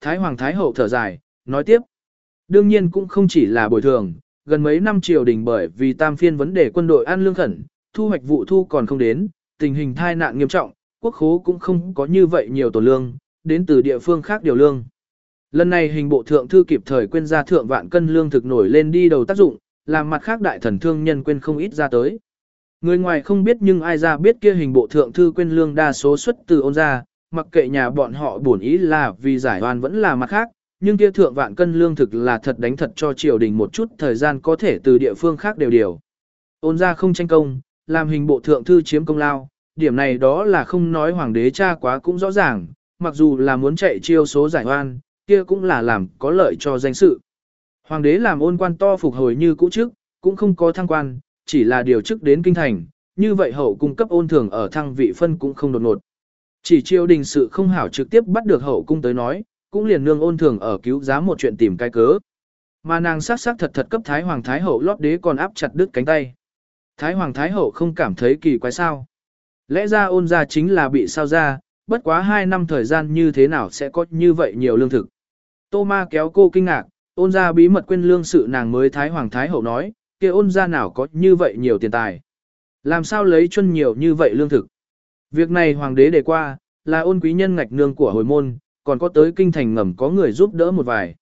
Thái Hoàng Thái Hậu thở dài, nói tiếp. Đương nhiên cũng không chỉ là bồi thường, gần mấy năm triều đình bởi vì tam phiên vấn đề quân đội ăn lương khẩn, thu hoạch vụ thu còn không đến, tình hình thai nạn nghiêm trọng, quốc khố cũng không có như vậy nhiều tổ lương, đến từ địa phương khác điều lương. Lần này hình bộ thượng thư kịp thời quên ra thượng vạn cân lương thực nổi lên đi đầu tác dụng, làm mặt khác đại thần thương nhân quên không ít ra tới. Người ngoài không biết nhưng ai ra biết kia hình bộ thượng thư quên lương đa số xuất từ ôn ra, mặc kệ nhà bọn họ bổn ý là vì giải oan vẫn là mặt khác, nhưng kia thượng vạn cân lương thực là thật đánh thật cho triều đình một chút thời gian có thể từ địa phương khác đều điều. Ôn ra không tranh công, làm hình bộ thượng thư chiếm công lao, điểm này đó là không nói hoàng đế cha quá cũng rõ ràng, mặc dù là muốn chạy chiêu số giải oan, kia cũng là làm có lợi cho danh sự. Hoàng đế làm ôn quan to phục hồi như cũ trước, cũng không có thăng quan, chỉ là điều chức đến kinh thành, như vậy hậu cung cấp ôn thường ở thăng vị phân cũng không đột ngột. Chỉ triều đình sự không hảo trực tiếp bắt được hậu cung tới nói, cũng liền nương ôn thường ở cứu giá một chuyện tìm cái cớ. Mà nàng sát sát thật thật cấp Thái Hoàng Thái Hậu lót đế còn áp chặt đứt cánh tay. Thái Hoàng Thái Hậu không cảm thấy kỳ quái sao. Lẽ ra ôn ra chính là bị sao ra, bất quá hai năm thời gian như thế nào sẽ có như vậy nhiều lương thực. Tô ma kéo cô kinh ngạc, ôn ra bí mật quên lương sự nàng mới Thái Hoàng Thái Hậu nói, kia ôn ra nào có như vậy nhiều tiền tài. Làm sao lấy chân nhiều như vậy lương thực. Việc này Hoàng đế đề qua, là ôn quý nhân ngạch nương của hồi môn, còn có tới kinh thành ngầm có người giúp đỡ một vài.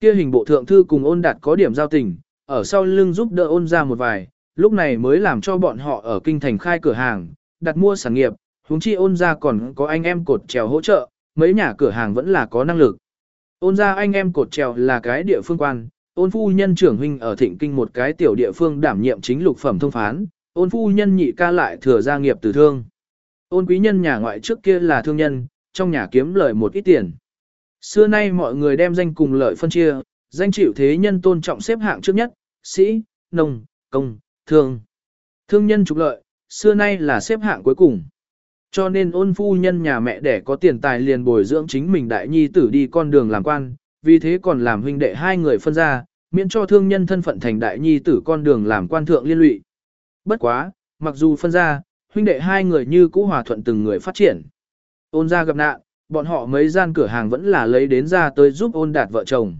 Kia hình bộ thượng thư cùng ôn đạt có điểm giao tình, ở sau lưng giúp đỡ ôn ra một vài, lúc này mới làm cho bọn họ ở kinh thành khai cửa hàng, đặt mua sản nghiệp, huống chi ôn ra còn có anh em cột trèo hỗ trợ, mấy nhà cửa hàng vẫn là có năng lực. Ôn ra anh em cột trèo là cái địa phương quan, ôn phu nhân trưởng huynh ở thịnh kinh một cái tiểu địa phương đảm nhiệm chính lục phẩm thông phán, ôn phu nhân nhị ca lại thừa gia nghiệp từ thương. Ôn quý nhân nhà ngoại trước kia là thương nhân, trong nhà kiếm lợi một ít tiền. Xưa nay mọi người đem danh cùng lợi phân chia, danh chịu thế nhân tôn trọng xếp hạng trước nhất, sĩ, nông, công, thương. Thương nhân trục lợi, xưa nay là xếp hạng cuối cùng. Cho nên ôn phu nhân nhà mẹ đẻ có tiền tài liền bồi dưỡng chính mình đại nhi tử đi con đường làm quan, vì thế còn làm huynh đệ hai người phân ra, miễn cho thương nhân thân phận thành đại nhi tử con đường làm quan thượng liên lụy. Bất quá, mặc dù phân ra, huynh đệ hai người như cũ hòa thuận từng người phát triển. Ôn ra gặp nạn, bọn họ mấy gian cửa hàng vẫn là lấy đến ra tới giúp ôn đạt vợ chồng.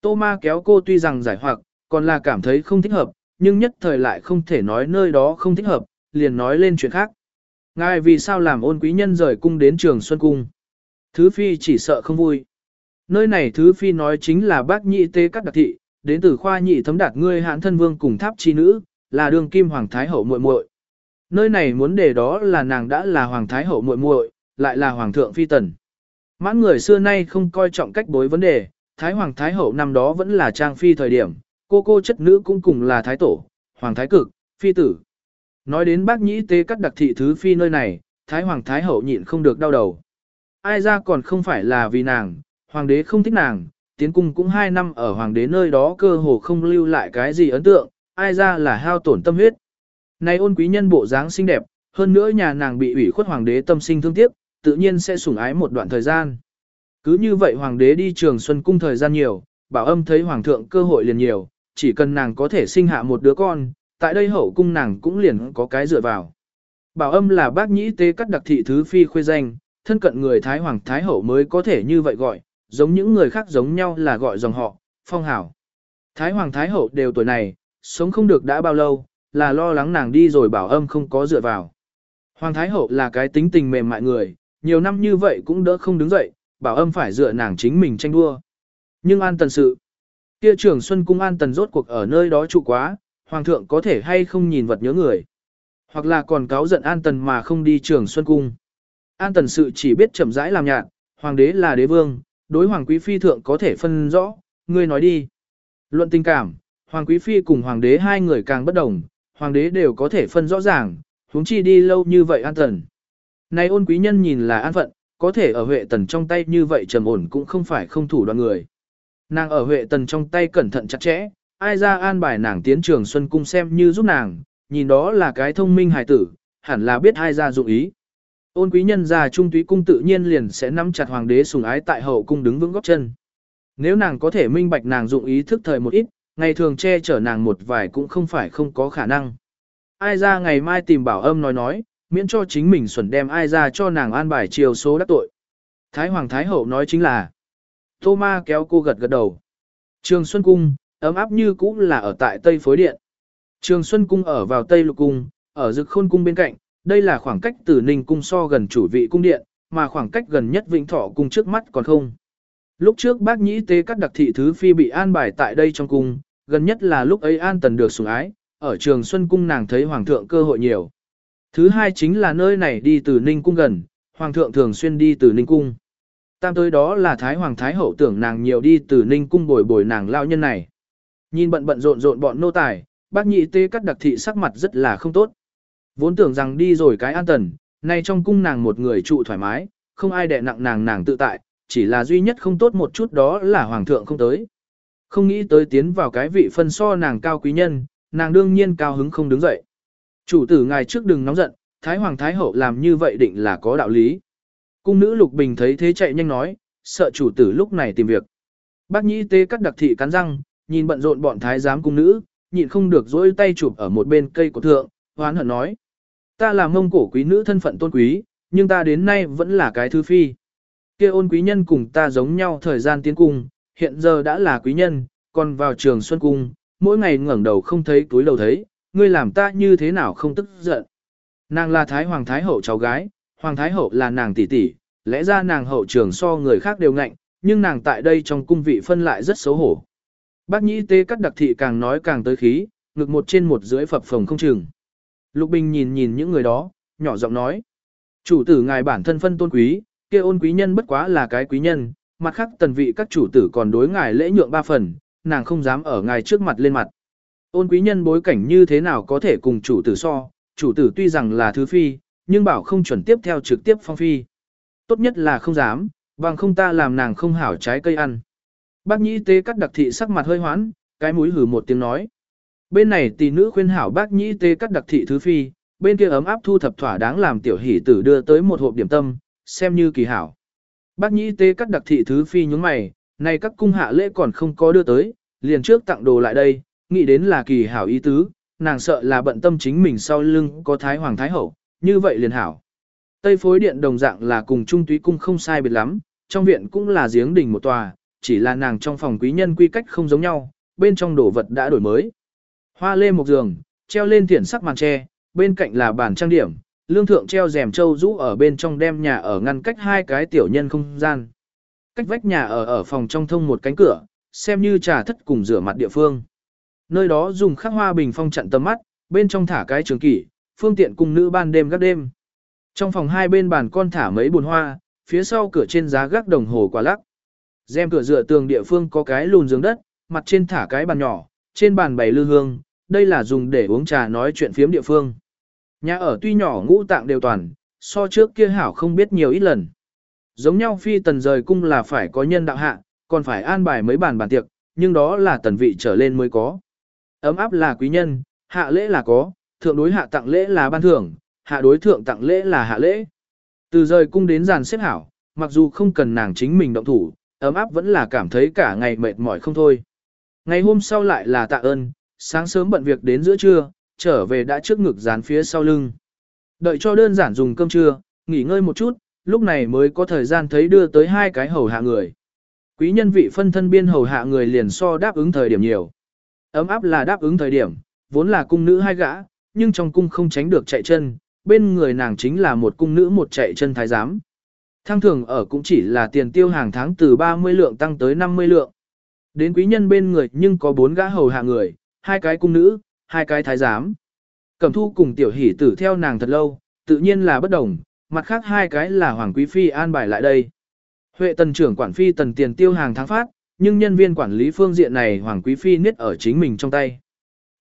Tô ma kéo cô tuy rằng giải hoặc, còn là cảm thấy không thích hợp, nhưng nhất thời lại không thể nói nơi đó không thích hợp, liền nói lên chuyện khác. Ngài vì sao làm ôn quý nhân rời cung đến trường Xuân Cung? Thứ phi chỉ sợ không vui. Nơi này thứ phi nói chính là bác nhị tế các đặc thị, đến từ khoa nhị thấm đạt ngươi hãn thân vương cùng tháp chi nữ, là đường kim hoàng thái hậu muội muội. Nơi này muốn để đó là nàng đã là hoàng thái hậu muội muội, lại là hoàng thượng phi tần. Mãn người xưa nay không coi trọng cách bối vấn đề, thái hoàng thái hậu năm đó vẫn là trang phi thời điểm, cô cô chất nữ cũng cùng là thái tổ, hoàng thái cực, phi tử. Nói đến bác nhĩ tế các đặc thị thứ phi nơi này, thái hoàng thái hậu nhịn không được đau đầu. Ai ra còn không phải là vì nàng, hoàng đế không thích nàng, tiến cung cũng hai năm ở hoàng đế nơi đó cơ hồ không lưu lại cái gì ấn tượng, ai ra là hao tổn tâm huyết. Này ôn quý nhân bộ dáng xinh đẹp, hơn nữa nhà nàng bị ủy khuất hoàng đế tâm sinh thương tiếc, tự nhiên sẽ sủng ái một đoạn thời gian. Cứ như vậy hoàng đế đi trường xuân cung thời gian nhiều, bảo âm thấy hoàng thượng cơ hội liền nhiều, chỉ cần nàng có thể sinh hạ một đứa con, tại đây hậu cung nàng cũng liền có cái dựa vào. Bảo âm là bác nhĩ tế cắt đặc thị thứ phi khuê danh, thân cận người Thái Hoàng Thái Hậu mới có thể như vậy gọi, giống những người khác giống nhau là gọi dòng họ, phong hảo. Thái Hoàng Thái Hậu đều tuổi này, sống không được đã bao lâu, là lo lắng nàng đi rồi bảo âm không có dựa vào. Hoàng Thái Hậu là cái tính tình mềm mại người, nhiều năm như vậy cũng đỡ không đứng dậy, bảo âm phải dựa nàng chính mình tranh đua. Nhưng an tần sự, kia trưởng Xuân Cung an tần rốt cuộc ở nơi đó trụ quá, Hoàng thượng có thể hay không nhìn vật nhớ người. Hoặc là còn cáo giận an tần mà không đi trưởng Xuân Cung. An tần sự chỉ biết chậm rãi làm nhạt, Hoàng đế là đế vương, đối Hoàng Quý Phi thượng có thể phân rõ, ngươi nói đi. Luận tình cảm, Hoàng Quý Phi cùng Hoàng đế hai người càng bất đồng, Hoàng đế đều có thể phân rõ ràng, huống chi đi lâu như vậy an tần. Này ôn quý nhân nhìn là an phận, có thể ở Huệ Tần trong tay như vậy trầm ổn cũng không phải không thủ đoạn người. Nàng ở Huệ Tần trong tay cẩn thận chặt chẽ, ai ra an bài nàng tiến trường Xuân Cung xem như giúp nàng, nhìn đó là cái thông minh hài tử, hẳn là biết ai ra dụng ý. Ôn quý nhân ra trung túy cung tự nhiên liền sẽ nắm chặt hoàng đế sùng ái tại hậu cung đứng vững góc chân. Nếu nàng có thể minh bạch nàng dụng ý thức thời một ít, ngày thường che chở nàng một vài cũng không phải không có khả năng. Ai ra ngày mai tìm bảo âm nói nói, miễn cho chính mình xuẩn đem ai ra cho nàng an bài chiều số đắc tội. Thái Hoàng Thái Hậu nói chính là, Tô ma kéo cô gật gật đầu. Trường Xuân Cung, ấm áp như cũ là ở tại Tây Phối Điện. Trường Xuân Cung ở vào Tây Lục Cung, ở Dực Khôn Cung bên cạnh, đây là khoảng cách từ Ninh Cung so gần chủ vị cung điện, mà khoảng cách gần nhất Vĩnh Thọ Cung trước mắt còn không. Lúc trước bác nhĩ tế các đặc thị thứ phi bị an bài tại đây trong cung, gần nhất là lúc ấy an tần được sủng ái, ở trường Xuân Cung nàng thấy Hoàng thượng cơ hội nhiều. Thứ hai chính là nơi này đi từ Ninh Cung gần, Hoàng thượng thường xuyên đi từ Ninh Cung. Tam tới đó là Thái Hoàng Thái Hậu tưởng nàng nhiều đi từ Ninh Cung bồi bồi nàng lao nhân này. Nhìn bận bận rộn rộn bọn nô tài, bác nhị tê cắt đặc thị sắc mặt rất là không tốt. Vốn tưởng rằng đi rồi cái an tần, nay trong cung nàng một người trụ thoải mái, không ai đè nặng nàng nàng tự tại, chỉ là duy nhất không tốt một chút đó là hoàng thượng không tới. Không nghĩ tới tiến vào cái vị phân so nàng cao quý nhân, nàng đương nhiên cao hứng không đứng dậy. Chủ tử ngài trước đừng nóng giận, Thái Hoàng Thái Hậu làm như vậy định là có đạo lý. Cung nữ Lục Bình thấy thế chạy nhanh nói, sợ chủ tử lúc này tìm việc. Bác nhĩ tê cắt đặc thị cắn răng, nhìn bận rộn bọn thái giám cung nữ, nhịn không được dỗi tay chụp ở một bên cây của thượng, hoán hận nói. Ta là mông cổ quý nữ thân phận tôn quý, nhưng ta đến nay vẫn là cái thư phi. kia ôn quý nhân cùng ta giống nhau thời gian tiến cung, hiện giờ đã là quý nhân, còn vào trường xuân cung, mỗi ngày ngẩng đầu không thấy túi đầu thấy, ngươi làm ta như thế nào không tức giận. Nàng là Thái Hoàng Thái Hậu cháu gái, Hoàng Thái Hậu là nàng tỷ tỷ, lẽ ra nàng hậu trường so người khác đều ngạnh, nhưng nàng tại đây trong cung vị phân lại rất xấu hổ. Bác nhĩ tê cắt đặc thị càng nói càng tới khí, ngực một trên một dưới phập phồng không chừng. Lục Bình nhìn nhìn những người đó, nhỏ giọng nói. Chủ tử ngài bản thân phân tôn quý, kia ôn quý nhân bất quá là cái quý nhân, mặt khác tần vị các chủ tử còn đối ngài lễ nhượng ba phần, nàng không dám ở ngài trước mặt lên mặt. Ôn quý nhân bối cảnh như thế nào có thể cùng chủ tử so, chủ tử tuy rằng là thứ phi, nhưng bảo không chuẩn tiếp theo trực tiếp phong phi. Tốt nhất là không dám, bằng không ta làm nàng không hảo trái cây ăn. Bác nhĩ tế cắt đặc thị sắc mặt hơi hoãn, cái mũi hử một tiếng nói. Bên này tỷ nữ khuyên hảo bác nhĩ tế cắt đặc thị thứ phi, bên kia ấm áp thu thập thỏa đáng làm tiểu hỷ tử đưa tới một hộp điểm tâm, xem như kỳ hảo. Bác nhĩ tế cắt đặc thị thứ phi nhúng mày, này các cung hạ lễ còn không có đưa tới, liền trước tặng đồ lại đây, nghĩ đến là kỳ hảo ý tứ, nàng sợ là bận tâm chính mình sau lưng có thái hoàng thái hậu, như vậy liền hảo. Tây phối điện đồng dạng là cùng trung túy cung không sai biệt lắm, trong viện cũng là giếng đỉnh một tòa, chỉ là nàng trong phòng quý nhân quy cách không giống nhau, bên trong đồ vật đã đổi mới. Hoa lê một giường, treo lên thiển sắc màn tre, bên cạnh là bàn trang điểm, lương thượng treo rèm châu rũ ở bên trong đem nhà ở ngăn cách hai cái tiểu nhân không gian. Cách vách nhà ở ở phòng trong thông một cánh cửa, xem như trà thất cùng rửa mặt địa phương. Nơi đó dùng khắc hoa bình phong chặn tầm mắt, bên trong thả cái trường kỷ, phương tiện cùng nữ ban đêm gác đêm. Trong phòng hai bên bàn con thả mấy bồn hoa, phía sau cửa trên giá gác đồng hồ quả lắc. Rèm cửa dựa tường địa phương có cái lùn giường đất, mặt trên thả cái bàn nhỏ, trên bàn bày lư hương, đây là dùng để uống trà nói chuyện phiếm địa phương. Nhà ở tuy nhỏ ngũ tạng đều toàn, so trước kia hảo không biết nhiều ít lần. Giống nhau phi tần rời cung là phải có nhân đạo hạ, còn phải an bài mấy bàn bàn tiệc, nhưng đó là tần vị trở lên mới có. Ấm áp là quý nhân, hạ lễ là có, thượng đối hạ tặng lễ là ban thưởng, hạ đối thượng tặng lễ là hạ lễ. Từ rời cung đến giàn xếp hảo, mặc dù không cần nàng chính mình động thủ, ấm áp vẫn là cảm thấy cả ngày mệt mỏi không thôi. Ngày hôm sau lại là tạ ơn, sáng sớm bận việc đến giữa trưa, trở về đã trước ngực dán phía sau lưng. Đợi cho đơn giản dùng cơm trưa, nghỉ ngơi một chút, lúc này mới có thời gian thấy đưa tới hai cái hầu hạ người. Quý nhân vị phân thân biên hầu hạ người liền so đáp ứng thời điểm nhiều. Ấm áp là đáp ứng thời điểm, vốn là cung nữ hai gã, nhưng trong cung không tránh được chạy chân, bên người nàng chính là một cung nữ một chạy chân thái giám. Thăng thường ở cũng chỉ là tiền tiêu hàng tháng từ 30 lượng tăng tới 50 lượng. Đến quý nhân bên người nhưng có bốn gã hầu hạ người, hai cái cung nữ, hai cái thái giám. Cẩm thu cùng tiểu hỷ tử theo nàng thật lâu, tự nhiên là bất đồng, mặt khác hai cái là hoàng quý phi an bài lại đây. Huệ tần trưởng quản phi tần tiền tiêu hàng tháng phát, nhưng nhân viên quản lý phương diện này hoàng quý phi niết ở chính mình trong tay.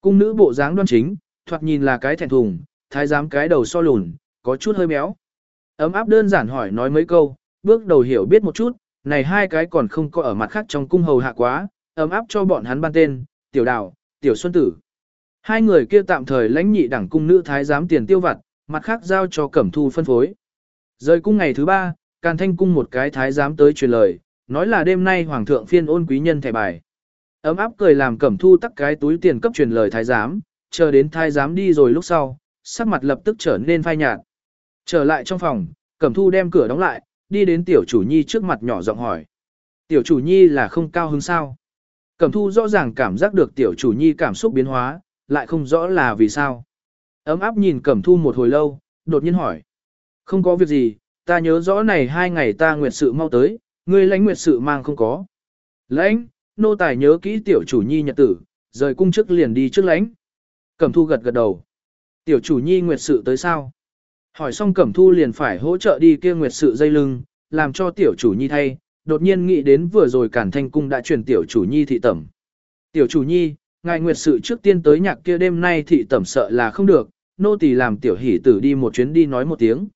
Cung nữ bộ dáng đoan chính, thoạt nhìn là cái thẹn thùng, thái giám cái đầu so lùn, có chút hơi béo. Ấm áp đơn giản hỏi nói mấy câu, bước đầu hiểu biết một chút, này hai cái còn không có ở mặt khác trong cung hầu hạ quá, ấm áp cho bọn hắn ban tên, tiểu đào, tiểu xuân tử. Hai người kia tạm thời lãnh nhị đẳng cung nữ thái giám tiền tiêu vặt, mặt khác giao cho cẩm thu phân phối. Rời cung ngày thứ ba, Càn Thanh cung một cái thái giám tới truyền lời, nói là đêm nay hoàng thượng phiên ôn quý nhân thẻ bài. Ấm áp cười làm cẩm thu tắc cái túi tiền cấp truyền lời thái giám, chờ đến thái giám đi rồi lúc sau, sắc mặt lập tức trở nên phai nhạt. Trở lại trong phòng, cẩm thu đem cửa đóng lại, đi đến tiểu chủ nhi trước mặt nhỏ giọng hỏi. Tiểu chủ nhi là không cao hứng sao. Cẩm thu rõ ràng cảm giác được tiểu chủ nhi cảm xúc biến hóa, lại không rõ là vì sao. Ấm áp nhìn cẩm thu một hồi lâu, đột nhiên hỏi. Không có việc gì, ta nhớ rõ này hai ngày ta nguyệt sự mau tới, ngươi lãnh nguyệt sự mang không có. Lãnh, nô tài nhớ kỹ tiểu chủ nhi nhật tử, rời cung trước liền đi trước lãnh. Cẩm thu gật gật đầu. Tiểu chủ nhi nguyệt sự tới sao? Hỏi xong cẩm thu liền phải hỗ trợ đi kia nguyệt sự dây lưng, làm cho tiểu chủ nhi thay, đột nhiên nghĩ đến vừa rồi cản thanh cung đã truyền tiểu chủ nhi thị tẩm. Tiểu chủ nhi, ngài nguyệt sự trước tiên tới nhạc kia đêm nay thị tẩm sợ là không được, nô tỳ làm tiểu hỷ tử đi một chuyến đi nói một tiếng.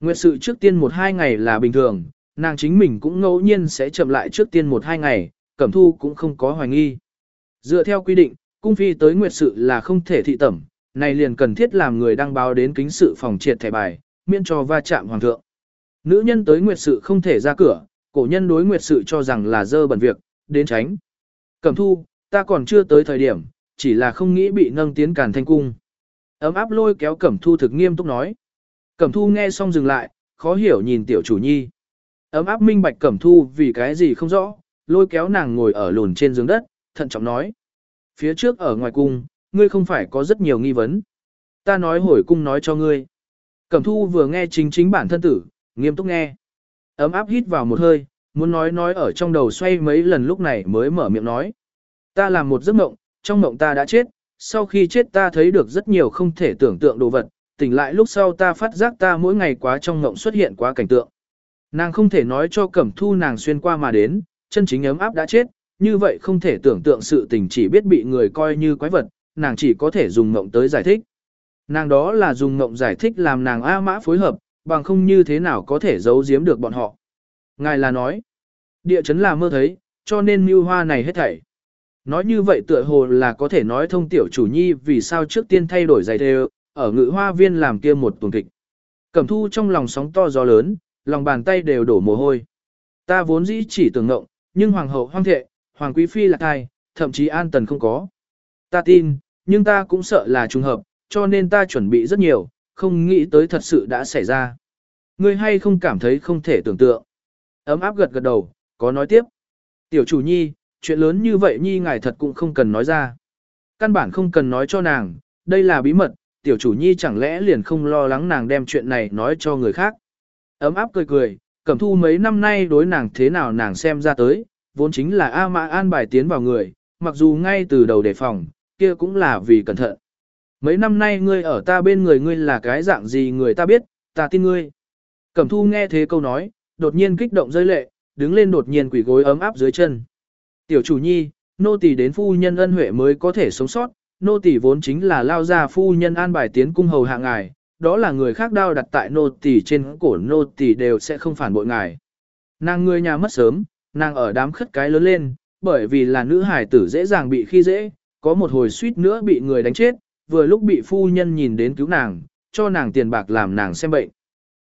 Nguyệt sự trước tiên một hai ngày là bình thường, nàng chính mình cũng ngẫu nhiên sẽ chậm lại trước tiên một hai ngày, cẩm thu cũng không có hoài nghi. Dựa theo quy định, cung phi tới nguyệt sự là không thể thị tẩm, này liền cần thiết làm người đăng báo đến kính sự phòng triệt thẻ bài, miễn cho va chạm hoàng thượng. Nữ nhân tới nguyệt sự không thể ra cửa, cổ nhân đối nguyệt sự cho rằng là dơ bẩn việc, đến tránh. Cẩm thu, ta còn chưa tới thời điểm, chỉ là không nghĩ bị nâng tiến càn thanh cung. Ấm áp lôi kéo cẩm thu thực nghiêm túc nói. Cẩm thu nghe xong dừng lại, khó hiểu nhìn tiểu chủ nhi. Ấm áp minh bạch cẩm thu vì cái gì không rõ, lôi kéo nàng ngồi ở lùn trên giường đất, thận trọng nói. Phía trước ở ngoài cung, ngươi không phải có rất nhiều nghi vấn. Ta nói hồi cung nói cho ngươi. Cẩm thu vừa nghe chính chính bản thân tử, nghiêm túc nghe. Ấm áp hít vào một hơi, muốn nói nói ở trong đầu xoay mấy lần lúc này mới mở miệng nói. Ta làm một giấc mộng, trong mộng ta đã chết, sau khi chết ta thấy được rất nhiều không thể tưởng tượng đồ vật, tỉnh lại lúc sau ta phát giác ta mỗi ngày quá trong mộng xuất hiện quá cảnh tượng. Nàng không thể nói cho Cẩm Thu nàng xuyên qua mà đến, chân chính ấm áp đã chết, như vậy không thể tưởng tượng sự tình chỉ biết bị người coi như quái vật, nàng chỉ có thể dùng mộng tới giải thích. Nàng đó là dùng mộng giải thích làm nàng A mã phối hợp, bằng không như thế nào có thể giấu giếm được bọn họ. Ngài là nói, địa chấn là mơ thấy, cho nên mưu hoa này hết thảy. Nói như vậy tựa hồ là có thể nói thông tiểu chủ nhi vì sao trước tiên thay đổi giày đều, ở ngự hoa viên làm kia một tuần kịch. Cẩm thu trong lòng sóng to gió lớn, lòng bàn tay đều đổ mồ hôi. Ta vốn dĩ chỉ tưởng ngộng, nhưng hoàng hậu hoang thệ, hoàng quý phi là thai, thậm chí an tần không có. Ta tin, nhưng ta cũng sợ là trùng hợp, cho nên ta chuẩn bị rất nhiều, không nghĩ tới thật sự đã xảy ra. Ngươi hay không cảm thấy không thể tưởng tượng. Ấm áp gật gật đầu, có nói tiếp. Tiểu chủ nhi, chuyện lớn như vậy nhi ngài thật cũng không cần nói ra. Căn bản không cần nói cho nàng, đây là bí mật, tiểu chủ nhi chẳng lẽ liền không lo lắng nàng đem chuyện này nói cho người khác. Ấm áp cười cười, cẩm thu mấy năm nay đối nàng thế nào nàng xem ra tới, vốn chính là A Mã an bài tiến vào người, mặc dù ngay từ đầu đề phòng, kia cũng là vì cẩn thận. Mấy năm nay ngươi ở ta bên người ngươi là cái dạng gì người ta biết, ta tin ngươi. Cẩm thu nghe thế câu nói, đột nhiên kích động rơi lệ, đứng lên đột nhiên quỷ gối ấm áp dưới chân. Tiểu chủ nhi, nô tỳ đến phu nhân ân huệ mới có thể sống sót, nô tỳ vốn chính là lao ra phu nhân an bài tiến cung hầu hạ ngài, đó là người khác đao đặt tại nô tỳ trên cổ nô tỳ đều sẽ không phản bội ngài. Nàng người nhà mất sớm, nàng ở đám khất cái lớn lên, bởi vì là nữ hải tử dễ dàng bị khi dễ, có một hồi suýt nữa bị người đánh chết, vừa lúc bị phu nhân nhìn đến cứu nàng, cho nàng tiền bạc làm nàng xem bệnh.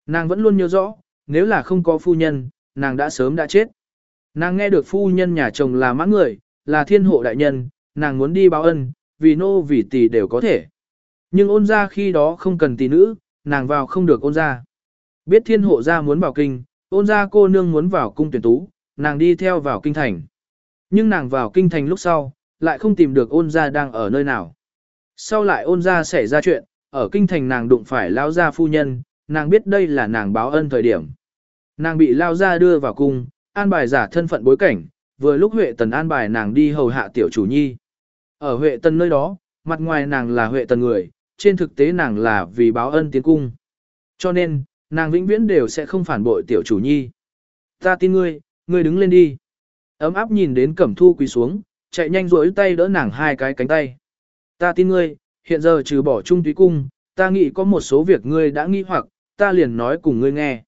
Nàng vẫn luôn nhớ rõ, nếu là không có phu nhân, nàng đã sớm đã chết. Nàng nghe được phu nhân nhà chồng là mã người, là thiên hộ đại nhân, nàng muốn đi báo ân, vì nô vì tỷ đều có thể. Nhưng ôn ra khi đó không cần tỷ nữ, nàng vào không được ôn ra. Biết thiên hộ ra muốn vào kinh, ôn ra cô nương muốn vào cung tuyển tú, nàng đi theo vào kinh thành. Nhưng nàng vào kinh thành lúc sau, lại không tìm được ôn ra đang ở nơi nào. Sau lại ôn ra xảy ra chuyện, ở kinh thành nàng đụng phải lao gia phu nhân, nàng biết đây là nàng báo ân thời điểm. Nàng bị lao gia đưa vào cung, an bài giả thân phận bối cảnh, vừa lúc Huệ Tần an bài nàng đi hầu hạ tiểu chủ nhi. Ở Huệ Tần nơi đó, mặt ngoài nàng là Huệ Tần người, trên thực tế nàng là vì báo ân tiến cung. Cho nên, nàng vĩnh viễn đều sẽ không phản bội tiểu chủ nhi. Ta tin ngươi, ngươi đứng lên đi. Ấm áp nhìn đến cẩm thu quỳ xuống, chạy nhanh rỗi tay đỡ nàng hai cái cánh tay. Ta tin ngươi, hiện giờ trừ bỏ trung túy cung, ta nghĩ có một số việc ngươi đã nghi hoặc, ta liền nói cùng ngươi nghe.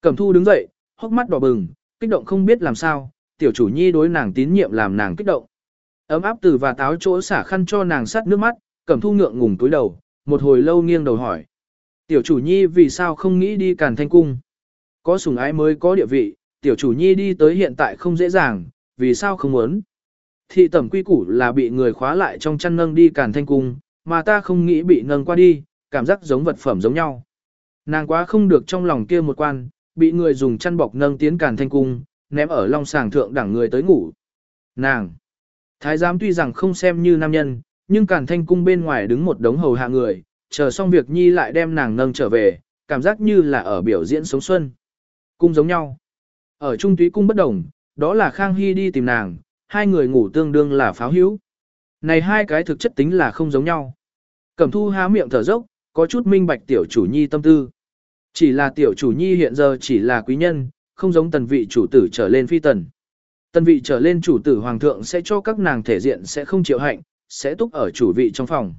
Cẩm thu đứng dậy, hốc mắt đỏ bừng, kích động không biết làm sao, tiểu chủ nhi đối nàng tín nhiệm làm nàng kích động. Ấm áp từ và táo chỗ xả khăn cho nàng sắt nước mắt, cẩm thu ngượng ngùng túi đầu, một hồi lâu nghiêng đầu hỏi. Tiểu chủ nhi vì sao không nghĩ đi càn thanh cung? Có sủng ái mới có địa vị, tiểu chủ nhi đi tới hiện tại không dễ dàng, vì sao không muốn? Thị tẩm quy củ là bị người khóa lại trong chăn nâng đi càn thanh cung, mà ta không nghĩ bị nâng qua đi, cảm giác giống vật phẩm giống nhau. Nàng quá không được trong lòng kia một quan, bị người dùng chăn bọc nâng tiến càn thanh cung, ném ở long sàng thượng đẳng người tới ngủ. Nàng! Thái giám tuy rằng không xem như nam nhân, nhưng cản thanh cung bên ngoài đứng một đống hầu hạ người, chờ xong việc nhi lại đem nàng nâng trở về, cảm giác như là ở biểu diễn sống xuân. Cung giống nhau. Ở trung túy cung bất đồng, đó là Khang Hy đi tìm nàng, hai người ngủ tương đương là pháo hữu. Này hai cái thực chất tính là không giống nhau. Cẩm thu há miệng thở dốc, có chút minh bạch tiểu chủ nhi tâm tư. Chỉ là tiểu chủ nhi hiện giờ chỉ là quý nhân, không giống tần vị chủ tử trở lên phi tần. Tần vị trở lên chủ tử hoàng thượng sẽ cho các nàng thể diện sẽ không chịu hạnh, sẽ túc ở chủ vị trong phòng.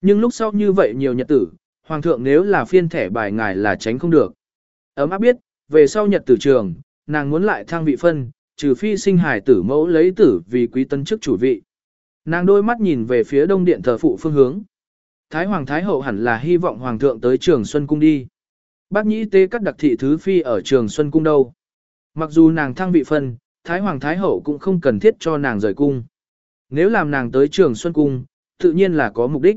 Nhưng lúc sau như vậy nhiều nhật tử, hoàng thượng nếu là phiên thẻ bài ngài là tránh không được. Ấm áp biết, về sau nhật tử trường, nàng muốn lại thăng vị phân, trừ phi sinh hài tử mẫu lấy tử vì quý tân chức chủ vị. Nàng đôi mắt nhìn về phía đông điện thờ phụ phương hướng. Thái Hoàng Thái Hậu hẳn là hy vọng Hoàng thượng tới trường Xuân Cung đi. Bác nhĩ tế các đặc thị thứ phi ở trường Xuân Cung đâu. Mặc dù nàng thăng vị phân, Thái Hoàng Thái Hậu cũng không cần thiết cho nàng rời cung. Nếu làm nàng tới trường Xuân Cung, tự nhiên là có mục đích.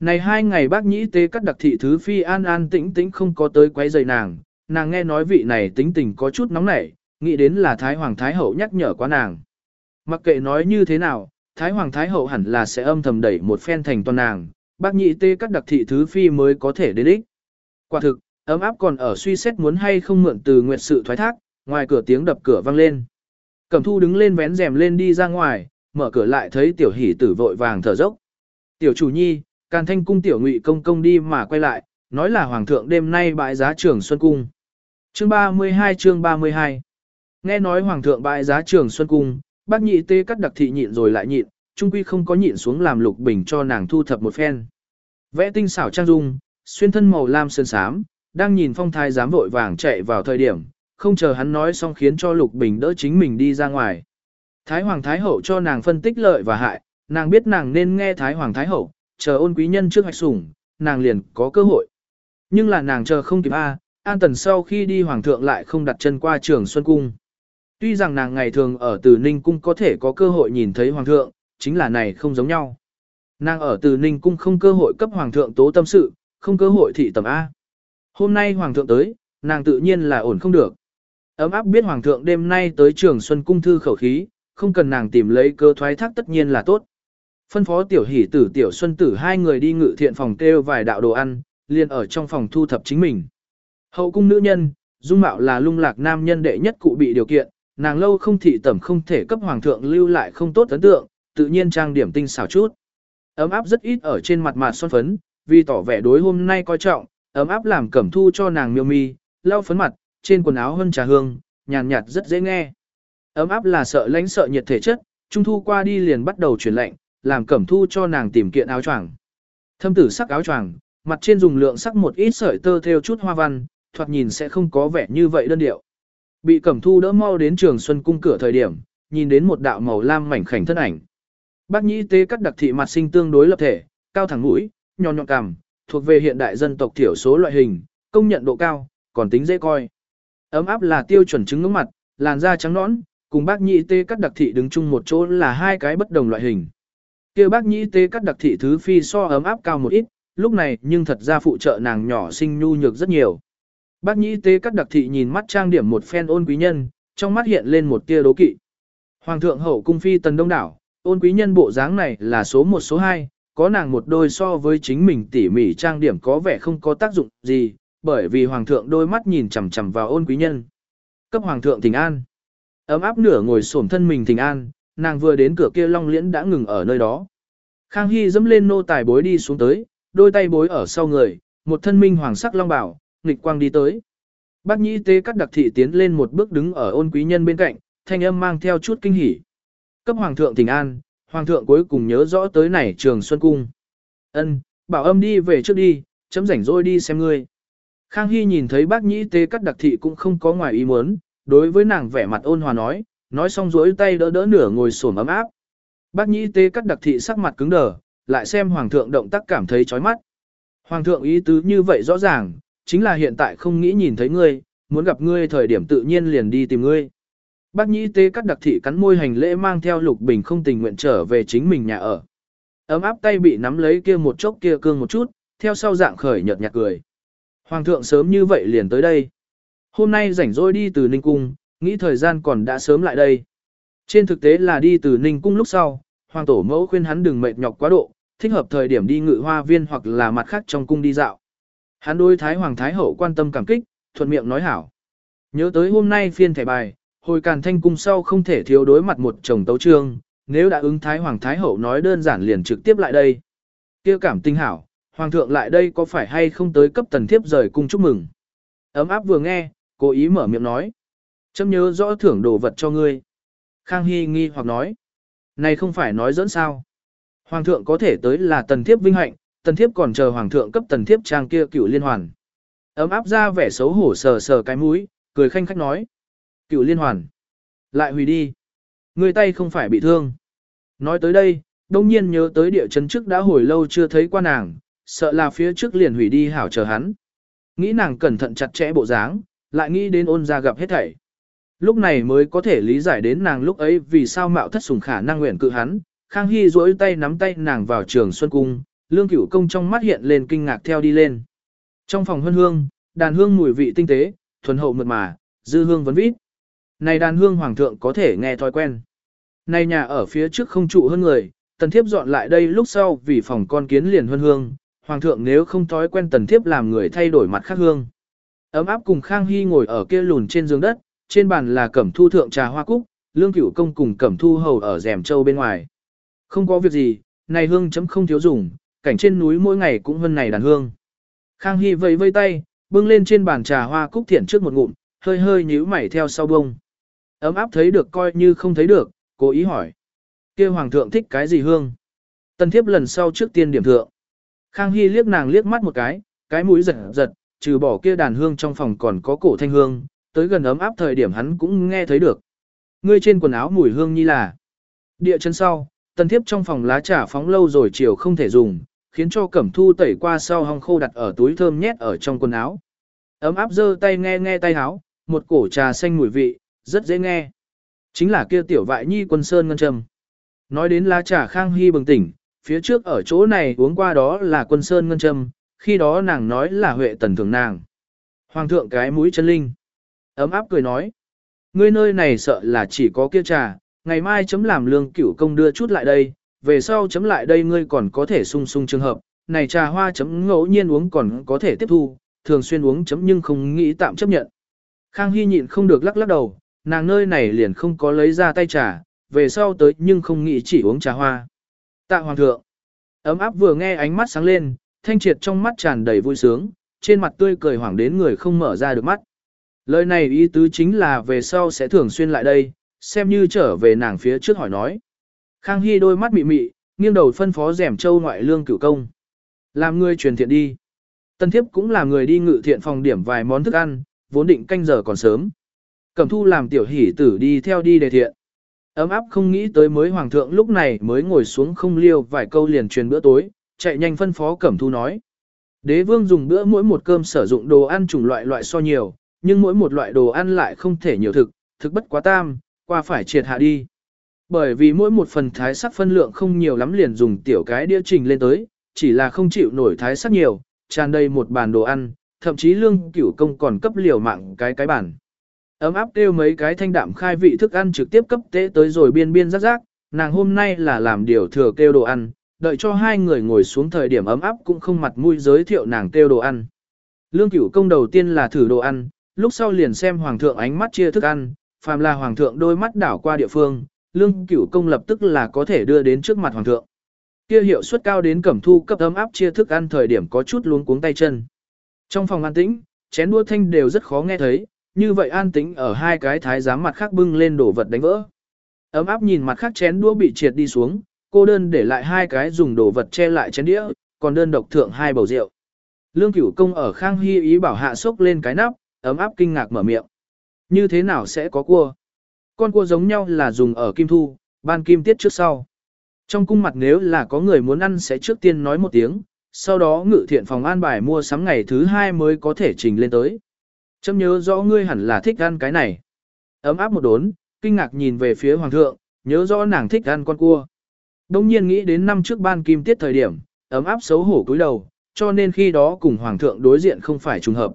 Này hai ngày bác nhĩ tế các đặc thị thứ phi an an tĩnh tĩnh không có tới quấy rầy nàng, nàng nghe nói vị này tính tình có chút nóng nảy, nghĩ đến là Thái Hoàng Thái Hậu nhắc nhở quá nàng. Mặc kệ nói như thế nào, Thái Hoàng Thái Hậu hẳn là sẽ âm thầm đẩy một phen thành toàn nàng, bác nhị tê các đặc thị thứ phi mới có thể đến ích. Quả thực, ấm áp còn ở suy xét muốn hay không mượn từ nguyệt sự thoái thác, ngoài cửa tiếng đập cửa vang lên. Cẩm thu đứng lên vén rèm lên đi ra ngoài, mở cửa lại thấy tiểu hỷ tử vội vàng thở dốc. Tiểu chủ nhi, càn thanh cung tiểu ngụy công công đi mà quay lại, nói là hoàng thượng đêm nay bãi giá trưởng Xuân Cung. Chương 32 chương 32 Nghe nói hoàng thượng bãi giá trưởng Xuân Cung, bác nhị tê cắt đặc thị nhịn rồi lại nhịn, trung quy không có nhịn xuống làm lục bình cho nàng thu thập một phen. Vẽ tinh xảo trang dung, xuyên thân màu lam sơn sám, đang nhìn phong thái dám vội vàng chạy vào thời điểm, không chờ hắn nói xong khiến cho lục bình đỡ chính mình đi ra ngoài. Thái hoàng thái hậu cho nàng phân tích lợi và hại, nàng biết nàng nên nghe thái hoàng thái hậu, chờ ôn quý nhân trước hạch sủng, nàng liền có cơ hội. Nhưng là nàng chờ không kịp A, an tần sau khi đi hoàng thượng lại không đặt chân qua trường Xuân Cung. Tuy rằng nàng ngày thường ở từ Ninh Cung có thể có cơ hội nhìn thấy hoàng thượng, chính là này không giống nhau. Nàng ở từ Ninh Cung không cơ hội cấp Hoàng thượng tố tâm sự, không cơ hội thị tầm A. Hôm nay Hoàng thượng tới, nàng tự nhiên là ổn không được. Ấm áp biết Hoàng thượng đêm nay tới trường Xuân Cung thư khẩu khí, không cần nàng tìm lấy cơ thoái thác tất nhiên là tốt. Phân phó tiểu hỷ tử tiểu xuân tử hai người đi ngự thiện phòng kêu vài đạo đồ ăn, liền ở trong phòng thu thập chính mình. Hậu cung nữ nhân, dung mạo là lung lạc nam nhân đệ nhất cụ bị điều kiện, nàng lâu không thị tẩm không thể cấp hoàng thượng lưu lại không tốt ấn tượng, tự nhiên trang điểm tinh xảo chút. Ấm áp rất ít ở trên mặt mặt son phấn, vì tỏ vẻ đối hôm nay coi trọng, ấm áp làm cẩm thu cho nàng miêu mi, lau phấn mặt, trên quần áo hơn trà hương, nhàn nhạt rất dễ nghe. Ấm áp là sợ lánh sợ nhiệt thể chất, trung thu qua đi liền bắt đầu chuyển lạnh, làm cẩm thu cho nàng tìm kiện áo choàng. Thâm tử sắc áo choàng, mặt trên dùng lượng sắc một ít sợi tơ theo chút hoa văn, thoạt nhìn sẽ không có vẻ như vậy đơn điệu. Bị cẩm thu đỡ mau đến trường xuân cung cửa thời điểm, nhìn đến một đạo màu lam mảnh khảnh thân ảnh. Bác nhĩ tế cắt đặc thị mặt sinh tương đối lập thể, cao thẳng mũi, nhọn nhọn cằm, thuộc về hiện đại dân tộc thiểu số loại hình, công nhận độ cao, còn tính dễ coi. Ấm áp là tiêu chuẩn chứng ngưỡng mặt, làn da trắng nõn, cùng bác nhĩ tê cắt đặc thị đứng chung một chỗ là hai cái bất đồng loại hình. Kia bác nhĩ tê cắt đặc thị thứ phi so ấm áp cao một ít, lúc này nhưng thật ra phụ trợ nàng nhỏ sinh nhu nhược rất nhiều. Bác nhĩ tê cắt đặc thị nhìn mắt trang điểm một phen ôn quý nhân, trong mắt hiện lên một tia đố kỵ. Hoàng thượng hậu cung phi tần đông đảo, ôn quý nhân bộ dáng này là số một số hai, có nàng một đôi so với chính mình tỉ mỉ trang điểm có vẻ không có tác dụng gì, bởi vì hoàng thượng đôi mắt nhìn chằm chằm vào ôn quý nhân. Cấp hoàng thượng thỉnh an. Ấm áp nửa ngồi xổm thân mình thỉnh an, nàng vừa đến cửa kia long liễn đã ngừng ở nơi đó. Khang Hy dẫm lên nô tài bối đi xuống tới, đôi tay bối ở sau người, một thân minh hoàng sắc long bảo, nghịch quang đi tới. Bác nhĩ tế cắt đặc thị tiến lên một bước đứng ở ôn quý nhân bên cạnh, thanh âm mang theo chút kinh hỉ. Cấp hoàng thượng thỉnh an, hoàng thượng cuối cùng nhớ rõ tới này trường Xuân Cung. Ân, bảo âm đi về trước đi, chấm rảnh rỗi đi xem ngươi. Khang Hy nhìn thấy bác nhĩ tế cắt đặc thị cũng không có ngoài ý muốn, đối với nàng vẻ mặt ôn hòa nói, nói xong rỗi tay đỡ đỡ nửa ngồi xổm ấm áp. Bác nhĩ tế cắt đặc thị sắc mặt cứng đờ, lại xem hoàng thượng động tác cảm thấy chói mắt. Hoàng thượng ý tứ như vậy rõ ràng, chính là hiện tại không nghĩ nhìn thấy ngươi, muốn gặp ngươi thời điểm tự nhiên liền đi tìm ngươi. Bác nhĩ tế cắt đặc thị cắn môi hành lễ mang theo lục bình không tình nguyện trở về chính mình nhà ở. Ấm áp tay bị nắm lấy kia một chốc kia cương một chút, theo sau dạng khởi nhợt nhạt cười. Hoàng thượng sớm như vậy liền tới đây. Hôm nay rảnh rỗi đi từ Ninh Cung, Nghĩ thời gian còn đã sớm lại đây. Trên thực tế là đi từ Ninh Cung lúc sau, hoàng tổ mẫu khuyên hắn đừng mệt nhọc quá độ, thích hợp thời điểm đi ngự hoa viên hoặc là mặt khác trong cung đi dạo. Hắn đối Thái Hoàng Thái Hậu quan tâm cảm kích, thuận miệng nói hảo. Nhớ tới hôm nay phiên thẻ bài, hồi càn thanh cung sau không thể thiếu đối mặt một chồng tấu trương, nếu đã ứng Thái Hoàng Thái Hậu nói đơn giản liền trực tiếp lại đây. kia cảm tinh hảo, Hoàng thượng lại đây có phải hay không tới cấp tần thiếp rời cung chúc mừng. Ấm áp vừa nghe, cố ý mở miệng nói. Chấm nhớ rõ thưởng đồ vật cho ngươi. Khang Hy nghi hoặc nói. Này không phải nói dẫn sao. Hoàng thượng có thể tới là tần thiếp vinh hạnh, tần thiếp còn chờ hoàng thượng cấp tần thiếp trang kia cựu liên hoàn. Ấm áp ra vẻ xấu hổ sờ sờ cái mũi, cười khanh khách nói. Cựu liên hoàn. Lại hủy đi. Người tay không phải bị thương. Nói tới đây, đông nhiên nhớ tới địa chấn trước đã hồi lâu chưa thấy qua nàng, sợ là phía trước liền hủy đi hảo chờ hắn. Nghĩ nàng cẩn thận chặt chẽ bộ dáng, lại nghĩ đến ôn ra gặp hết thảy. Lúc này mới có thể lý giải đến nàng lúc ấy vì sao mạo thất sùng khả năng nguyện cự hắn, Khang Hy duỗi tay nắm tay nàng vào trường Xuân Cung, lương cửu công trong mắt hiện lên kinh ngạc theo đi lên. Trong phòng hương hương, đàn hương mùi vị tinh tế, thuần hậu mượt mà, dư hương vấn vít. Này đàn hương hoàng thượng có thể nghe thói quen. Này nhà ở phía trước không trụ hơn người, tần thiếp dọn lại đây lúc sau vì phòng con kiến liền hương hương, hoàng thượng nếu không thói quen tần thiếp làm người thay đổi mặt khác hương. Ấm áp cùng Khang Hy ngồi ở kia lùn trên giường đất, trên bàn là cẩm thu thượng trà hoa cúc, lương cửu công cùng cẩm thu hầu ở rèm châu bên ngoài. Không có việc gì, này hương chấm không thiếu dùng, cảnh trên núi mỗi ngày cũng hơn này đàn hương. Khang Hy vẫy vây tay, bưng lên trên bàn trà hoa cúc thiển trước một ngụm, hơi hơi nhíu mày theo sau bông. Ấm áp thấy được coi như không thấy được, cố ý hỏi. kia hoàng thượng thích cái gì hương? Tân thiếp lần sau trước tiên điểm thượng. Khang Hy liếc nàng liếc mắt một cái, cái mũi giật giật, trừ bỏ kia đàn hương trong phòng còn có cổ thanh hương, tới gần ấm áp thời điểm hắn cũng nghe thấy được. Ngươi trên quần áo mùi hương như là địa chân sau, tần thiếp trong phòng lá trà phóng lâu rồi chiều không thể dùng, khiến cho cẩm thu tẩy qua sau hong khô đặt ở túi thơm nhét ở trong quần áo. Ấm áp giơ tay nghe nghe tay áo, một cổ trà xanh mùi vị, rất dễ nghe. Chính là kia tiểu vại nhi quân sơn ngân trầm. Nói đến lá trà khang hy bừng tỉnh, phía trước ở chỗ này uống qua đó là quân sơn ngân trầm, khi đó nàng nói là huệ tần thường nàng. Hoàng thượng cái mũi chân linh. Ấm áp cười nói. Ngươi nơi này sợ là chỉ có kia trà, ngày mai chấm làm lương cửu công đưa chút lại đây, về sau chấm lại đây ngươi còn có thể sung sung trường hợp, này trà hoa chấm ngẫu nhiên uống còn có thể tiếp thu, thường xuyên uống chấm nhưng không nghĩ tạm chấp nhận. Khang Hy nhịn không được lắc lắc đầu, nàng nơi này liền không có lấy ra tay trà, về sau tới nhưng không nghĩ chỉ uống trà hoa. Tạ Hoàng thượng, ấm áp vừa nghe ánh mắt sáng lên, thanh triệt trong mắt tràn đầy vui sướng, trên mặt tươi cười hoảng đến người không mở ra được mắt. Lời này ý tứ chính là về sau sẽ thường xuyên lại đây, xem như trở về nàng phía trước hỏi nói. Khang Hy đôi mắt mị mị, nghiêng đầu phân phó rèm châu ngoại lương cửu công. Làm người truyền thiện đi. Tân thiếp cũng là người đi ngự thiện phòng điểm vài món thức ăn, vốn định canh giờ còn sớm. Cẩm thu làm tiểu hỷ tử đi theo đi đề thiện. Ấm áp không nghĩ tới mới hoàng thượng lúc này mới ngồi xuống không liêu vài câu liền truyền bữa tối, chạy nhanh phân phó Cẩm thu nói. Đế vương dùng bữa mỗi một cơm sử dụng đồ ăn chủng loại loại so nhiều, nhưng mỗi một loại đồ ăn lại không thể nhiều thực, thực bất quá tam, qua phải triệt hạ đi. Bởi vì mỗi một phần thái sắc phân lượng không nhiều lắm liền dùng tiểu cái đĩa trình lên tới, chỉ là không chịu nổi thái sắc nhiều, tràn đầy một bàn đồ ăn, thậm chí lương cửu công còn cấp liều mạng cái cái bản. Ấm áp kêu mấy cái thanh đạm khai vị thức ăn trực tiếp cấp tế tới rồi biên biên rắc rác, nàng hôm nay là làm điều thừa kêu đồ ăn, đợi cho hai người ngồi xuống thời điểm ấm áp cũng không mặt mũi giới thiệu nàng kêu đồ ăn. Lương cửu công đầu tiên là thử đồ ăn, lúc sau liền xem hoàng thượng ánh mắt chia thức ăn, phàm là hoàng thượng đôi mắt đảo qua địa phương, lương cửu công lập tức là có thể đưa đến trước mặt hoàng thượng. Kia hiệu suất cao đến cẩm thu cấp ấm áp chia thức ăn thời điểm có chút luống cuống tay chân. Trong phòng an tĩnh, chén đua thanh đều rất khó nghe thấy, như vậy an tĩnh ở hai cái thái giám mặt khác bưng lên đổ vật đánh vỡ. Ấm áp nhìn mặt khác chén đũa bị triệt đi xuống, cô đơn để lại hai cái dùng đồ vật che lại chén đĩa, còn đơn độc thượng hai bầu rượu. Lương cửu công ở khang hy ý bảo hạ sốc lên cái nắp, ấm áp kinh ngạc mở miệng. Như thế nào sẽ có cua? Con cua giống nhau là dùng ở kim thu, ban kim tiết trước sau. Trong cung mặt nếu là có người muốn ăn sẽ trước tiên nói một tiếng, sau đó ngự thiện phòng an bài mua sắm ngày thứ hai mới có thể trình lên tới. Chấm nhớ rõ ngươi hẳn là thích ăn cái này. Ấm áp một đốn, kinh ngạc nhìn về phía hoàng thượng, nhớ rõ nàng thích ăn con cua. Đông nhiên nghĩ đến năm trước ban kim tiết thời điểm, ấm áp xấu hổ cúi đầu, cho nên khi đó cùng hoàng thượng đối diện không phải trùng hợp.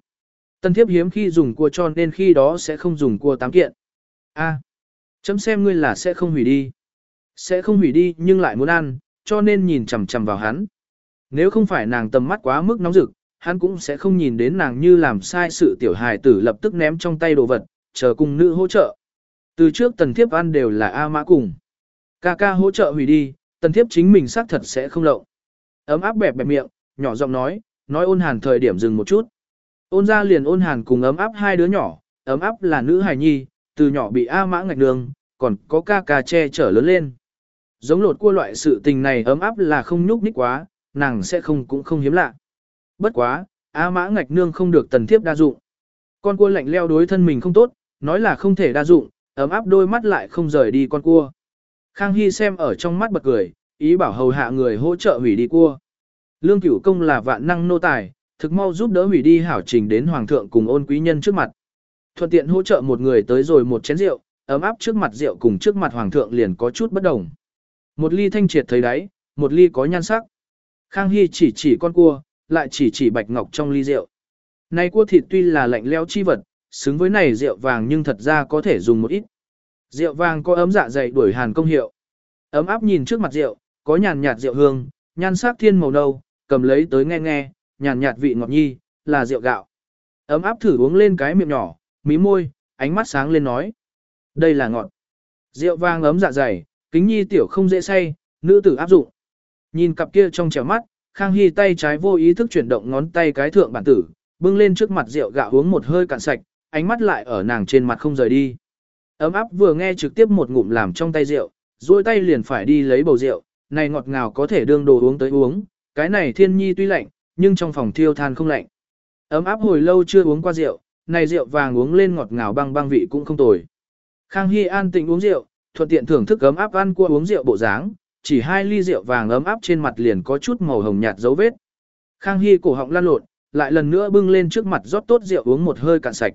Tân thiếp hiếm khi dùng cua cho nên khi đó sẽ không dùng cua tám kiện. A, chấm xem ngươi là sẽ không hủy đi. Sẽ không hủy đi nhưng lại muốn ăn, cho nên nhìn chằm chằm vào hắn. Nếu không phải nàng tầm mắt quá mức nóng rực, hắn cũng sẽ không nhìn đến nàng như làm sai sự tiểu hài tử lập tức ném trong tay đồ vật, chờ cùng nữ hỗ trợ. Từ trước tần thiếp ăn đều là A mã cùng. Ca ca hỗ trợ hủy đi, tần thiếp chính mình xác thật sẽ không lộng. Ấm áp bẹp bẹp miệng, nhỏ giọng nói, nói ôn hàn thời điểm dừng một chút. Ôn ra liền ôn hàn cùng ấm áp hai đứa nhỏ, ấm áp là nữ hài nhi, từ nhỏ bị A mã ngạch đường, còn có ca ca che chở lớn lên. Giống lột cua loại sự tình này ấm áp là không nhúc nhích quá, nàng sẽ không cũng không hiếm lạ. Bất quá, A mã ngạch nương không được tần thiếp đa dụng. Con cua lạnh leo đối thân mình không tốt, nói là không thể đa dụng, ấm áp đôi mắt lại không rời đi con cua. Khang Hy xem ở trong mắt bật cười, ý bảo hầu hạ người hỗ trợ hủy đi cua. Lương cửu công là vạn năng nô tài, thực mau giúp đỡ hủy đi hảo trình đến hoàng thượng cùng ôn quý nhân trước mặt. Thuận tiện hỗ trợ một người tới rồi một chén rượu, ấm áp trước mặt rượu cùng trước mặt hoàng thượng liền có chút bất đồng. Một ly thanh triệt thấy đáy, một ly có nhan sắc. Khang Hy chỉ chỉ con cua, lại chỉ chỉ bạch ngọc trong ly rượu. Này cua thịt tuy là lạnh leo chi vật, xứng với này rượu vàng nhưng thật ra có thể dùng một ít. Rượu vàng có ấm dạ dày đuổi hàn công hiệu. Ấm áp nhìn trước mặt rượu, có nhàn nhạt rượu hương, nhan sắc thiên màu nâu, cầm lấy tới nghe nghe, nhàn nhạt vị ngọt nhi, là rượu gạo. Ấm áp thử uống lên cái miệng nhỏ, mí môi, ánh mắt sáng lên nói. Đây là ngọt. Rượu vàng ấm dạ dày, kính nhi tiểu không dễ say, nữ tử áp dụng. Nhìn cặp kia trong trẻo mắt, Khang Hy tay trái vô ý thức chuyển động ngón tay cái thượng bản tử, bưng lên trước mặt rượu gạo uống một hơi cạn sạch, ánh mắt lại ở nàng trên mặt không rời đi. Ấm áp vừa nghe trực tiếp một ngụm làm trong tay rượu, duỗi tay liền phải đi lấy bầu rượu, này ngọt ngào có thể đương đồ uống tới uống, cái này thiên nhi tuy lạnh, nhưng trong phòng thiêu than không lạnh. Ấm áp hồi lâu chưa uống qua rượu, này rượu vàng uống lên ngọt ngào băng băng vị cũng không tồi. Khang Hy an tĩnh uống rượu, thuận tiện thưởng thức ấm áp ăn cua uống rượu bộ dáng, chỉ hai ly rượu vàng ấm áp trên mặt liền có chút màu hồng nhạt dấu vết. Khang Hy cổ họng lan lộn, lại lần nữa bưng lên trước mặt rót tốt rượu uống một hơi cạn sạch.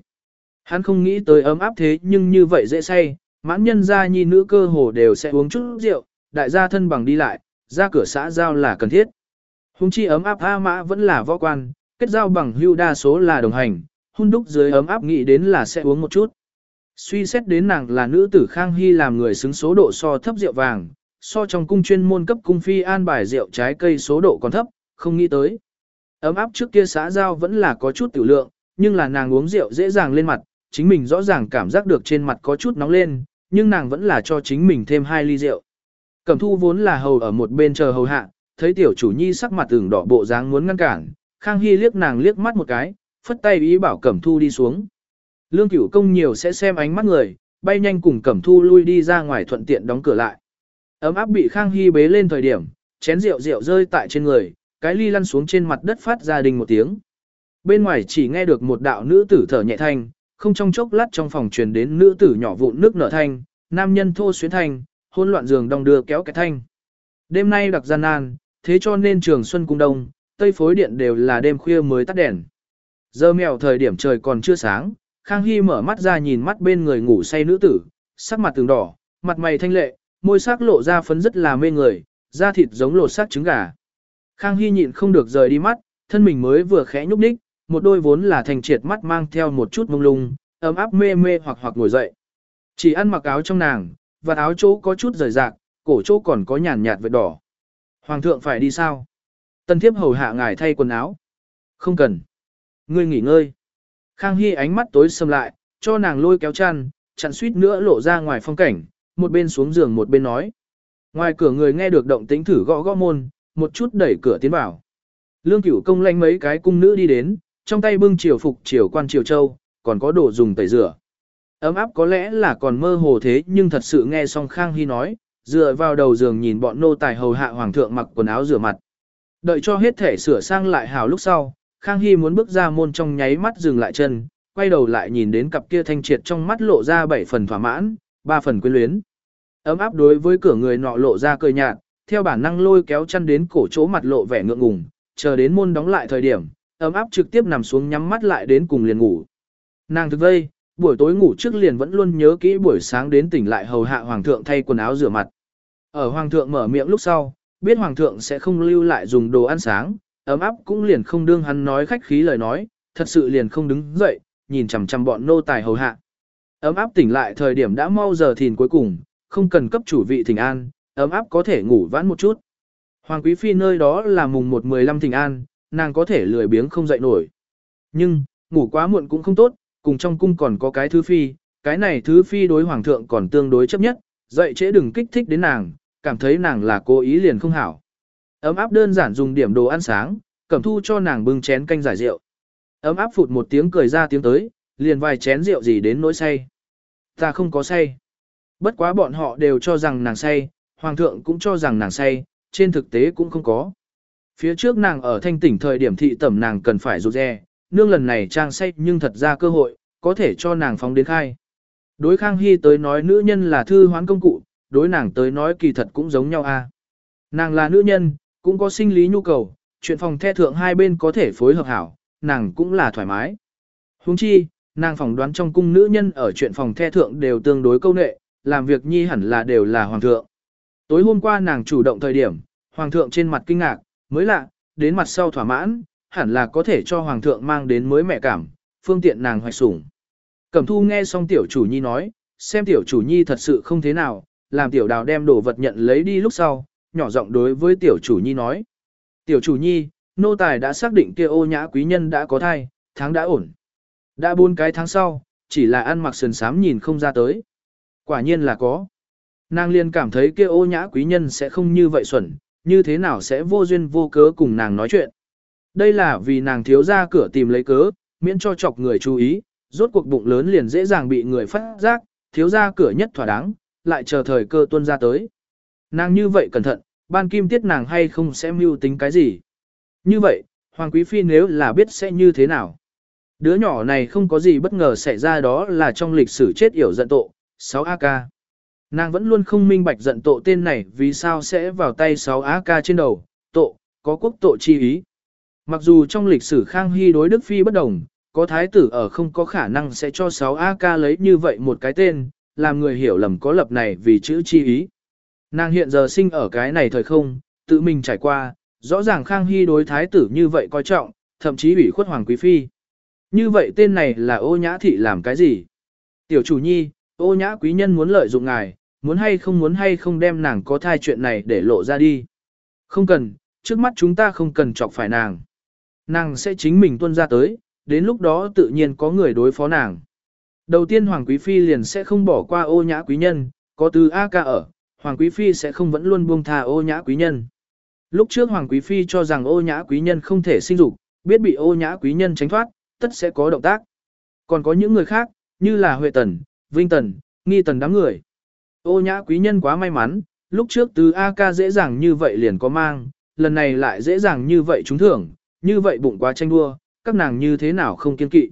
Hắn không nghĩ tới ấm áp thế nhưng như vậy dễ say, mãn nhân gia nhi nữ cơ hồ đều sẽ uống chút rượu, đại gia thân bằng đi lại, ra cửa xã giao là cần thiết. Hùng chi ấm áp A mã vẫn là võ quan, kết giao bằng hưu đa số là đồng hành, hun đúc dưới ấm áp nghĩ đến là sẽ uống một chút. Suy xét đến nàng là nữ tử Khang Hy làm người xứng số độ so thấp rượu vàng, so trong cung chuyên môn cấp cung phi an bài rượu trái cây số độ còn thấp, không nghĩ tới. Ấm áp trước kia xã giao vẫn là có chút tiểu lượng, nhưng là nàng uống rượu dễ dàng lên mặt, chính mình rõ ràng cảm giác được trên mặt có chút nóng lên, nhưng nàng vẫn là cho chính mình thêm hai ly rượu. Cẩm thu vốn là hầu ở một bên chờ hầu hạ, thấy tiểu chủ nhi sắc mặt tưởng đỏ bộ dáng muốn ngăn cản, Khang Hy liếc nàng liếc mắt một cái, phất tay ý bảo Cẩm thu đi xuống. Lương cửu công nhiều sẽ xem ánh mắt người, bay nhanh cùng Cẩm thu lui đi ra ngoài thuận tiện đóng cửa lại. Ấm áp bị Khang Hy bế lên thời điểm, chén rượu rượu rơi tại trên người, cái ly lăn xuống trên mặt đất phát ra đình một tiếng. Bên ngoài chỉ nghe được một đạo nữ tử thở nhẹ thanh, không trong chốc lát trong phòng truyền đến nữ tử nhỏ vụn nước nở thanh, nam nhân thô xuyến thanh, hôn loạn giường đong đưa kéo cái thanh. Đêm nay đặc gian nan, thế cho nên trường xuân cung đông, tây phối điện đều là đêm khuya mới tắt đèn. Giờ mèo thời điểm trời còn chưa sáng, Khang Hy mở mắt ra nhìn mắt bên người ngủ say nữ tử, sắc mặt tường đỏ, mặt mày thanh lệ, môi sắc lộ ra phấn rất là mê người, da thịt giống lột xác trứng gà. Khang Hy nhịn không được rời đi mắt, thân mình mới vừa khẽ nhúc nhích, một đôi vốn là thành triệt mắt mang theo một chút mông lung, ấm áp mê mê hoặc hoặc ngồi dậy. Chỉ ăn mặc áo trong nàng, và áo chỗ có chút rời rạc, cổ chỗ còn có nhàn nhạt vết đỏ. Hoàng thượng phải đi sao? Tân thiếp hầu hạ ngài thay quần áo. Không cần. Ngươi nghỉ ngơi. Khang Hy ánh mắt tối sầm lại, cho nàng lôi kéo chăn, chặn suýt nữa lộ ra ngoài phong cảnh, một bên xuống giường một bên nói. Ngoài cửa người nghe được động tĩnh thử gõ gõ môn, một chút đẩy cửa tiến vào. Lương cửu công lanh mấy cái cung nữ đi đến, trong tay bưng triều phục triều quan triều châu, còn có đồ dùng tẩy rửa. Ấm áp có lẽ là còn mơ hồ thế nhưng thật sự nghe xong Khang Hy nói, dựa vào đầu giường nhìn bọn nô tài hầu hạ hoàng thượng mặc quần áo rửa mặt. Đợi cho hết thể sửa sang lại hào lúc sau, Khang Hy muốn bước ra môn trong nháy mắt dừng lại chân, quay đầu lại nhìn đến cặp kia thanh triệt trong mắt lộ ra bảy phần thỏa mãn, ba phần quyến luyến. Ấm áp đối với cửa người nọ lộ ra cười nhạt, theo bản năng lôi kéo chăn đến cổ chỗ mặt lộ vẻ ngượng ngùng, chờ đến môn đóng lại thời điểm, ấm áp trực tiếp nằm xuống nhắm mắt lại đến cùng liền ngủ. Nàng thực vây, buổi tối ngủ trước liền vẫn luôn nhớ kỹ buổi sáng đến tỉnh lại hầu hạ hoàng thượng thay quần áo rửa mặt. Ở hoàng thượng mở miệng lúc sau, biết hoàng thượng sẽ không lưu lại dùng đồ ăn sáng, ấm áp cũng liền không đương hắn nói khách khí lời nói, thật sự liền không đứng dậy, nhìn chằm chằm bọn nô tài hầu hạ. Ấm áp tỉnh lại thời điểm đã mau giờ thìn cuối cùng, không cần cấp chủ vị thỉnh an, ấm áp có thể ngủ vãn một chút. Hoàng Quý Phi nơi đó là mùng 1-15 thỉnh an, nàng có thể lười biếng không dậy nổi. Nhưng, ngủ quá muộn cũng không tốt, cùng trong cung còn có cái thứ phi, cái này thứ phi đối hoàng thượng còn tương đối chấp nhất, dậy trễ đừng kích thích đến nàng, cảm thấy nàng là cố ý liền không hảo. Ấm áp đơn giản dùng điểm đồ ăn sáng, cẩm thu cho nàng bưng chén canh giải rượu. Ấm áp phụt một tiếng cười ra tiếng tới, liền vài chén rượu gì đến nỗi say. Ta không có say. Bất quá bọn họ đều cho rằng nàng say, hoàng thượng cũng cho rằng nàng say, trên thực tế cũng không có. Phía trước nàng ở thanh tỉnh thời điểm thị tẩm nàng cần phải rụt rè, nương lần này trang say nhưng thật ra cơ hội, có thể cho nàng phóng đến khai. Đối Khang Hy tới nói nữ nhân là thư hoán công cụ, đối nàng tới nói kỳ thật cũng giống nhau a. Nàng là nữ nhân, cũng có sinh lý nhu cầu, chuyện phòng the thượng hai bên có thể phối hợp hảo, nàng cũng là thoải mái. Huống chi, nàng phỏng đoán trong cung nữ nhân ở chuyện phòng the thượng đều tương đối câu nệ, làm việc nhi hẳn là đều là hoàng thượng. Tối hôm qua nàng chủ động thời điểm, hoàng thượng trên mặt kinh ngạc, mới lạ, đến mặt sau thỏa mãn, hẳn là có thể cho hoàng thượng mang đến mới mẹ cảm, phương tiện nàng hoạch sủng. Cẩm thu nghe xong tiểu chủ nhi nói, xem tiểu chủ nhi thật sự không thế nào, làm tiểu đào đem đồ vật nhận lấy đi lúc sau, nhỏ giọng đối với tiểu chủ nhi nói. Tiểu chủ nhi, nô tài đã xác định kia ô nhã quý nhân đã có thai, tháng đã ổn. Đã bốn cái tháng sau, chỉ là ăn mặc sườn sám nhìn không ra tới. Quả nhiên là có. Nàng liền cảm thấy kia ô nhã quý nhân sẽ không như vậy xuẩn, như thế nào sẽ vô duyên vô cớ cùng nàng nói chuyện. Đây là vì nàng thiếu ra cửa tìm lấy cớ, miễn cho chọc người chú ý, rốt cuộc bụng lớn liền dễ dàng bị người phát giác, thiếu ra cửa nhất thỏa đáng, lại chờ thời cơ tuân ra tới. Nàng như vậy cẩn thận, ban kim tiết nàng hay không sẽ mưu tính cái gì. Như vậy, Hoàng Quý Phi nếu là biết sẽ như thế nào. Đứa nhỏ này không có gì bất ngờ xảy ra đó là trong lịch sử chết yểu giận tội, 6AK. Nàng vẫn luôn không minh bạch giận tội tên này vì sao sẽ vào tay 6AK trên đầu, tội, có quốc tội chi ý. Mặc dù trong lịch sử Khang Hy đối Đức Phi bất đồng, có thái tử ở không có khả năng sẽ cho 6AK lấy như vậy một cái tên, làm người hiểu lầm có lập này vì chữ chi ý. Nàng hiện giờ sinh ở cái này thời không, tự mình trải qua, rõ ràng Khang Hy đối thái tử như vậy coi trọng, thậm chí ủy khuất Hoàng Quý Phi. Như vậy tên này là ô nhã thị làm cái gì? Tiểu chủ nhi, ô nhã quý nhân muốn lợi dụng ngài, muốn hay không muốn hay không đem nàng có thai chuyện này để lộ ra đi. Không cần, trước mắt chúng ta không cần chọc phải nàng. Nàng sẽ chính mình tuân ra tới, đến lúc đó tự nhiên có người đối phó nàng. Đầu tiên Hoàng Quý Phi liền sẽ không bỏ qua ô nhã quý nhân, có từ A ca ở, Hoàng Quý Phi sẽ không vẫn luôn buông tha ô nhã quý nhân. Lúc trước Hoàng Quý Phi cho rằng ô nhã quý nhân không thể sinh dục, biết bị ô nhã quý nhân tránh thoát, tất sẽ có động tác. Còn có những người khác, như là Huệ Tần, Vinh Tần, Nghi Tần đám người. Ô nhã quý nhân quá may mắn, lúc trước từ A ca dễ dàng như vậy liền có mang, lần này lại dễ dàng như vậy trúng thưởng, như vậy bụng quá tranh đua, các nàng như thế nào không kiên kỵ.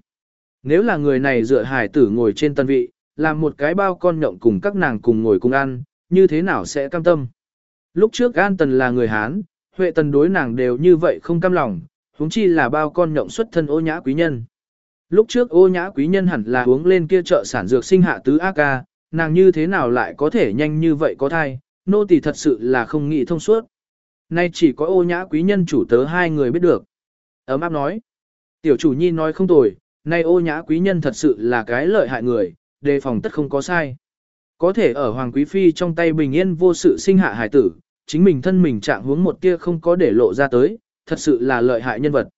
Nếu là người này dựa hải tử ngồi trên tân vị, làm một cái bao con nhộng cùng các nàng cùng ngồi cùng ăn, như thế nào sẽ cam tâm. Lúc trước An Tần là người Hán, Huệ Tần đối nàng đều như vậy không cam lòng, huống chi là bao con nhộng xuất thân ô nhã quý nhân. Lúc trước ô nhã quý nhân hẳn là uống lên kia chợ sản dược sinh hạ tứ ác ca, nàng như thế nào lại có thể nhanh như vậy có thai, nô tỳ thật sự là không nghĩ thông suốt. Nay chỉ có ô nhã quý nhân chủ tớ hai người biết được. Ấm áp nói. Tiểu chủ nhi nói không tồi, nay ô nhã quý nhân thật sự là cái lợi hại người, đề phòng tất không có sai. Có thể ở Hoàng Quý Phi trong tay bình yên vô sự sinh hạ hải tử, chính mình thân mình trạng hướng một kia không có để lộ ra tới, thật sự là lợi hại nhân vật.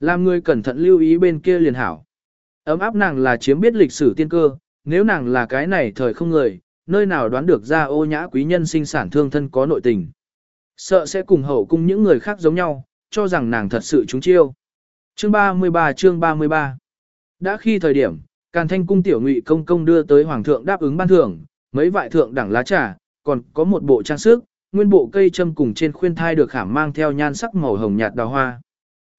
Làm người cẩn thận lưu ý bên kia liền hảo. Ấm áp nàng là chiếm biết lịch sử tiên cơ, nếu nàng là cái này thời không người, nơi nào đoán được ra ô nhã quý nhân sinh sản thương thân có nội tình. Sợ sẽ cùng hậu cung những người khác giống nhau, cho rằng nàng thật sự trúng chiêu. Chương 33 chương 33 Đã khi thời điểm, Càn Thanh cung tiểu ngụy công công đưa tới hoàng thượng đáp ứng ban thưởng, mấy vại thượng đẳng lá trà, còn có một bộ trang sức, nguyên bộ cây châm cùng trên khuyên thai được khảm mang theo nhan sắc màu hồng nhạt đào hoa.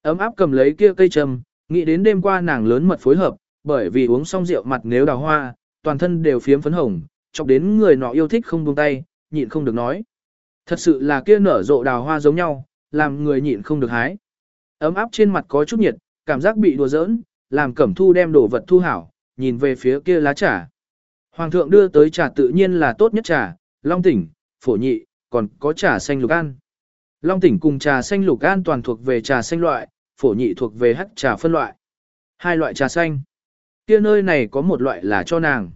Ấm áp cầm lấy kia cây châm, nghĩ đến đêm qua nàng lớn mật phối hợp, bởi vì uống xong rượu mặt nếu đào hoa, toàn thân đều phiếm phấn hồng, chọc đến người nọ yêu thích không buông tay, nhịn không được nói. Thật sự là kia nở rộ đào hoa giống nhau, làm người nhịn không được hái. Ấm áp trên mặt có chút nhiệt, cảm giác bị đùa giỡn, làm cẩm thu đem đồ vật thu hảo, nhìn về phía kia lá trà. Hoàng thượng đưa tới trà tự nhiên là tốt nhất trà, long tỉnh, phổ nhị, còn có trà xanh lục an. Long tỉnh cùng trà xanh lục an toàn thuộc về trà xanh loại, phổ nhị thuộc về hắc trà phân loại. Hai loại trà xanh. Kia nơi này có một loại là cho nàng.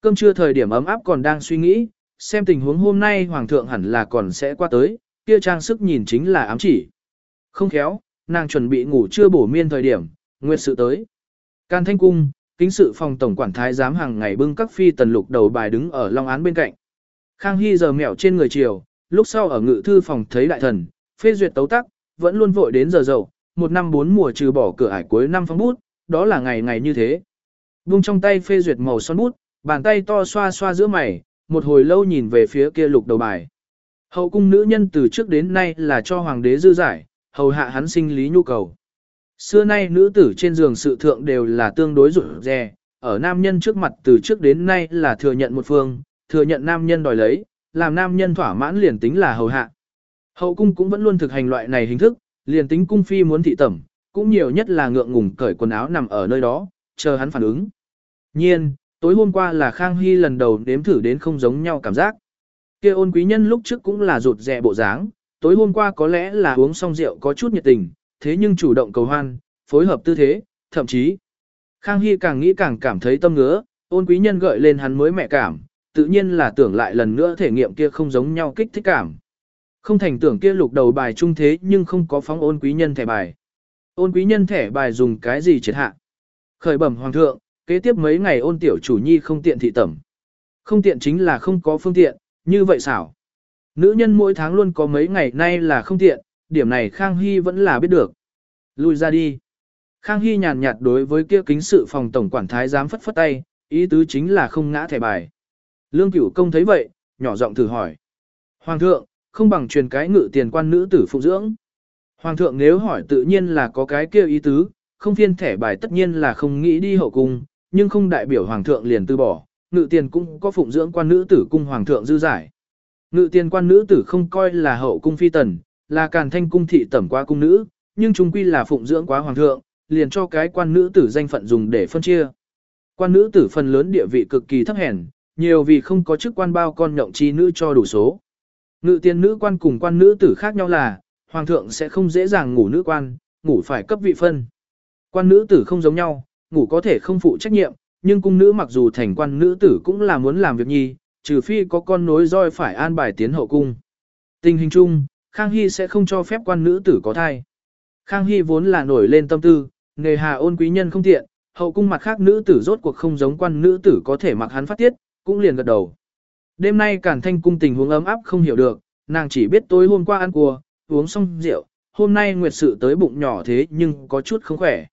Cơm trưa thời điểm ấm áp còn đang suy nghĩ, xem tình huống hôm nay hoàng thượng hẳn là còn sẽ qua tới, kia trang sức nhìn chính là ám chỉ. Không khéo, nàng chuẩn bị ngủ chưa bổ miên thời điểm, nguyệt sự tới. Can thanh cung, kính sự phòng tổng quản thái giám hàng ngày bưng các phi tần lục đầu bài đứng ở long án bên cạnh. Khang Hy giờ mẹo trên người chiều, lúc sau ở ngự thư phòng thấy đại thần, phê duyệt tấu tắc, vẫn luôn vội đến giờ dậu, một năm bốn mùa trừ bỏ cửa ải cuối năm phong bút, đó là ngày ngày như thế. Vung trong tay phê duyệt màu son bút, bàn tay to xoa xoa giữa mày, một hồi lâu nhìn về phía kia lục đầu bài. Hậu cung nữ nhân từ trước đến nay là cho hoàng đế dư giải, hầu hạ hắn sinh lý nhu cầu. Xưa nay nữ tử trên giường sự thượng đều là tương đối rủi rè, ở nam nhân trước mặt từ trước đến nay là thừa nhận một phương, thừa nhận nam nhân đòi lấy, làm nam nhân thỏa mãn liền tính là hầu hạ. Hậu cung cũng vẫn luôn thực hành loại này hình thức, liền tính cung phi muốn thị tẩm, cũng nhiều nhất là ngượng ngùng cởi quần áo nằm ở nơi đó, chờ hắn phản ứng. Nhiên, tối hôm qua là Khang Hy lần đầu nếm thử đến không giống nhau cảm giác. kia ôn quý nhân lúc trước cũng là rụt rè bộ dáng, tối hôm qua có lẽ là uống xong rượu có chút nhiệt tình, thế nhưng chủ động cầu hoan, phối hợp tư thế, thậm chí. Khang Hy càng nghĩ càng cảm thấy tâm ngứa, ôn quý nhân gợi lên hắn mới mẹ cảm, tự nhiên là tưởng lại lần nữa thể nghiệm kia không giống nhau kích thích cảm. Không thành tưởng kia lục đầu bài trung thế nhưng không có phóng ôn quý nhân thẻ bài. Ôn quý nhân thẻ bài dùng cái gì triệt hạ? Khởi bẩm hoàng thượng, kế tiếp mấy ngày ôn tiểu chủ nhi không tiện thị tẩm. Không tiện chính là không có phương tiện, như vậy xảo. Nữ nhân mỗi tháng luôn có mấy ngày nay là không tiện, điểm này Khang Hy vẫn là biết được. Lui ra đi. Khang Hy nhàn nhạt đối với kia kính sự phòng tổng quản thái giám phất phất tay, ý tứ chính là không ngã thẻ bài. Lương cửu công thấy vậy, nhỏ giọng thử hỏi. Hoàng thượng, không bằng truyền cái ngự tiền quan nữ tử phụ dưỡng. Hoàng thượng nếu hỏi tự nhiên là có cái kia ý tứ, không phiên thẻ bài tất nhiên là không nghĩ đi hậu cung, nhưng không đại biểu hoàng thượng liền từ bỏ, ngự tiền cũng có phụng dưỡng quan nữ tử cung hoàng thượng dư giải. Ngự tiền quan nữ tử không coi là hậu cung phi tần, là càn thanh cung thị tẩm qua cung nữ, nhưng chúng quy là phụng dưỡng quá hoàng thượng, liền cho cái quan nữ tử danh phận dùng để phân chia. Quan nữ tử phần lớn địa vị cực kỳ thấp hèn, nhiều vì không có chức quan bao con nhộng chi nữ cho đủ số. Ngự tiên nữ quan cùng quan nữ tử khác nhau là, hoàng thượng sẽ không dễ dàng ngủ nữ quan, ngủ phải cấp vị phân. Quan nữ tử không giống nhau, ngủ có thể không phụ trách nhiệm, nhưng cung nữ mặc dù thành quan nữ tử cũng là muốn làm việc nhi, trừ phi có con nối roi phải an bài tiến hậu cung. Tình hình chung, Khang Hy sẽ không cho phép quan nữ tử có thai. Khang Hy vốn là nổi lên tâm tư, nghề hà ôn quý nhân không tiện, hậu cung mặt khác nữ tử rốt cuộc không giống quan nữ tử có thể mặc hắn phát tiết, cũng liền gật đầu. Đêm nay Cản Thanh cung tình huống ấm áp không hiểu được, nàng chỉ biết tối hôm qua ăn cua, uống xong rượu, hôm nay nguyệt sự tới bụng nhỏ thế nhưng có chút không khỏe.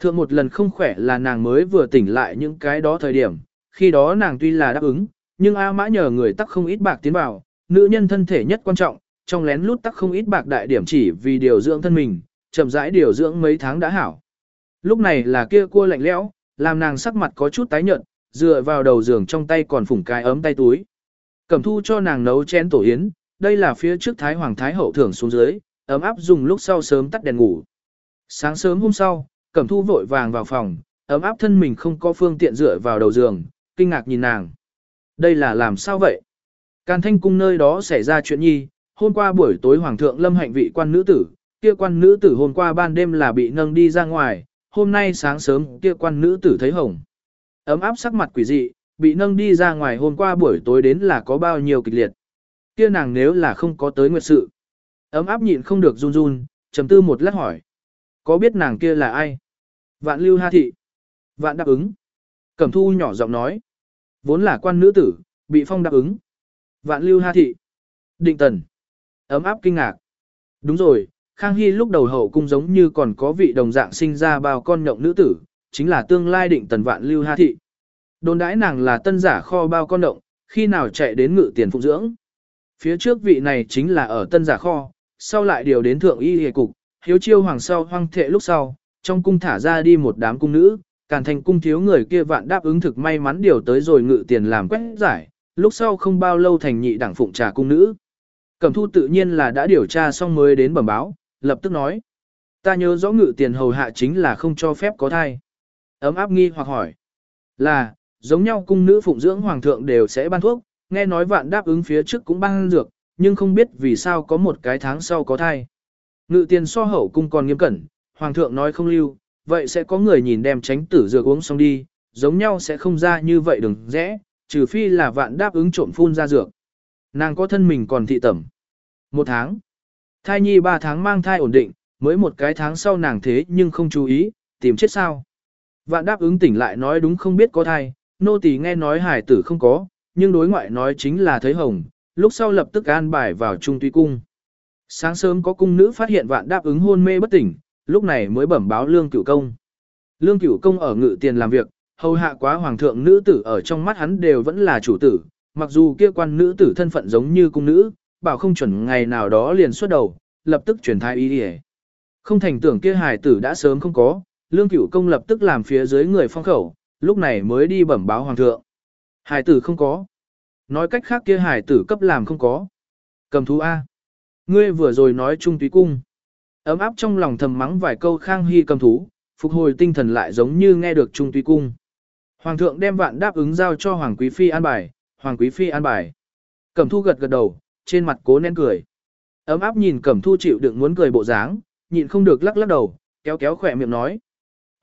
Thượng một lần không khỏe là nàng mới vừa tỉnh lại những cái đó thời điểm, khi đó nàng tuy là đáp ứng, nhưng A mã nhờ người tắc không ít bạc tiến vào, nữ nhân thân thể nhất quan trọng, trong lén lút tắc không ít bạc đại điểm chỉ vì điều dưỡng thân mình, chậm rãi điều dưỡng mấy tháng đã hảo. Lúc này là kia cua lạnh lẽo, làm nàng sắc mặt có chút tái nhợt, dựa vào đầu giường trong tay còn phủng cái ấm tay túi. Cẩm thu cho nàng nấu chén tổ yến, đây là phía trước Thái Hoàng Thái Hậu thưởng xuống dưới, ấm áp dùng lúc sau sớm tắt đèn ngủ. Sáng sớm hôm sau, Cẩm thu vội vàng vào phòng, ấm áp thân mình không có phương tiện dựa vào đầu giường, kinh ngạc nhìn nàng. Đây là làm sao vậy? Càn thanh cung nơi đó xảy ra chuyện nhi, hôm qua buổi tối Hoàng thượng lâm hạnh vị quan nữ tử, kia quan nữ tử hôm qua ban đêm là bị nâng đi ra ngoài, hôm nay sáng sớm kia quan nữ tử thấy hồng. Ấm áp sắc mặt quỷ dị, bị nâng đi ra ngoài hôm qua buổi tối đến là có bao nhiêu kịch liệt. Kia nàng nếu là không có tới nguyệt sự. Ấm áp nhịn không được run run, trầm tư một lát hỏi. Có biết nàng kia là ai? Vạn lưu ha thị. Vạn đáp ứng. Cẩm thu nhỏ giọng nói. Vốn là quan nữ tử, bị phong đáp ứng. Vạn lưu ha thị. Định tần. Ấm áp kinh ngạc. Đúng rồi, Khang Hy lúc đầu hậu cung giống như còn có vị đồng dạng sinh ra bao con nhộng nữ tử, chính là tương lai định tần vạn lưu ha thị. Đồn đãi nàng là tân giả kho bao con động, khi nào chạy đến ngự tiền phụng dưỡng. Phía trước vị này chính là ở tân giả kho, sau lại điều đến thượng y hề cục, hiếu chiêu hoàng sau hoang thệ lúc sau, trong cung thả ra đi một đám cung nữ, càn thành cung thiếu người kia vạn đáp ứng thực may mắn điều tới rồi ngự tiền làm quét giải, lúc sau không bao lâu thành nhị đảng phụng trà cung nữ. Cẩm thu tự nhiên là đã điều tra xong mới đến bẩm báo, lập tức nói. Ta nhớ rõ ngự tiền hầu hạ chính là không cho phép có thai. Ấm áp nghi hoặc hỏi. Là, giống nhau cung nữ phụng dưỡng hoàng thượng đều sẽ ban thuốc, nghe nói vạn đáp ứng phía trước cũng ban dược, nhưng không biết vì sao có một cái tháng sau có thai. Ngự tiền so hậu cung còn nghiêm cẩn, hoàng thượng nói không lưu, vậy sẽ có người nhìn đem tránh tử dược uống xong đi, giống nhau sẽ không ra như vậy đừng rẽ, trừ phi là vạn đáp ứng trộm phun ra dược. Nàng có thân mình còn thị tẩm. Một tháng. Thai nhi ba tháng mang thai ổn định, mới một cái tháng sau nàng thế nhưng không chú ý, tìm chết sao. Vạn đáp ứng tỉnh lại nói đúng không biết có thai, nô tỳ nghe nói hải tử không có, nhưng đối ngoại nói chính là thấy hồng, lúc sau lập tức an bài vào trung tuy cung. Sáng sớm có cung nữ phát hiện vạn đáp ứng hôn mê bất tỉnh, lúc này mới bẩm báo lương cửu công. Lương cửu công ở ngự tiền làm việc, hầu hạ quá hoàng thượng nữ tử ở trong mắt hắn đều vẫn là chủ tử, mặc dù kia quan nữ tử thân phận giống như cung nữ, bảo không chuẩn ngày nào đó liền xuất đầu, lập tức chuyển thai ý đi Không thành tưởng kia hài tử đã sớm không có, lương cửu công lập tức làm phía dưới người phong khẩu, lúc này mới đi bẩm báo hoàng thượng. Hải tử không có. Nói cách khác kia Hải tử cấp làm không có. Cầm thú A. Ngươi vừa rồi nói trung túy cung. Ấm áp trong lòng thầm mắng vài câu khang hy cầm thú, phục hồi tinh thần lại giống như nghe được trung túy cung. Hoàng thượng đem vạn đáp ứng giao cho Hoàng Quý Phi an bài, Hoàng Quý Phi an bài. Cẩm thu gật gật đầu, trên mặt cố nén cười. Ấm áp nhìn Cẩm thu chịu đựng muốn cười bộ dáng, nhịn không được lắc lắc đầu, kéo kéo khỏe miệng nói.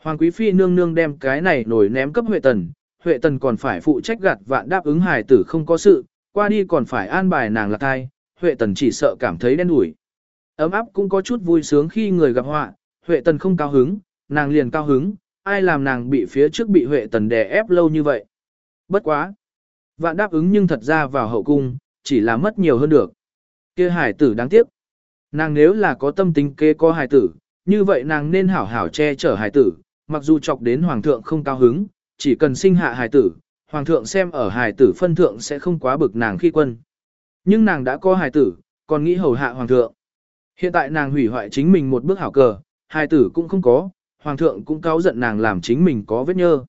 Hoàng Quý Phi nương nương đem cái này nổi ném cấp Huệ Tần, Huệ Tần còn phải phụ trách gạt vạn đáp ứng hài tử không có sự, qua đi còn phải an bài nàng là thai, Huệ Tần chỉ sợ cảm thấy đen đủi. Ấm áp cũng có chút vui sướng khi người gặp họa, Huệ Tần không cao hứng, nàng liền cao hứng, ai làm nàng bị phía trước bị Huệ Tần đè ép lâu như vậy. Bất quá. Vạn đáp ứng nhưng thật ra vào hậu cung, chỉ là mất nhiều hơn được. kia hải tử đáng tiếc. Nàng nếu là có tâm tính kế có hải tử, như vậy nàng nên hảo hảo che chở hải tử, mặc dù chọc đến hoàng thượng không cao hứng, chỉ cần sinh hạ hài tử, hoàng thượng xem ở hài tử phân thượng sẽ không quá bực nàng khi quân. Nhưng nàng đã có hài tử, còn nghĩ hầu hạ hoàng thượng. Hiện tại nàng hủy hoại chính mình một bước hảo cờ, hài tử cũng không có, hoàng thượng cũng cáo giận nàng làm chính mình có vết nhơ.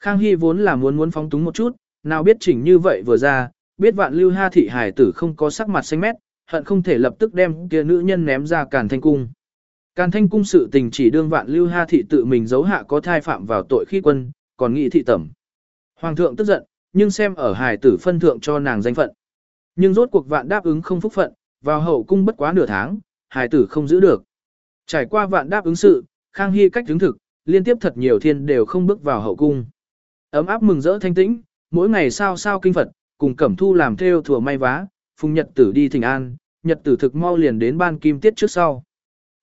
Khang Hy vốn là muốn muốn phóng túng một chút, nào biết chỉnh như vậy vừa ra, biết vạn lưu ha thị hài tử không có sắc mặt xanh mét, hận không thể lập tức đem kia nữ nhân ném ra càn thanh cung. Càn thanh cung sự tình chỉ đương vạn lưu ha thị tự mình giấu hạ có thai phạm vào tội khi quân, còn nghị thị tẩm. Hoàng thượng tức giận, nhưng xem ở hải tử phân thượng cho nàng danh phận. Nhưng rốt cuộc vạn đáp ứng không phúc phận, vào hậu cung bất quá nửa tháng, hải tử không giữ được. Trải qua vạn đáp ứng sự, Khang Hy cách chứng thực, liên tiếp thật nhiều thiên đều không bước vào hậu cung. Ấm áp mừng rỡ thanh tĩnh, mỗi ngày sao sao kinh Phật, cùng Cẩm Thu làm theo thừa may vá, phùng nhật tử đi thỉnh an, nhật tử thực mau liền đến ban kim tiết trước sau.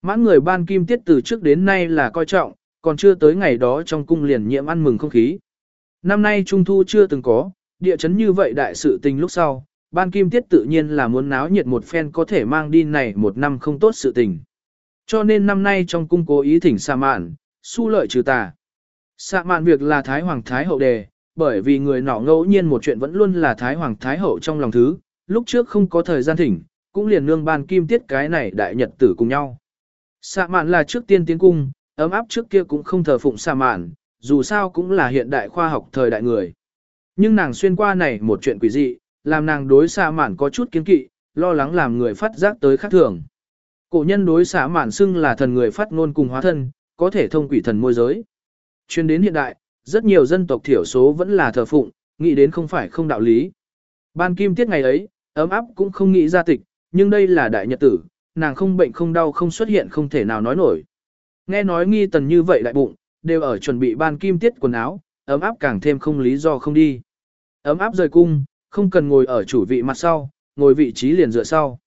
Mãn người ban kim tiết từ trước đến nay là coi trọng, còn chưa tới ngày đó trong cung liền nhiễm ăn mừng không khí. Năm nay Trung Thu chưa từng có, địa chấn như vậy đại sự tình lúc sau, ban kim tiết tự nhiên là muốn náo nhiệt một phen có thể mang đi này một năm không tốt sự tình. Cho nên năm nay trong cung cố ý thỉnh xa Mạn, su lợi trừ tà. xa Mạn việc là Thái Hoàng Thái Hậu đề, bởi vì người nọ ngẫu nhiên một chuyện vẫn luôn là Thái Hoàng Thái Hậu trong lòng thứ, lúc trước không có thời gian thỉnh, cũng liền nương ban kim tiết cái này đại nhật tử cùng nhau. Xạ Mạn là trước tiên tiến cung, ấm áp trước kia cũng không thờ phụng xạ Mạn, dù sao cũng là hiện đại khoa học thời đại người. Nhưng nàng xuyên qua này một chuyện quỷ dị, làm nàng đối xạ Mạn có chút kiên kỵ, lo lắng làm người phát giác tới khác thường. Cổ nhân đối xạ mạn xưng là thần người phát ngôn cùng hóa thân, có thể thông quỷ thần môi giới. Chuyên đến hiện đại, rất nhiều dân tộc thiểu số vẫn là thờ phụng, nghĩ đến không phải không đạo lý. Ban kim tiết ngày ấy, ấm áp cũng không nghĩ ra tịch, nhưng đây là đại nhật tử, nàng không bệnh không đau không xuất hiện không thể nào nói nổi. Nghe nói nghi tần như vậy lại bụng, đều ở chuẩn bị ban kim tiết quần áo, ấm áp càng thêm không lý do không đi. Ấm áp rời cung, không cần ngồi ở chủ vị mặt sau, ngồi vị trí liền dựa sau.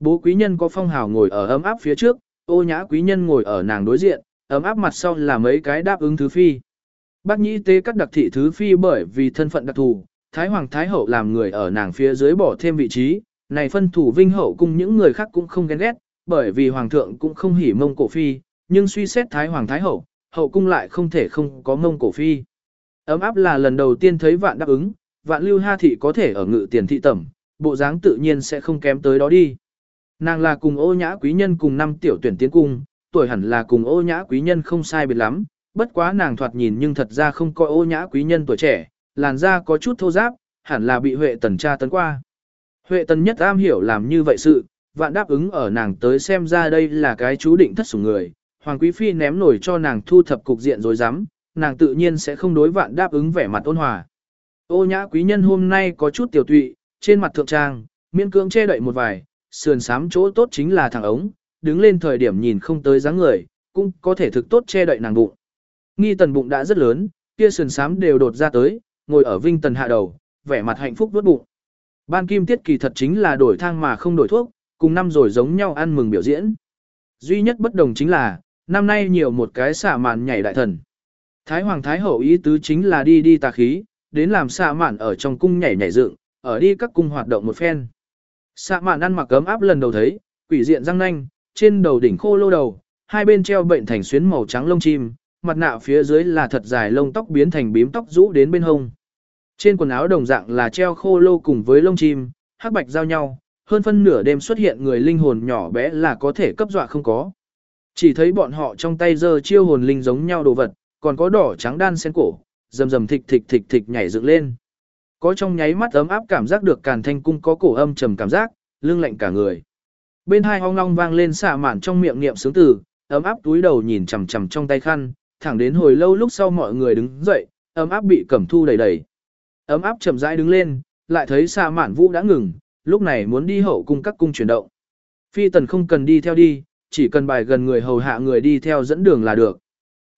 Bố quý nhân có phong hào ngồi ở ấm áp phía trước, ô nhã quý nhân ngồi ở nàng đối diện, ấm áp mặt sau là mấy cái đáp ứng thứ phi. Bác nhĩ tế cắt đặc thị thứ phi bởi vì thân phận đặc thù, Thái Hoàng Thái Hậu làm người ở nàng phía dưới bỏ thêm vị trí, này phân thủ vinh hậu cùng những người khác cũng không ghen ghét, bởi vì Hoàng thượng cũng không hỉ mông cổ phi, nhưng suy xét Thái Hoàng Thái Hậu, hậu cung lại không thể không có mông cổ phi. Ấm áp là lần đầu tiên thấy vạn đáp ứng, vạn lưu ha thị có thể ở ngự tiền thị tẩm, bộ dáng tự nhiên sẽ không kém tới đó đi. Nàng là cùng ô nhã quý nhân cùng năm tiểu tuyển tiến cung, tuổi hẳn là cùng ô nhã quý nhân không sai biệt lắm, bất quá nàng thoạt nhìn nhưng thật ra không coi ô nhã quý nhân tuổi trẻ, làn da có chút thô giáp, hẳn là bị Huệ Tần tra tấn qua. Huệ Tần nhất am hiểu làm như vậy sự, vạn đáp ứng ở nàng tới xem ra đây là cái chú định thất sủng người. Hoàng Quý Phi ném nổi cho nàng thu thập cục diện rồi dám, nàng tự nhiên sẽ không đối vạn đáp ứng vẻ mặt ôn hòa. Ô nhã quý nhân hôm nay có chút tiểu tụy, trên mặt thượng trang, miễn cưỡng che đậy một vài, sườn sám chỗ tốt chính là thằng ống, đứng lên thời điểm nhìn không tới dáng người, cũng có thể thực tốt che đậy nàng bụng. Nghi tần bụng đã rất lớn, kia sườn sám đều đột ra tới, ngồi ở vinh tần hạ đầu, vẻ mặt hạnh phúc vớt bụng. Ban kim tiết kỳ thật chính là đổi thang mà không đổi thuốc, cùng năm rồi giống nhau ăn mừng biểu diễn. Duy nhất bất đồng chính là, năm nay nhiều một cái xả mạn nhảy đại thần. Thái Hoàng Thái Hậu ý tứ chính là đi đi tà khí, đến làm xạ mạn ở trong cung nhảy nhảy dựng, ở đi các cung hoạt động một phen. Xạ mạn ăn mặc cấm áp lần đầu thấy, quỷ diện răng nanh, trên đầu đỉnh khô lô đầu, hai bên treo bệnh thành xuyến màu trắng lông chim, mặt nạ phía dưới là thật dài lông tóc biến thành bím tóc rũ đến bên hông. Trên quần áo đồng dạng là treo khô lô cùng với lông chim, hắc bạch giao nhau, hơn phân nửa đêm xuất hiện người linh hồn nhỏ bé là có thể cấp dọa không có. Chỉ thấy bọn họ trong tay giơ chiêu hồn linh giống nhau đồ vật, còn có đỏ trắng đan sen cổ, rầm rầm thịch thịch thịch thịch nhảy dựng lên. Có trong nháy mắt ấm áp cảm giác được càn thanh cung có cổ âm trầm cảm giác, lưng lạnh cả người. Bên hai ong long vang lên xạ mạn trong miệng niệm sướng từ, ấm áp túi đầu nhìn chằm chằm trong tay khăn, thẳng đến hồi lâu lúc sau mọi người đứng dậy, ấm áp bị cẩm thu đầy đầy. Ấm áp chậm rãi đứng lên, lại thấy xa mạn vũ đã ngừng, lúc này muốn đi hậu cung các cung chuyển động. Phi tần không cần đi theo đi, chỉ cần bài gần người hầu hạ người đi theo dẫn đường là được.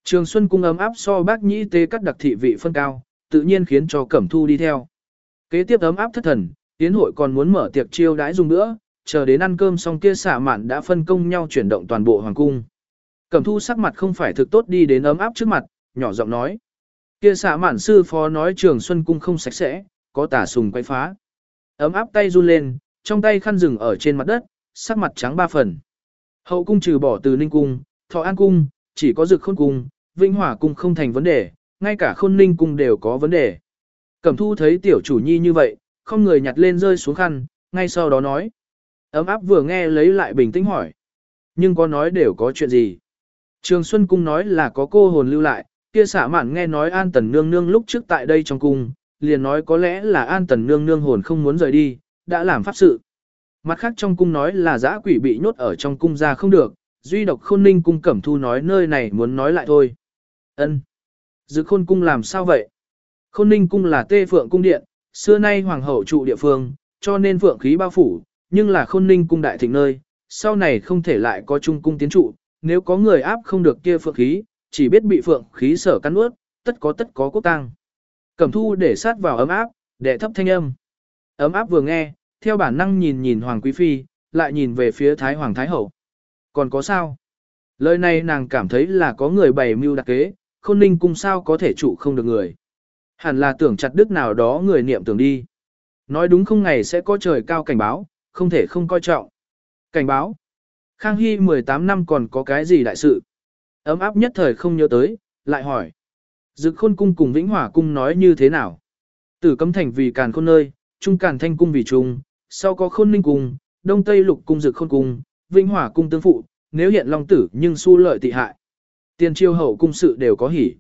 Trường Xuân cung ấm áp so bác nhĩ tế cắt đặc thị vị phân cao, tự nhiên khiến cho Cẩm Thu đi theo. Kế tiếp ấm áp thất thần, tiến hội còn muốn mở tiệc chiêu đãi dùng nữa, chờ đến ăn cơm xong kia xả mạn đã phân công nhau chuyển động toàn bộ hoàng cung. Cẩm Thu sắc mặt không phải thực tốt đi đến ấm áp trước mặt, nhỏ giọng nói. Kia xạ mạn sư phó nói Trường Xuân cung không sạch sẽ, có tả sùng quay phá. Ấm áp tay run lên, trong tay khăn rừng ở trên mặt đất, sắc mặt trắng ba phần. Hậu cung trừ bỏ từ Ninh cung, Thọ An cung, chỉ có Dực Khôn cung, Vinh Hỏa cung không thành vấn đề, ngay cả Khôn Ninh cung đều có vấn đề. Cẩm Thu thấy tiểu chủ nhi như vậy, không người nhặt lên rơi xuống khăn, ngay sau đó nói. Ấm áp vừa nghe lấy lại bình tĩnh hỏi. Nhưng có nói đều có chuyện gì? Trường Xuân cung nói là có cô hồn lưu lại, kia xả mạn nghe nói An Tần Nương Nương lúc trước tại đây trong cung, liền nói có lẽ là An Tần Nương Nương hồn không muốn rời đi, đã làm pháp sự. Mặt khác trong cung nói là giã quỷ bị nhốt ở trong cung ra không được, duy độc khôn ninh cung cẩm thu nói nơi này muốn nói lại thôi. ân Dự khôn cung làm sao vậy? Khôn ninh cung là tê phượng cung điện, xưa nay hoàng hậu trụ địa phương, cho nên phượng khí bao phủ, nhưng là khôn ninh cung đại thịnh nơi, sau này không thể lại có trung cung tiến trụ, nếu có người áp không được kia phượng khí, chỉ biết bị phượng khí sở cắn nuốt tất có tất có quốc tăng. Cẩm thu để sát vào ấm áp, để thấp thanh âm. Ấm áp vừa nghe, theo bản năng nhìn nhìn Hoàng Quý Phi, lại nhìn về phía Thái Hoàng Thái Hậu. Còn có sao? Lời này nàng cảm thấy là có người bày mưu đặc kế, khôn ninh cung sao có thể trụ không được người. Hẳn là tưởng chặt đức nào đó người niệm tưởng đi. Nói đúng không ngày sẽ có trời cao cảnh báo, không thể không coi trọng. Cảnh báo. Khang Hy 18 năm còn có cái gì đại sự? Ấm áp nhất thời không nhớ tới, lại hỏi. Dực khôn cung cùng Vĩnh Hỏa cung nói như thế nào? Tử cấm thành vì càn khôn nơi, trung càn thanh cung vì trung, sau có khôn ninh cung, đông tây lục cung dực khôn cung, Vĩnh Hỏa cung tương phụ, nếu hiện long tử nhưng su lợi tị hại. Tiền chiêu hậu cung sự đều có hỉ.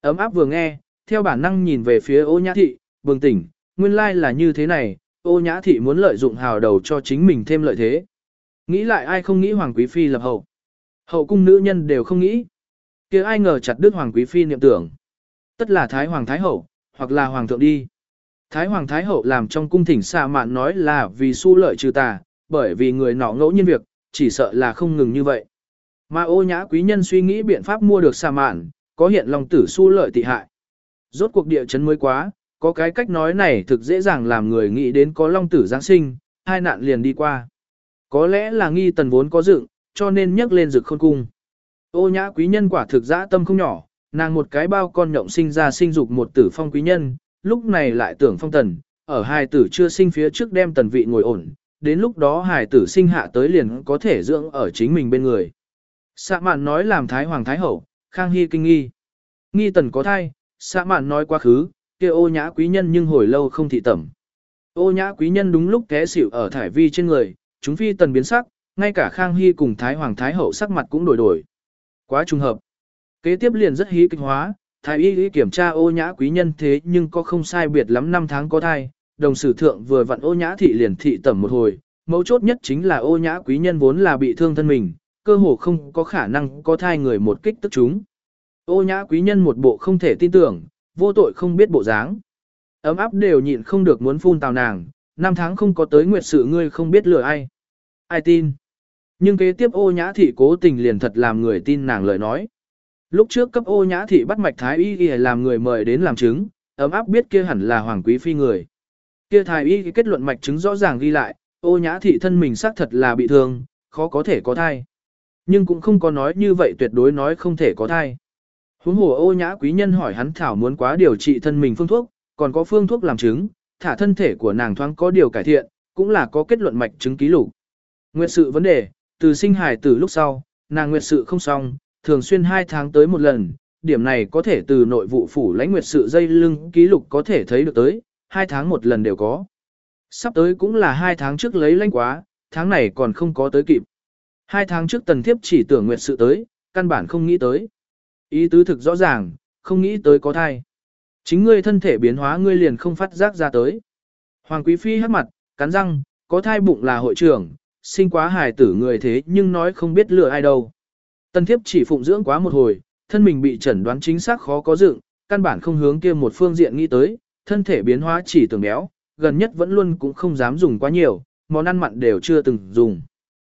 Ấm áp vừa nghe, theo bản năng nhìn về phía ô nhã thị, bừng tỉnh, nguyên lai là như thế này, ô nhã thị muốn lợi dụng hào đầu cho chính mình thêm lợi thế. Nghĩ lại ai không nghĩ Hoàng Quý Phi lập hậu. Hậu cung nữ nhân đều không nghĩ. kia ai ngờ chặt đứt Hoàng Quý Phi niệm tưởng. Tất là Thái Hoàng Thái Hậu, hoặc là Hoàng thượng đi. Thái Hoàng Thái Hậu làm trong cung thỉnh xạ mạn nói là vì su lợi trừ tà, bởi vì người nọ ngẫu nhiên việc, chỉ sợ là không ngừng như vậy. Mà ô nhã quý nhân suy nghĩ biện pháp mua được xạ mạn, có hiện lòng tử su lợi tị hại. Rốt cuộc địa chấn mới quá, có cái cách nói này thực dễ dàng làm người nghĩ đến có long tử Giáng sinh, hai nạn liền đi qua. Có lẽ là nghi tần vốn có dựng, cho nên nhắc lên rực khôn cung. Ô nhã quý nhân quả thực dã tâm không nhỏ, nàng một cái bao con nhộng sinh ra sinh dục một tử phong quý nhân, lúc này lại tưởng phong tần, ở hai tử chưa sinh phía trước đem tần vị ngồi ổn, đến lúc đó hài tử sinh hạ tới liền có thể dưỡng ở chính mình bên người. Sạ mạn nói làm Thái Hoàng Thái Hậu, Khang Hy kinh nghi. Nghi tần có thai, sạ mạn nói quá khứ, kia ô nhã quý nhân nhưng hồi lâu không thị tẩm. Ô nhã quý nhân đúng lúc té xỉu ở thải vi trên người, chúng phi tần biến sắc, ngay cả Khang Hy cùng Thái Hoàng Thái Hậu sắc mặt cũng đổi đổi. Quá trùng hợp. Kế tiếp liền rất hí kịch hóa, thái y y kiểm tra ô nhã quý nhân thế nhưng có không sai biệt lắm năm tháng có thai, đồng sử thượng vừa vặn ô nhã thị liền thị tẩm một hồi, mấu chốt nhất chính là ô nhã quý nhân vốn là bị thương thân mình, cơ hồ không có khả năng có thai người một kích tức chúng. Ô nhã quý nhân một bộ không thể tin tưởng, vô tội không biết bộ dáng. Ấm áp đều nhịn không được muốn phun tào nàng, năm tháng không có tới nguyệt sự ngươi không biết lừa ai. Ai tin? Nhưng kế tiếp ô nhã thị cố tình liền thật làm người tin nàng lời nói. Lúc trước cấp ô nhã thị bắt mạch thái y y làm người mời đến làm chứng, ấm áp biết kia hẳn là hoàng quý phi người. Kia thái y kết luận mạch chứng rõ ràng ghi lại, ô nhã thị thân mình xác thật là bị thương, khó có thể có thai. Nhưng cũng không có nói như vậy tuyệt đối nói không thể có thai. Huống hồ ô nhã quý nhân hỏi hắn thảo muốn quá điều trị thân mình phương thuốc, còn có phương thuốc làm chứng, thả thân thể của nàng thoáng có điều cải thiện, cũng là có kết luận mạch chứng ký lục. Nguyệt sự vấn đề, từ sinh hài từ lúc sau, nàng nguyệt sự không xong, thường xuyên 2 tháng tới một lần, điểm này có thể từ nội vụ phủ lãnh nguyệt sự dây lưng ký lục có thể thấy được tới, 2 tháng một lần đều có. Sắp tới cũng là 2 tháng trước lấy lãnh quá, tháng này còn không có tới kịp. 2 tháng trước tần thiếp chỉ tưởng nguyệt sự tới, căn bản không nghĩ tới. Ý tứ thực rõ ràng, không nghĩ tới có thai. Chính ngươi thân thể biến hóa ngươi liền không phát giác ra tới. Hoàng Quý Phi hắc mặt, cắn răng, có thai bụng là hội trưởng, sinh quá hài tử người thế nhưng nói không biết lừa ai đâu. Tân thiếp chỉ phụng dưỡng quá một hồi, thân mình bị chẩn đoán chính xác khó có dựng, căn bản không hướng kia một phương diện nghĩ tới, thân thể biến hóa chỉ tưởng béo, gần nhất vẫn luôn cũng không dám dùng quá nhiều, món ăn mặn đều chưa từng dùng.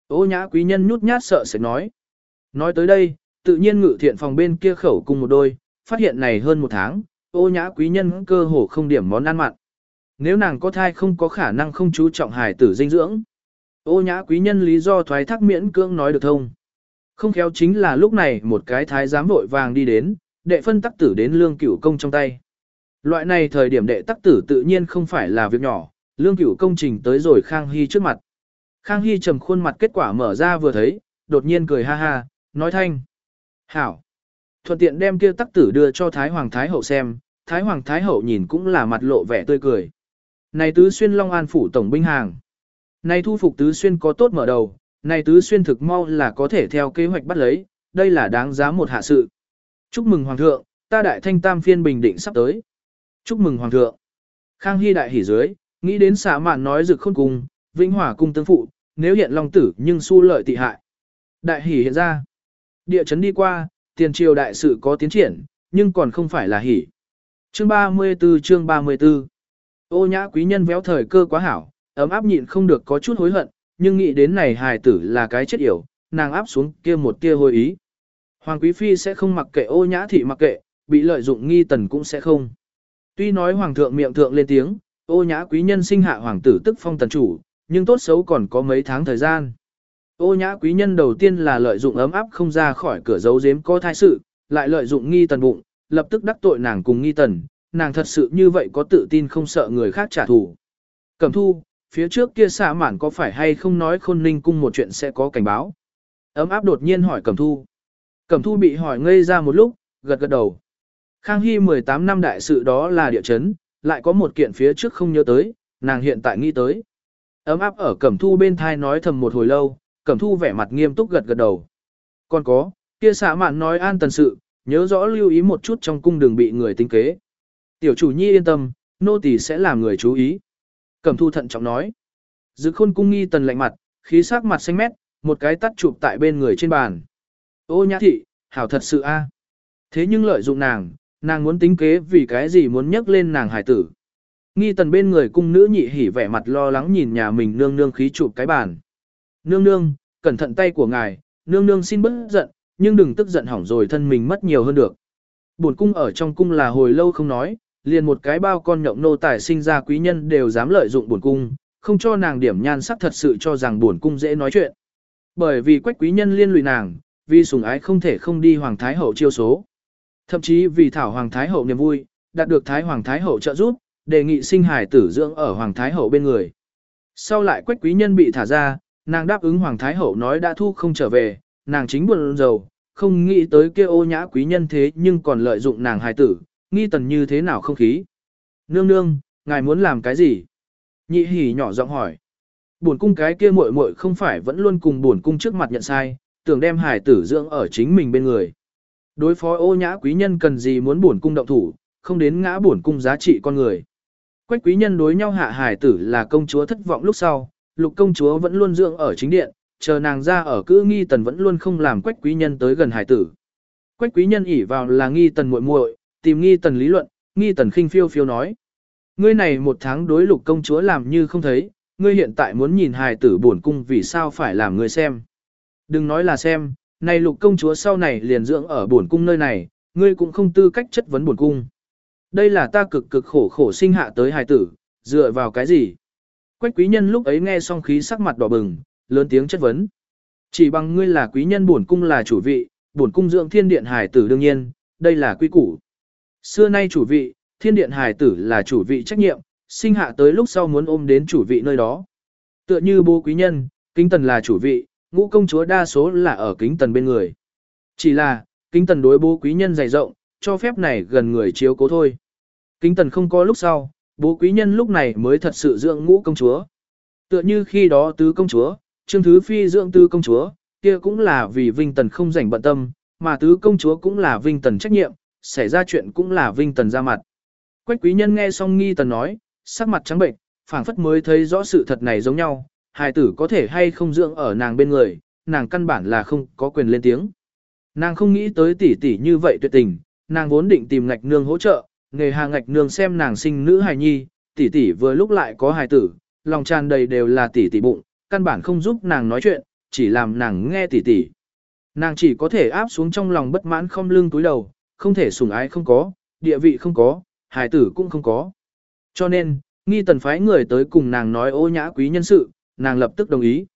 Ô nhã quý nhân nhút nhát sợ sẽ nói. Nói tới đây, tự nhiên ngự thiện phòng bên kia khẩu cùng một đôi, phát hiện này hơn một tháng, ô nhã quý nhân cơ hồ không điểm món ăn mặn. Nếu nàng có thai không có khả năng không chú trọng hài tử dinh dưỡng. Ô nhã quý nhân lý do thoái thác miễn cưỡng nói được thông. Không khéo chính là lúc này một cái thái giám vội vàng đi đến, đệ phân tắc tử đến lương cửu công trong tay. Loại này thời điểm đệ tắc tử tự nhiên không phải là việc nhỏ, lương cửu công trình tới rồi Khang Hy trước mặt. Khang Hy trầm khuôn mặt kết quả mở ra vừa thấy, đột nhiên cười ha ha, nói thanh. Hảo! Thuận tiện đem kia tắc tử đưa cho Thái Hoàng Thái Hậu xem, Thái Hoàng Thái Hậu nhìn cũng là mặt lộ vẻ tươi cười. Này tứ xuyên Long An phủ tổng binh hàng. Này thu phục tứ xuyên có tốt mở đầu, này tứ xuyên thực mau là có thể theo kế hoạch bắt lấy, đây là đáng giá một hạ sự. Chúc mừng Hoàng thượng, ta đại thanh tam phiên bình định sắp tới. Chúc mừng Hoàng thượng. Khang Hy đại hỉ dưới, nghĩ đến xả mạn nói rực khôn cùng, vĩnh hỏa cung tương phụ, nếu hiện long tử nhưng su lợi tị hại. Đại hỉ hiện ra. Địa chấn đi qua, tiền triều đại sự có tiến triển, nhưng còn không phải là hỉ. Chương 34 chương 34 Ô nhã quý nhân véo thời cơ quá hảo, ấm áp nhịn không được có chút hối hận, nhưng nghĩ đến này hài tử là cái chết yểu, nàng áp xuống kia một tia hồi ý. Hoàng quý phi sẽ không mặc kệ ô nhã thị mặc kệ, bị lợi dụng nghi tần cũng sẽ không. Tuy nói hoàng thượng miệng thượng lên tiếng, ô nhã quý nhân sinh hạ hoàng tử tức phong tần chủ, nhưng tốt xấu còn có mấy tháng thời gian. Ô nhã quý nhân đầu tiên là lợi dụng ấm áp không ra khỏi cửa giấu giếm có thai sự, lại lợi dụng nghi tần bụng, lập tức đắc tội nàng cùng nghi tần, nàng thật sự như vậy có tự tin không sợ người khác trả thù. Cẩm thu, phía trước kia xạ mản có phải hay không nói khôn ninh cung một chuyện sẽ có cảnh báo. Ấm áp đột nhiên hỏi Cẩm thu. Cẩm thu bị hỏi ngây ra một lúc, gật gật đầu. Khang Hy 18 năm đại sự đó là địa chấn, lại có một kiện phía trước không nhớ tới, nàng hiện tại nghĩ tới. Ấm áp ở Cẩm thu bên thai nói thầm một hồi lâu, Cẩm thu vẻ mặt nghiêm túc gật gật đầu. Còn có, kia xạ mạn nói an tần sự, nhớ rõ lưu ý một chút trong cung đường bị người tính kế. Tiểu chủ nhi yên tâm, nô tỳ sẽ làm người chú ý. Cẩm thu thận trọng nói. Dự khôn cung nghi tần lạnh mặt, khí sắc mặt xanh mét, một cái tắt chụp tại bên người trên bàn. Ô nhã thị, hảo thật sự a. À. Thế nhưng lợi dụng nàng, nàng muốn tính kế vì cái gì muốn nhắc lên nàng hải tử. Nghi tần bên người cung nữ nhị hỉ vẻ mặt lo lắng nhìn nhà mình nương nương khí chụp cái bàn. Nương nương, cẩn thận tay của ngài, nương nương xin bớt giận, nhưng đừng tức giận hỏng rồi thân mình mất nhiều hơn được. Buồn cung ở trong cung là hồi lâu không nói, liền một cái bao con nhộng nô tài sinh ra quý nhân đều dám lợi dụng buồn cung, không cho nàng điểm nhan sắc thật sự cho rằng buồn cung dễ nói chuyện. Bởi vì quách quý nhân liên lụy nàng, vì sủng ái không thể không đi hoàng thái hậu chiêu số. Thậm chí vì thảo hoàng thái hậu niềm vui, đạt được thái hoàng thái hậu trợ giúp, đề nghị sinh hài tử dưỡng ở hoàng thái hậu bên người. Sau lại quách quý nhân bị thả ra, nàng đáp ứng hoàng thái hậu nói đã thu không trở về, nàng chính buồn rầu, không nghĩ tới kia ô nhã quý nhân thế nhưng còn lợi dụng nàng hài tử, nghi tần như thế nào không khí. Nương nương, ngài muốn làm cái gì? Nhị hỉ nhỏ giọng hỏi. Buồn cung cái kia muội muội không phải vẫn luôn cùng buồn cung trước mặt nhận sai, tưởng đem hải tử dưỡng ở chính mình bên người. Đối phó ô nhã quý nhân cần gì muốn buồn cung động thủ, không đến ngã buồn cung giá trị con người. Quách quý nhân đối nhau hạ hải tử là công chúa thất vọng lúc sau, lục công chúa vẫn luôn dưỡng ở chính điện, chờ nàng ra ở cữ nghi tần vẫn luôn không làm quách quý nhân tới gần hải tử. Quách quý nhân ỉ vào là nghi tần muội muội, tìm nghi tần lý luận, nghi tần khinh phiêu phiêu nói. Ngươi này một tháng đối lục công chúa làm như không thấy, ngươi hiện tại muốn nhìn hài tử bổn cung vì sao phải làm ngươi xem. Đừng nói là xem, này lục công chúa sau này liền dưỡng ở bổn cung nơi này, ngươi cũng không tư cách chất vấn bổn cung. Đây là ta cực cực khổ khổ sinh hạ tới hài tử, dựa vào cái gì? Quách quý nhân lúc ấy nghe xong khí sắc mặt đỏ bừng, lớn tiếng chất vấn. Chỉ bằng ngươi là quý nhân bổn cung là chủ vị, bổn cung dưỡng thiên điện hài tử đương nhiên, đây là quy củ. Xưa nay chủ vị, thiên điện hài tử là chủ vị trách nhiệm, sinh hạ tới lúc sau muốn ôm đến chủ vị nơi đó. Tựa như bố quý nhân, kính tần là chủ vị, ngũ công chúa đa số là ở kính tần bên người. Chỉ là, kính tần đối bố quý nhân dày rộng, cho phép này gần người chiếu cố thôi. Kính tần không có lúc sau, bố quý nhân lúc này mới thật sự dưỡng ngũ công chúa. Tựa như khi đó tứ công chúa, Trương Thứ Phi dưỡng tứ công chúa, kia cũng là vì Vinh Tần không rảnh bận tâm, mà tứ công chúa cũng là Vinh Tần trách nhiệm, xảy ra chuyện cũng là Vinh Tần ra mặt. Quách quý nhân nghe xong nghi tần nói, sắc mặt trắng bệnh, phảng phất mới thấy rõ sự thật này giống nhau, hài tử có thể hay không dưỡng ở nàng bên người, nàng căn bản là không có quyền lên tiếng. Nàng không nghĩ tới tỷ tỷ như vậy tuyệt tình, nàng vốn định tìm ngạch nương hỗ trợ, nghề hàng ngạch nương xem nàng sinh nữ hài nhi, tỷ tỷ vừa lúc lại có hài tử, lòng tràn đầy đều là tỷ tỷ bụng, căn bản không giúp nàng nói chuyện, chỉ làm nàng nghe tỷ tỷ. Nàng chỉ có thể áp xuống trong lòng bất mãn không lưng túi đầu, không thể sủng ái không có, địa vị không có, hài tử cũng không có. Cho nên, nghi tần phái người tới cùng nàng nói ô nhã quý nhân sự, nàng lập tức đồng ý.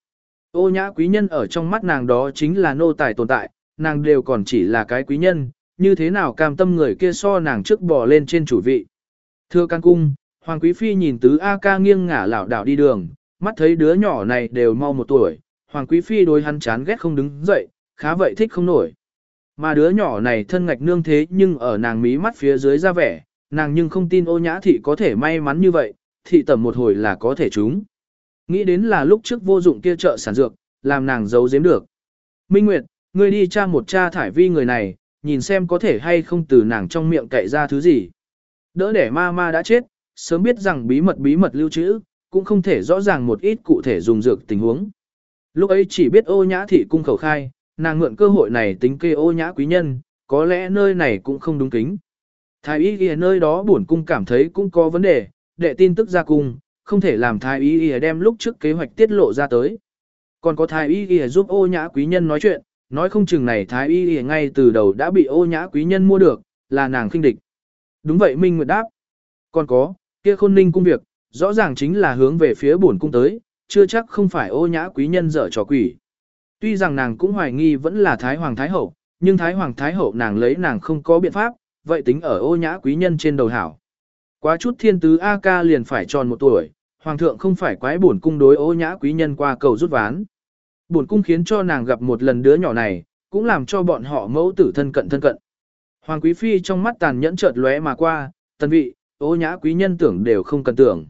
Ô nhã quý nhân ở trong mắt nàng đó chính là nô tài tồn tại, nàng đều còn chỉ là cái quý nhân, như thế nào cam tâm người kia so nàng trước bò lên trên chủ vị. Thưa can cung, Hoàng Quý Phi nhìn tứ A ca nghiêng ngả lảo đảo đi đường, mắt thấy đứa nhỏ này đều mau một tuổi, Hoàng Quý Phi đối hắn chán ghét không đứng dậy, khá vậy thích không nổi. Mà đứa nhỏ này thân ngạch nương thế nhưng ở nàng mí mắt phía dưới ra vẻ, nàng nhưng không tin ô nhã thị có thể may mắn như vậy, thị tầm một hồi là có thể chúng. Nghĩ đến là lúc trước vô dụng kia chợ sản dược, làm nàng giấu giếm được. Minh Nguyệt, ngươi đi tra một cha thải vi người này, nhìn xem có thể hay không từ nàng trong miệng cậy ra thứ gì. Đỡ để ma ma đã chết, sớm biết rằng bí mật bí mật lưu trữ, cũng không thể rõ ràng một ít cụ thể dùng dược tình huống. Lúc ấy chỉ biết ô nhã thị cung khẩu khai, nàng mượn cơ hội này tính kê ô nhã quý nhân, có lẽ nơi này cũng không đúng kính. Thái y ghi nơi đó bổn cung cảm thấy cũng có vấn đề, đệ tin tức ra cung, không thể làm thái y ghi đem lúc trước kế hoạch tiết lộ ra tới. Còn có thái y ghi giúp ô nhã quý nhân nói chuyện, nói không chừng này thái y ghi ngay từ đầu đã bị ô nhã quý nhân mua được, là nàng khinh địch. Đúng vậy Minh Nguyệt đáp. Còn có, kia khôn ninh cung việc, rõ ràng chính là hướng về phía bổn cung tới, chưa chắc không phải ô nhã quý nhân dở trò quỷ. Tuy rằng nàng cũng hoài nghi vẫn là Thái Hoàng Thái Hậu, nhưng Thái Hoàng Thái Hậu nàng lấy nàng không có biện pháp, vậy tính ở ô nhã quý nhân trên đầu hảo. Quá chút thiên tứ A ca liền phải tròn một tuổi, Hoàng thượng không phải quái bổn cung đối ô nhã quý nhân qua cầu rút ván. Bổn cung khiến cho nàng gặp một lần đứa nhỏ này, cũng làm cho bọn họ mẫu tử thân cận thân cận. Hoàng quý phi trong mắt tàn nhẫn chợt lóe mà qua, tần vị, ô nhã quý nhân tưởng đều không cần tưởng.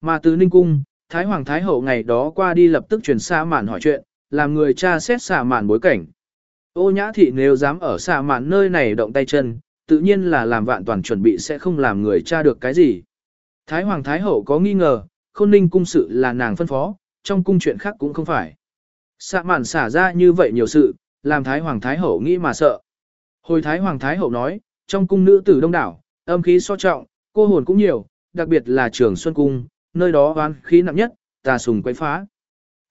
Mà từ Ninh Cung, Thái Hoàng Thái Hậu ngày đó qua đi lập tức truyền xa màn hỏi chuyện, làm người cha xét xả mạn bối cảnh. Ô nhã thị nếu dám ở xả mạn nơi này động tay chân, tự nhiên là làm vạn toàn chuẩn bị sẽ không làm người cha được cái gì. Thái Hoàng Thái Hậu có nghi ngờ, khôn ninh cung sự là nàng phân phó, trong cung chuyện khác cũng không phải. Xạ mạn xả ra như vậy nhiều sự, làm Thái Hoàng Thái Hậu nghĩ mà sợ. Hồi Thái Hoàng Thái Hậu nói, trong cung nữ tử đông đảo, âm khí so trọng, cô hồn cũng nhiều, đặc biệt là trường Xuân Cung, nơi đó oán khí nặng nhất, tà sùng quấy phá.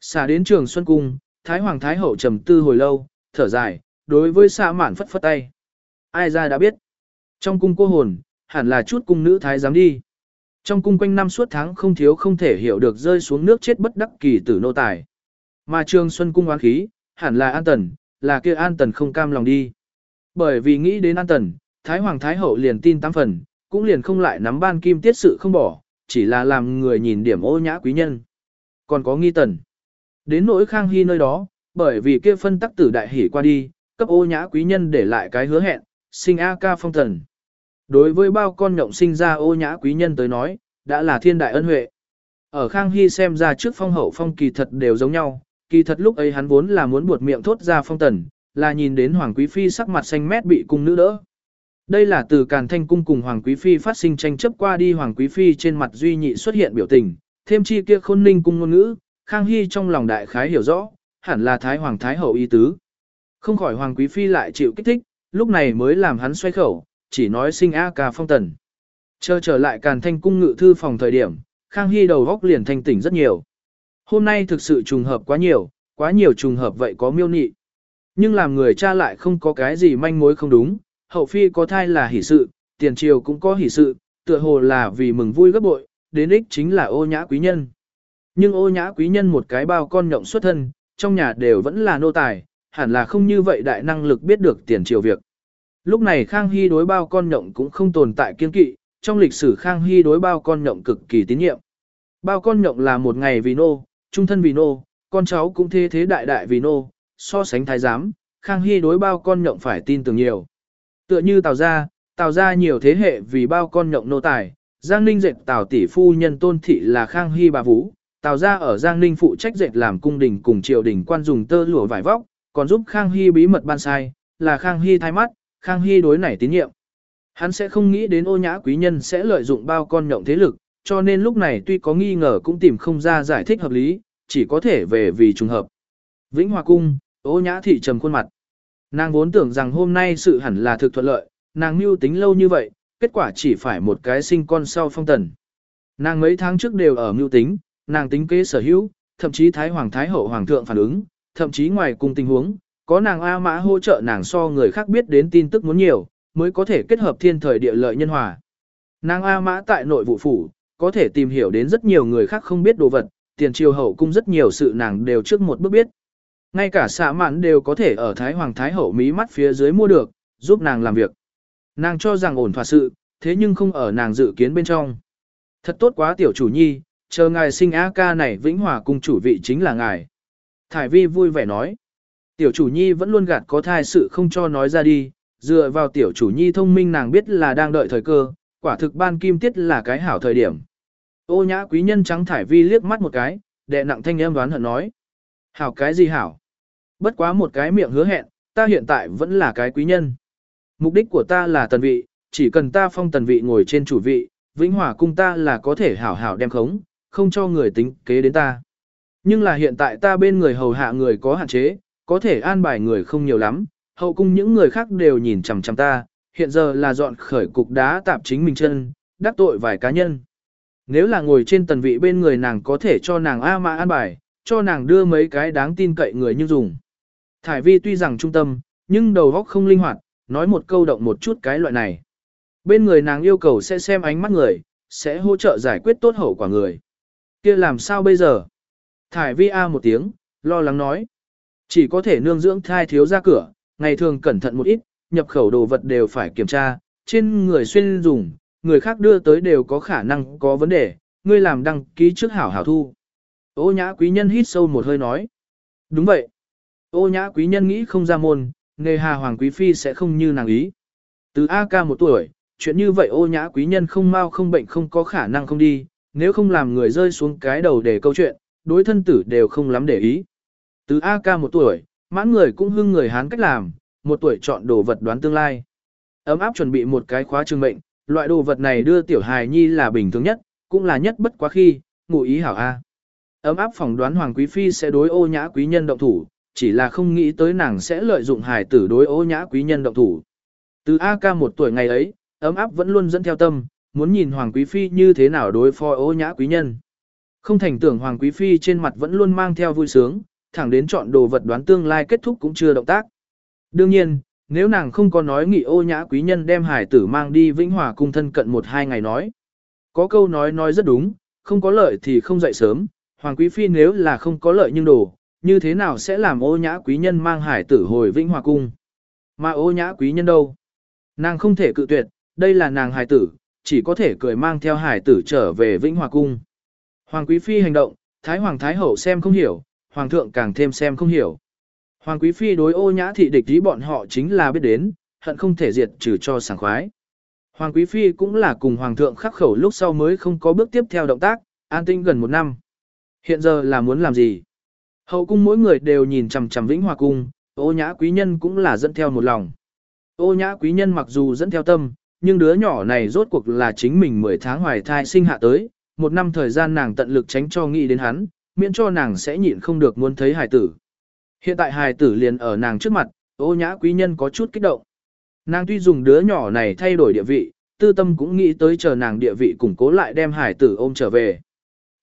Xả đến trường Xuân Cung, Thái Hoàng Thái Hậu trầm tư hồi lâu, thở dài, đối với xạ mạn phất phất tay. Ai ra đã biết. Trong cung cô hồn, hẳn là chút cung nữ thái dám đi. Trong cung quanh năm suốt tháng không thiếu không thể hiểu được rơi xuống nước chết bất đắc kỳ tử nô tài. Mà trường Xuân Cung oán khí, hẳn là an tần, là kia an tần không cam lòng đi. Bởi vì nghĩ đến an tần, Thái Hoàng Thái Hậu liền tin tám phần, cũng liền không lại nắm ban kim tiết sự không bỏ, chỉ là làm người nhìn điểm ô nhã quý nhân. Còn có nghi tần. Đến nỗi Khang Hy nơi đó, bởi vì kia phân tắc tử đại hỉ qua đi, cấp ô nhã quý nhân để lại cái hứa hẹn, sinh A ca phong thần. Đối với bao con nhộng sinh ra ô nhã quý nhân tới nói, đã là thiên đại ân huệ. Ở Khang Hy xem ra trước phong hậu phong kỳ thật đều giống nhau, kỳ thật lúc ấy hắn vốn là muốn buột miệng thốt ra phong tần, là nhìn đến Hoàng Quý Phi sắc mặt xanh mét bị cung nữ đỡ. Đây là từ Càn Thanh Cung cùng Hoàng Quý Phi phát sinh tranh chấp qua đi Hoàng Quý Phi trên mặt duy nhị xuất hiện biểu tình, thêm chi kia khôn ninh cung ngôn ngữ, Khang Hy trong lòng đại khái hiểu rõ, hẳn là Thái Hoàng Thái Hậu ý tứ. Không khỏi Hoàng Quý Phi lại chịu kích thích, lúc này mới làm hắn xoay khẩu, chỉ nói sinh A ca phong tần. Chờ trở lại Càn Thanh Cung ngự thư phòng thời điểm, Khang Hy đầu góc liền thanh tỉnh rất nhiều. Hôm nay thực sự trùng hợp quá nhiều, quá nhiều trùng hợp vậy có miêu nị. Nhưng làm người cha lại không có cái gì manh mối không đúng, hậu phi có thai là hỷ sự, tiền triều cũng có hỷ sự, tựa hồ là vì mừng vui gấp bội, đến ích chính là ô nhã quý nhân. Nhưng ô nhã quý nhân một cái bao con nhộng xuất thân, trong nhà đều vẫn là nô tài, hẳn là không như vậy đại năng lực biết được tiền triều việc. Lúc này Khang Hy đối bao con nhộng cũng không tồn tại kiên kỵ, trong lịch sử Khang Hy đối bao con nhộng cực kỳ tín nhiệm. Bao con nhộng là một ngày vì nô, trung thân vì nô, con cháu cũng thế thế đại đại vì nô, so sánh thái giám, Khang Hy đối bao con nhộng phải tin tưởng nhiều. Tựa như Tào gia, Tào gia nhiều thế hệ vì bao con nhộng nô tài, Giang Ninh dệt Tào tỷ phu nhân tôn thị là Khang Hy bà vũ, Tào gia ở Giang Ninh phụ trách dệt làm cung đình cùng triều đình quan dùng tơ lụa vải vóc, còn giúp Khang Hy bí mật ban sai, là Khang Hy thay mắt, Khang Hy đối này tín nhiệm. Hắn sẽ không nghĩ đến ô nhã quý nhân sẽ lợi dụng bao con nhộng thế lực, cho nên lúc này tuy có nghi ngờ cũng tìm không ra giải thích hợp lý, chỉ có thể về vì trùng hợp. Vĩnh Hòa Cung, ô nhã thị trầm khuôn mặt. Nàng vốn tưởng rằng hôm nay sự hẳn là thực thuận lợi, nàng mưu tính lâu như vậy, kết quả chỉ phải một cái sinh con sau phong tần. Nàng mấy tháng trước đều ở mưu tính, nàng tính kế sở hữu, thậm chí Thái Hoàng Thái Hậu Hoàng thượng phản ứng, thậm chí ngoài cùng tình huống, có nàng A Mã hỗ trợ nàng so người khác biết đến tin tức muốn nhiều, mới có thể kết hợp thiên thời địa lợi nhân hòa. Nàng A Mã tại nội vụ phủ, có thể tìm hiểu đến rất nhiều người khác không biết đồ vật, tiền triều hậu cung rất nhiều sự nàng đều trước một bước biết. Ngay cả xạ mạn đều có thể ở Thái Hoàng Thái Hậu mí mắt phía dưới mua được, giúp nàng làm việc. Nàng cho rằng ổn thỏa sự, thế nhưng không ở nàng dự kiến bên trong. Thật tốt quá tiểu chủ nhi, chờ ngài sinh á ca này vĩnh hòa cung chủ vị chính là ngài. Thải vi vui vẻ nói. Tiểu chủ nhi vẫn luôn gạt có thai sự không cho nói ra đi, dựa vào tiểu chủ nhi thông minh nàng biết là đang đợi thời cơ, quả thực ban kim tiết là cái hảo thời điểm. Ô nhã quý nhân trắng thải vi liếc mắt một cái, đệ nặng thanh em đoán hận nói. Hảo cái gì hảo? Bất quá một cái miệng hứa hẹn, ta hiện tại vẫn là cái quý nhân. Mục đích của ta là tần vị, chỉ cần ta phong tần vị ngồi trên chủ vị, vĩnh hòa cung ta là có thể hảo hảo đem khống, không cho người tính kế đến ta. Nhưng là hiện tại ta bên người hầu hạ người có hạn chế, có thể an bài người không nhiều lắm, hậu cung những người khác đều nhìn chằm chằm ta, hiện giờ là dọn khởi cục đá tạp chính mình chân, đắc tội vài cá nhân. Nếu là ngồi trên tần vị bên người nàng có thể cho nàng A mã an bài, cho nàng đưa mấy cái đáng tin cậy người như dùng. Thải vi tuy rằng trung tâm, nhưng đầu óc không linh hoạt, nói một câu động một chút cái loại này. Bên người nàng yêu cầu sẽ xem ánh mắt người, sẽ hỗ trợ giải quyết tốt hậu quả người kia làm sao bây giờ? Thải vi A một tiếng, lo lắng nói. Chỉ có thể nương dưỡng thai thiếu ra cửa, ngày thường cẩn thận một ít, nhập khẩu đồ vật đều phải kiểm tra, trên người xuyên dùng, người khác đưa tới đều có khả năng có vấn đề, ngươi làm đăng ký trước hảo hảo thu. Ô nhã quý nhân hít sâu một hơi nói. Đúng vậy. Ô nhã quý nhân nghĩ không ra môn, nghề hà hoàng quý phi sẽ không như nàng ý. Từ A ca một tuổi, chuyện như vậy ô nhã quý nhân không mau không bệnh không có khả năng không đi, nếu không làm người rơi xuống cái đầu để câu chuyện, đối thân tử đều không lắm để ý. Từ A ca một tuổi, mãn người cũng hưng người Hán cách làm, một tuổi chọn đồ vật đoán tương lai. Ấm áp chuẩn bị một cái khóa trường mệnh, loại đồ vật này đưa tiểu hài nhi là bình thường nhất, cũng là nhất bất quá khi, ngụ ý hảo A. Ấm áp phỏng đoán Hoàng Quý Phi sẽ đối ô nhã quý nhân động thủ, chỉ là không nghĩ tới nàng sẽ lợi dụng hài tử đối ô nhã quý nhân động thủ. Từ A ca một tuổi ngày ấy, ấm áp vẫn luôn dẫn theo tâm, muốn nhìn Hoàng Quý Phi như thế nào đối phó ô nhã quý nhân. Không thành tưởng Hoàng Quý Phi trên mặt vẫn luôn mang theo vui sướng, thẳng đến chọn đồ vật đoán tương lai kết thúc cũng chưa động tác. Đương nhiên, nếu nàng không có nói nghị ô nhã quý nhân đem hải tử mang đi vĩnh hòa cung thân cận một hai ngày nói. Có câu nói nói rất đúng, không có lợi thì không dậy sớm, hoàng quý phi nếu là không có lợi nhưng đồ, như thế nào sẽ làm ô nhã quý nhân mang hải tử hồi vĩnh hòa cung. Mà ô nhã quý nhân đâu? Nàng không thể cự tuyệt, đây là nàng hải tử, chỉ có thể cười mang theo hải tử trở về vĩnh hòa cung. Hoàng quý phi hành động, thái hoàng thái hậu xem không hiểu, hoàng thượng càng thêm xem không hiểu. Hoàng quý phi đối ô nhã thị địch ý bọn họ chính là biết đến, hận không thể diệt trừ cho sảng khoái. Hoàng quý phi cũng là cùng hoàng thượng khắc khẩu lúc sau mới không có bước tiếp theo động tác, an tinh gần một năm. Hiện giờ là muốn làm gì? Hậu cung mỗi người đều nhìn chằm chằm vĩnh hòa cung, ô nhã quý nhân cũng là dẫn theo một lòng. Ô nhã quý nhân mặc dù dẫn theo tâm, nhưng đứa nhỏ này rốt cuộc là chính mình 10 tháng hoài thai sinh hạ tới, một năm thời gian nàng tận lực tránh cho nghĩ đến hắn, miễn cho nàng sẽ nhịn không được muốn thấy hài tử. Hiện tại hài tử liền ở nàng trước mặt, ô nhã quý nhân có chút kích động. Nàng tuy dùng đứa nhỏ này thay đổi địa vị, tư tâm cũng nghĩ tới chờ nàng địa vị củng cố lại đem hài tử ôm trở về.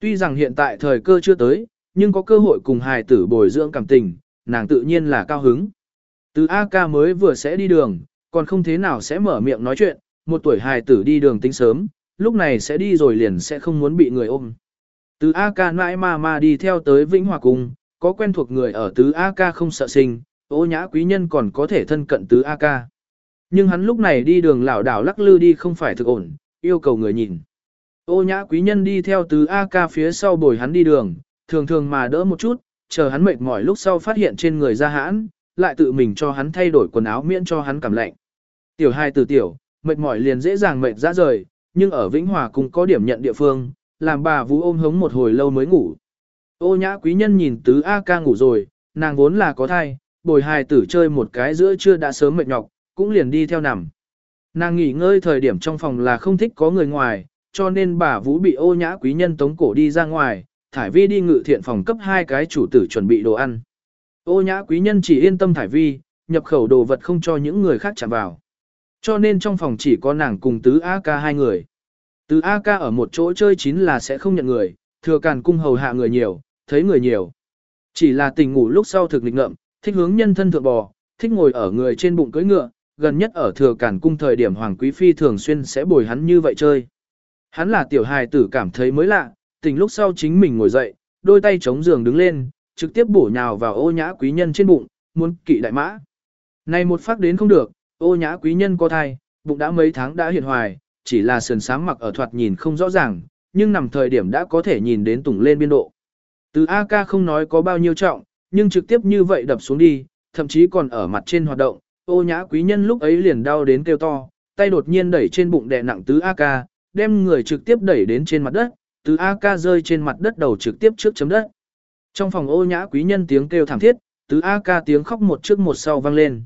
Tuy rằng hiện tại thời cơ chưa tới, nhưng có cơ hội cùng hài tử bồi dưỡng cảm tình, nàng tự nhiên là cao hứng. Từ A ca mới vừa sẽ đi đường, còn không thế nào sẽ mở miệng nói chuyện, một tuổi hài tử đi đường tính sớm, lúc này sẽ đi rồi liền sẽ không muốn bị người ôm. Từ A ca nãi ma ma đi theo tới Vĩnh Hòa Cung, có quen thuộc người ở tứ A ca không sợ sinh, ô nhã quý nhân còn có thể thân cận tứ A ca. Nhưng hắn lúc này đi đường lảo đảo lắc lư đi không phải thực ổn, yêu cầu người nhìn. Ô nhã quý nhân đi theo tứ A ca phía sau bồi hắn đi đường, thường thường mà đỡ một chút, chờ hắn mệt mỏi lúc sau phát hiện trên người ra hãn, lại tự mình cho hắn thay đổi quần áo miễn cho hắn cảm lạnh. Tiểu hai từ tiểu, mệt mỏi liền dễ dàng mệt ra rời, nhưng ở Vĩnh Hòa cũng có điểm nhận địa phương, làm bà vũ ôm hống một hồi lâu mới ngủ. Ô nhã quý nhân nhìn tứ A ca ngủ rồi, nàng vốn là có thai, bồi hài tử chơi một cái giữa trưa đã sớm mệt nhọc, cũng liền đi theo nằm. Nàng nghỉ ngơi thời điểm trong phòng là không thích có người ngoài, cho nên bà Vũ bị ô nhã quý nhân tống cổ đi ra ngoài, Thải Vi đi ngự thiện phòng cấp hai cái chủ tử chuẩn bị đồ ăn. Ô nhã quý nhân chỉ yên tâm Thải Vi, nhập khẩu đồ vật không cho những người khác chạm vào. Cho nên trong phòng chỉ có nàng cùng tứ A ca hai người. Tứ A ca ở một chỗ chơi chín là sẽ không nhận người, thừa càn cung hầu hạ người nhiều, thấy người nhiều. Chỉ là tình ngủ lúc sau thực lịch ngợm, thích hướng nhân thân thượng bò, thích ngồi ở người trên bụng cưỡi ngựa, gần nhất ở thừa cản cung thời điểm Hoàng Quý Phi thường xuyên sẽ bồi hắn như vậy chơi. Hắn là tiểu hài tử cảm thấy mới lạ, tình lúc sau chính mình ngồi dậy, đôi tay chống giường đứng lên, trực tiếp bổ nhào vào ô nhã quý nhân trên bụng, muốn kỵ đại mã. Này một phát đến không được, ô nhã quý nhân có thai, bụng đã mấy tháng đã hiện hoài, chỉ là sườn sáng mặc ở thoạt nhìn không rõ ràng, nhưng nằm thời điểm đã có thể nhìn đến tủng lên biên độ. Từ AK không nói có bao nhiêu trọng, nhưng trực tiếp như vậy đập xuống đi, thậm chí còn ở mặt trên hoạt động, ô nhã quý nhân lúc ấy liền đau đến kêu to, tay đột nhiên đẩy trên bụng đè nặng tứ AK, đem người trực tiếp đẩy đến trên mặt đất, tứ AK rơi trên mặt đất đầu trực tiếp trước chấm đất. Trong phòng ô nhã quý nhân tiếng kêu thảm thiết, tứ AK tiếng khóc một trước một sau vang lên.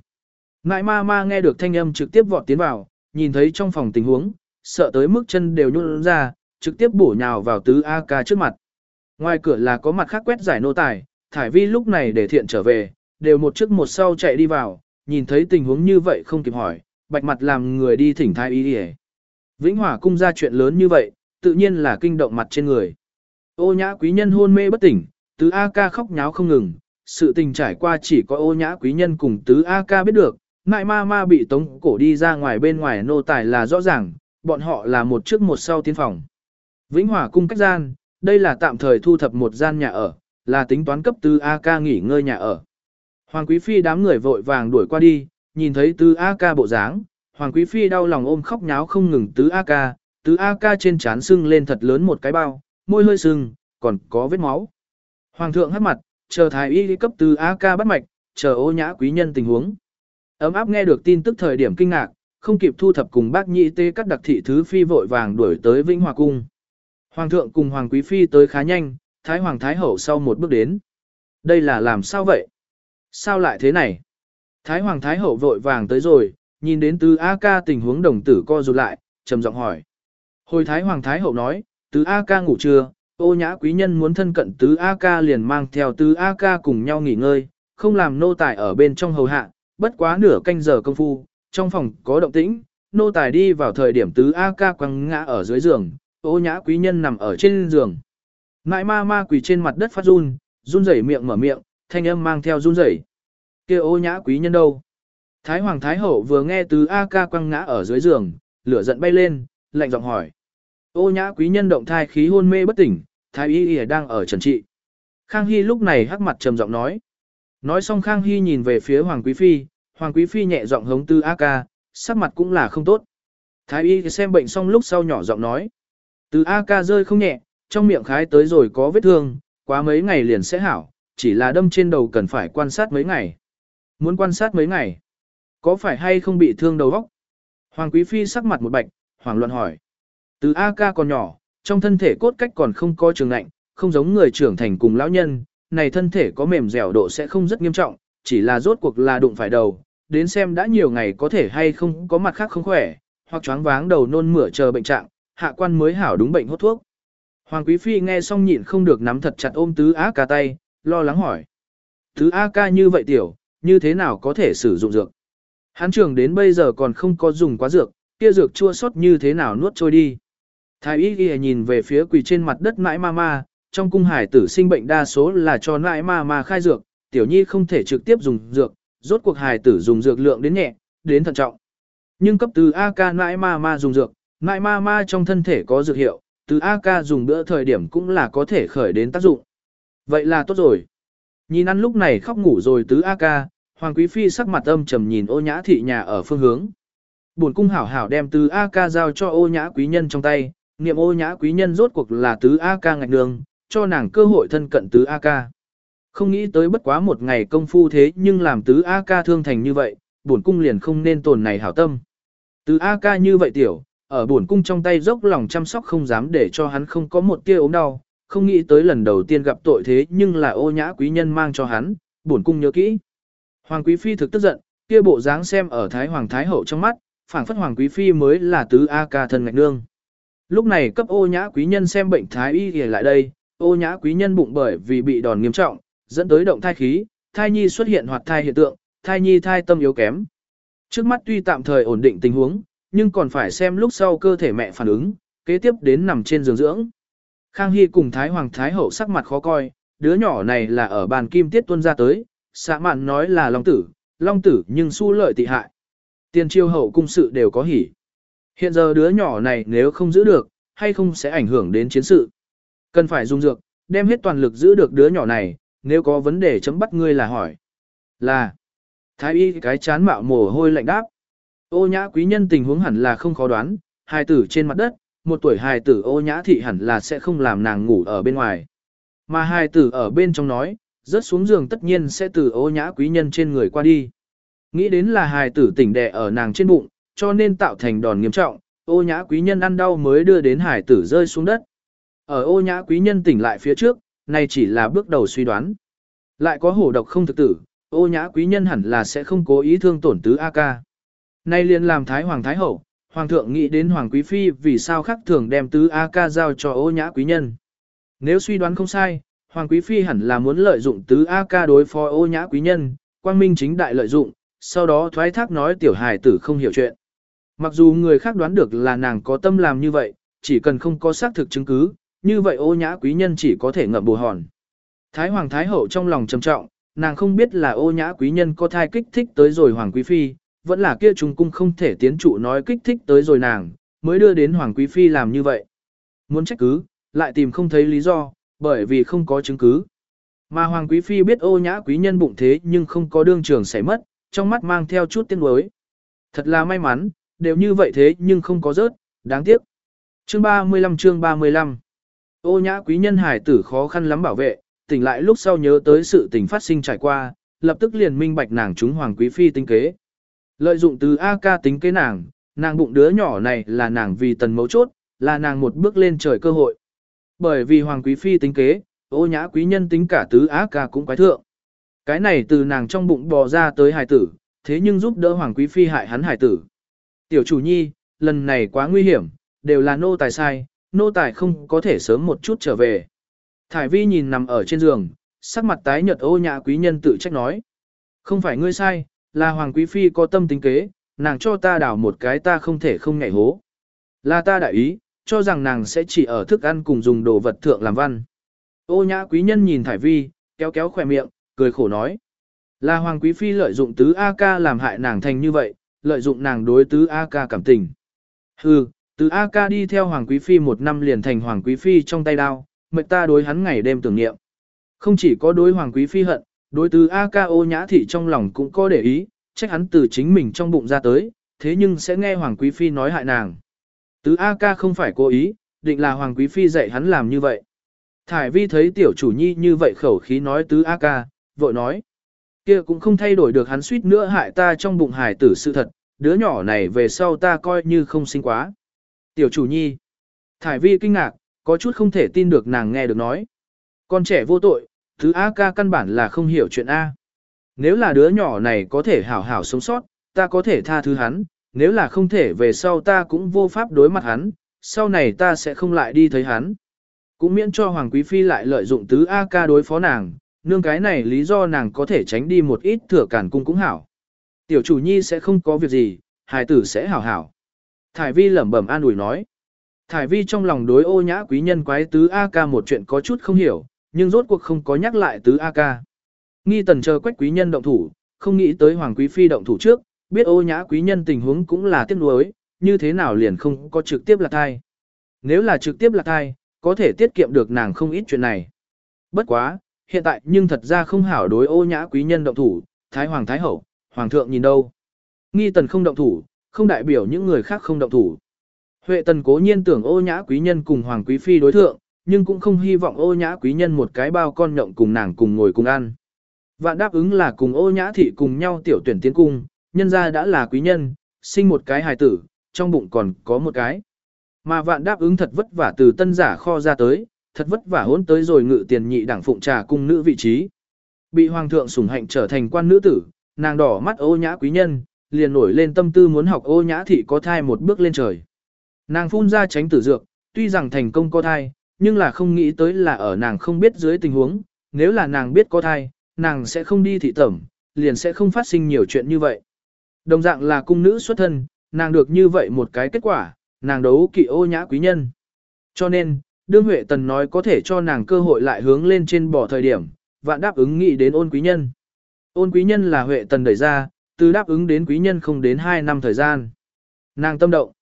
Ngại ma ma nghe được thanh âm trực tiếp vọt tiến vào, nhìn thấy trong phòng tình huống, sợ tới mức chân đều nhún ra, trực tiếp bổ nhào vào tứ AK trước mặt. Ngoài cửa là có mặt khác quét giải nô tài, thải vi lúc này để thiện trở về, đều một trước một sau chạy đi vào, nhìn thấy tình huống như vậy không kịp hỏi, bạch mặt làm người đi thỉnh thái y đi Vĩnh Hỏa cung ra chuyện lớn như vậy, tự nhiên là kinh động mặt trên người. Ô nhã quý nhân hôn mê bất tỉnh, tứ A ca khóc nháo không ngừng, sự tình trải qua chỉ có ô nhã quý nhân cùng tứ A ca biết được, Nại ma ma bị tống cổ đi ra ngoài bên ngoài nô tài là rõ ràng, bọn họ là một trước một sau tiến phòng. Vĩnh hòa cung cách gian, đây là tạm thời thu thập một gian nhà ở, là tính toán cấp tư A ca nghỉ ngơi nhà ở. Hoàng Quý Phi đám người vội vàng đuổi qua đi, nhìn thấy tứ A ca bộ dáng, Hoàng Quý Phi đau lòng ôm khóc nháo không ngừng tứ A ca, tứ A ca trên trán sưng lên thật lớn một cái bao, môi hơi sưng, còn có vết máu. Hoàng thượng hắt mặt, chờ thái y cấp tứ A ca bắt mạch, chờ ô nhã quý nhân tình huống. Ấm áp nghe được tin tức thời điểm kinh ngạc, không kịp thu thập cùng bác nhị tê cắt đặc thị thứ phi vội vàng đuổi tới Vĩnh Hòa cung. Hoàng thượng cùng Hoàng quý phi tới khá nhanh, Thái Hoàng Thái hậu sau một bước đến. Đây là làm sao vậy? Sao lại thế này? Thái Hoàng Thái hậu vội vàng tới rồi, nhìn đến tứ A ca tình huống đồng tử co rụt lại, trầm giọng hỏi. Hồi Thái Hoàng Thái hậu nói, tứ A ca ngủ chưa, ô nhã quý nhân muốn thân cận tứ A ca liền mang theo tứ A ca cùng nhau nghỉ ngơi, không làm nô tài ở bên trong hầu hạ, bất quá nửa canh giờ công phu, trong phòng có động tĩnh, nô tài đi vào thời điểm tứ A ca quăng ngã ở dưới giường, ô nhã quý nhân nằm ở trên giường. Ngại ma ma quỳ trên mặt đất phát run, run rẩy miệng mở miệng, thanh âm mang theo run rẩy. kia ô nhã quý nhân đâu? Thái Hoàng Thái Hậu vừa nghe tứ A ca quăng ngã ở dưới giường, lửa giận bay lên, lạnh giọng hỏi. Ô nhã quý nhân động thai khí hôn mê bất tỉnh, Thái Y Y đang ở trần trị. Khang Hy lúc này hắc mặt trầm giọng nói. Nói xong Khang Hy nhìn về phía Hoàng Quý Phi, Hoàng Quý Phi nhẹ giọng hống tư A ca, sắc mặt cũng là không tốt. Thái Y xem bệnh xong lúc sau nhỏ giọng nói. Từ A ca rơi không nhẹ, trong miệng khái tới rồi có vết thương, quá mấy ngày liền sẽ hảo, chỉ là đâm trên đầu cần phải quan sát mấy ngày. Muốn quan sát mấy ngày, có phải hay không bị thương đầu óc? Hoàng Quý Phi sắc mặt một bạch, hoàng luận hỏi. Từ A ca còn nhỏ, trong thân thể cốt cách còn không có trường lạnh, không giống người trưởng thành cùng lão nhân, này thân thể có mềm dẻo độ sẽ không rất nghiêm trọng, chỉ là rốt cuộc là đụng phải đầu, đến xem đã nhiều ngày có thể hay không có mặt khác không khỏe, hoặc choáng váng đầu nôn mửa chờ bệnh trạng, hạ quan mới hảo đúng bệnh hốt thuốc. Hoàng Quý Phi nghe xong nhịn không được nắm thật chặt ôm tứ á ca tay, lo lắng hỏi. Tứ á ca như vậy tiểu, như thế nào có thể sử dụng dược? Hán trưởng đến bây giờ còn không có dùng quá dược, kia dược chua sót như thế nào nuốt trôi đi. Thái y ghi nhìn về phía quỳ trên mặt đất mãi ma ma, trong cung hải tử sinh bệnh đa số là cho nãi ma ma khai dược, tiểu nhi không thể trực tiếp dùng dược, rốt cuộc hải tử dùng dược lượng đến nhẹ, đến thận trọng. Nhưng cấp từ A ca ma ma dùng dược, nãi ma ma trong thân thể có dược hiệu, từ A-ca dùng bữa thời điểm cũng là có thể khởi đến tác dụng. Vậy là tốt rồi. Nhìn ăn lúc này khóc ngủ rồi tứ A-ca, Hoàng Quý Phi sắc mặt âm trầm nhìn ô nhã thị nhà ở phương hướng. Bổn cung hảo hảo đem tứ A-ca giao cho ô nhã quý nhân trong tay, niệm ô nhã quý nhân rốt cuộc là tứ A-ca ngạch đường, cho nàng cơ hội thân cận tứ A-ca. Không nghĩ tới bất quá một ngày công phu thế nhưng làm tứ A-ca thương thành như vậy, bổn cung liền không nên tồn này hảo tâm. Tứ A-ca như vậy tiểu, ở bổn cung trong tay dốc lòng chăm sóc không dám để cho hắn không có một tia ốm đau, không nghĩ tới lần đầu tiên gặp tội thế nhưng là ô nhã quý nhân mang cho hắn, bổn cung nhớ kỹ. Hoàng quý phi thực tức giận, kia bộ dáng xem ở thái hoàng thái hậu trong mắt, phảng phất hoàng quý phi mới là tứ a ca thân ngạch nương. Lúc này cấp ô nhã quý nhân xem bệnh thái y y lại đây, ô nhã quý nhân bụng bởi vì bị đòn nghiêm trọng, dẫn tới động thai khí, thai nhi xuất hiện hoạt thai hiện tượng, thai nhi thai tâm yếu kém. Trước mắt tuy tạm thời ổn định tình huống, nhưng còn phải xem lúc sau cơ thể mẹ phản ứng, kế tiếp đến nằm trên giường dưỡng. Khang Hy cùng Thái Hoàng Thái Hậu sắc mặt khó coi, đứa nhỏ này là ở bàn kim tiết tuân ra tới, xã mạn nói là Long Tử, Long Tử nhưng su lợi tị hại. Tiền triều hậu cung sự đều có hỉ. Hiện giờ đứa nhỏ này nếu không giữ được, hay không sẽ ảnh hưởng đến chiến sự. Cần phải dùng dược, đem hết toàn lực giữ được đứa nhỏ này, nếu có vấn đề chấm bắt ngươi là hỏi. Là, thái y cái chán mạo mồ hôi lạnh đáp. Ô nhã quý nhân tình huống hẳn là không khó đoán, hài tử trên mặt đất, một tuổi hài tử ô nhã thị hẳn là sẽ không làm nàng ngủ ở bên ngoài. Mà hài tử ở bên trong nói, rớt xuống giường tất nhiên sẽ từ ô nhã quý nhân trên người qua đi. Nghĩ đến là hài tử tỉnh đẻ ở nàng trên bụng, cho nên tạo thành đòn nghiêm trọng, ô nhã quý nhân ăn đau mới đưa đến hài tử rơi xuống đất. Ở ô nhã quý nhân tỉnh lại phía trước, này chỉ là bước đầu suy đoán. Lại có hổ độc không thực tử, ô nhã quý nhân hẳn là sẽ không cố ý thương tổn tứ A-ca. Nay liền làm Thái Hoàng Thái Hậu, Hoàng thượng nghĩ đến Hoàng Quý Phi vì sao khác thường đem tứ A-ca giao cho ô nhã quý nhân. Nếu suy đoán không sai, Hoàng Quý Phi hẳn là muốn lợi dụng tứ A-ca đối phó ô nhã quý nhân, quang minh chính đại lợi dụng, sau đó thoái thác nói tiểu hài tử không hiểu chuyện. Mặc dù người khác đoán được là nàng có tâm làm như vậy, chỉ cần không có xác thực chứng cứ, như vậy ô nhã quý nhân chỉ có thể ngậm bù hòn. Thái Hoàng Thái Hậu trong lòng trầm trọng, nàng không biết là ô nhã quý nhân có thai kích thích tới rồi Hoàng Quý Phi, vẫn là kia trung cung không thể tiến trụ nói kích thích tới rồi nàng, mới đưa đến Hoàng Quý Phi làm như vậy. Muốn trách cứ, lại tìm không thấy lý do, bởi vì không có chứng cứ. Mà Hoàng Quý Phi biết ô nhã quý nhân bụng thế nhưng không có đương trường xảy mất, trong mắt mang theo chút tiếng nuối. Thật là may mắn, đều như vậy thế nhưng không có rớt, đáng tiếc. Chương 35 chương 35 Ô nhã quý nhân hải tử khó khăn lắm bảo vệ, tỉnh lại lúc sau nhớ tới sự tình phát sinh trải qua, lập tức liền minh bạch nàng chúng Hoàng Quý Phi tính kế. Lợi dụng từ A ca tính kế nàng, nàng bụng đứa nhỏ này là nàng vì tần mấu chốt, là nàng một bước lên trời cơ hội. Bởi vì Hoàng Quý Phi tính kế, ô nhã quý nhân tính cả tứ A ca cũng quái thượng. Cái này từ nàng trong bụng bò ra tới hải tử, thế nhưng giúp đỡ Hoàng Quý Phi hại hắn hải tử. Tiểu chủ nhi, lần này quá nguy hiểm, đều là nô tài sai, nô tài không có thể sớm một chút trở về. Thải vi nhìn nằm ở trên giường, sắc mặt tái nhợt ô nhã quý nhân tự trách nói. Không phải ngươi sai, là Hoàng Quý Phi có tâm tính kế, nàng cho ta đảo một cái ta không thể không nhảy hố. Là ta đại ý, cho rằng nàng sẽ chỉ ở thức ăn cùng dùng đồ vật thượng làm văn. Ô nhã quý nhân nhìn Thải Vi, kéo kéo khỏe miệng, cười khổ nói. Là Hoàng Quý Phi lợi dụng tứ A-ca làm hại nàng thành như vậy, lợi dụng nàng đối tứ A-ca cảm tình. Hừ, tứ A-ca đi theo Hoàng Quý Phi một năm liền thành Hoàng Quý Phi trong tay đao, mệt ta đối hắn ngày đêm tưởng niệm. Không chỉ có đối Hoàng Quý Phi hận, Đối từ A-ca ô nhã thị trong lòng cũng có để ý, trách hắn từ chính mình trong bụng ra tới, thế nhưng sẽ nghe Hoàng Quý Phi nói hại nàng. Tứ A-ca không phải cố ý, định là Hoàng Quý Phi dạy hắn làm như vậy. Thải vi thấy tiểu chủ nhi như vậy khẩu khí nói tứ A-ca, vội nói. kia cũng không thay đổi được hắn suýt nữa hại ta trong bụng hải tử sự thật, đứa nhỏ này về sau ta coi như không sinh quá. Tiểu chủ nhi. Thải vi kinh ngạc, có chút không thể tin được nàng nghe được nói. Con trẻ vô tội, Thứ A ca căn bản là không hiểu chuyện A. Nếu là đứa nhỏ này có thể hảo hảo sống sót, ta có thể tha thứ hắn, nếu là không thể về sau ta cũng vô pháp đối mặt hắn, sau này ta sẽ không lại đi thấy hắn. Cũng miễn cho Hoàng Quý Phi lại lợi dụng tứ A ca đối phó nàng, nương cái này lý do nàng có thể tránh đi một ít thừa cản cung cũng hảo. Tiểu chủ nhi sẽ không có việc gì, hài tử sẽ hảo hảo. Thải vi lẩm bẩm an ủi nói. Thải vi trong lòng đối ô nhã quý nhân quái tứ A ca một chuyện có chút không hiểu, nhưng rốt cuộc không có nhắc lại tứ A ca. Nghi tần chờ quách quý nhân động thủ, không nghĩ tới hoàng quý phi động thủ trước, biết ô nhã quý nhân tình huống cũng là tiếc nuối, như thế nào liền không có trực tiếp là thai. Nếu là trực tiếp là thai, có thể tiết kiệm được nàng không ít chuyện này. Bất quá, hiện tại nhưng thật ra không hảo đối ô nhã quý nhân động thủ, Thái Hoàng Thái Hậu, Hoàng thượng nhìn đâu. Nghi tần không động thủ, không đại biểu những người khác không động thủ. Huệ tần cố nhiên tưởng ô nhã quý nhân cùng Hoàng Quý Phi đối thượng, nhưng cũng không hy vọng ô nhã quý nhân một cái bao con nhộng cùng nàng cùng ngồi cùng ăn. Vạn đáp ứng là cùng ô nhã thị cùng nhau tiểu tuyển tiến cung, nhân ra đã là quý nhân, sinh một cái hài tử, trong bụng còn có một cái. Mà vạn đáp ứng thật vất vả từ tân giả kho ra tới, thật vất vả hôn tới rồi ngự tiền nhị đảng phụng trà cung nữ vị trí. Bị hoàng thượng sủng hạnh trở thành quan nữ tử, nàng đỏ mắt ô nhã quý nhân, liền nổi lên tâm tư muốn học ô nhã thị có thai một bước lên trời. Nàng phun ra tránh tử dược, tuy rằng thành công có thai, nhưng là không nghĩ tới là ở nàng không biết dưới tình huống, nếu là nàng biết có thai, nàng sẽ không đi thị tẩm, liền sẽ không phát sinh nhiều chuyện như vậy. Đồng dạng là cung nữ xuất thân, nàng được như vậy một cái kết quả, nàng đấu kỵ ô nhã quý nhân. Cho nên, đương Huệ Tần nói có thể cho nàng cơ hội lại hướng lên trên bỏ thời điểm, vạn đáp ứng nghĩ đến ôn quý nhân. Ôn quý nhân là Huệ Tần đẩy ra, từ đáp ứng đến quý nhân không đến 2 năm thời gian. Nàng tâm động.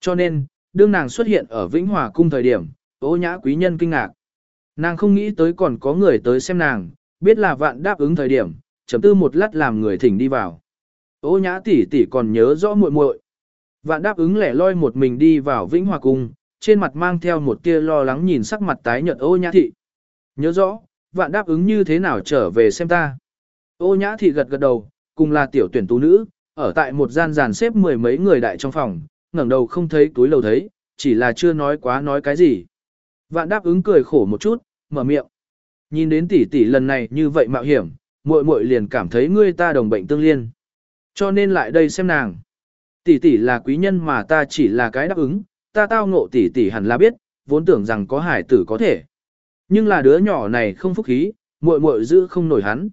Cho nên, đương nàng xuất hiện ở Vĩnh Hòa cung thời điểm, ô nhã quý nhân kinh ngạc. Nàng không nghĩ tới còn có người tới xem nàng, biết là vạn đáp ứng thời điểm, chấm tư một lát làm người thỉnh đi vào. Ô nhã tỷ tỷ còn nhớ rõ muội muội. Vạn đáp ứng lẻ loi một mình đi vào Vĩnh Hòa cung, trên mặt mang theo một tia lo lắng nhìn sắc mặt tái nhợt ô nhã thị. Nhớ rõ, vạn đáp ứng như thế nào trở về xem ta. Ô nhã thị gật gật đầu, cùng là tiểu tuyển tú nữ, ở tại một gian giàn xếp mười mấy người đại trong phòng, ngẩng đầu không thấy túi lầu thấy, chỉ là chưa nói quá nói cái gì. Vạn đáp ứng cười khổ một chút, mở miệng. Nhìn đến tỷ tỷ lần này như vậy mạo hiểm, muội muội liền cảm thấy ngươi ta đồng bệnh tương liên. Cho nên lại đây xem nàng. Tỷ tỷ là quý nhân mà ta chỉ là cái đáp ứng, ta tao ngộ tỷ tỷ hẳn là biết, vốn tưởng rằng có hải tử có thể. Nhưng là đứa nhỏ này không phúc khí, muội muội giữ không nổi hắn.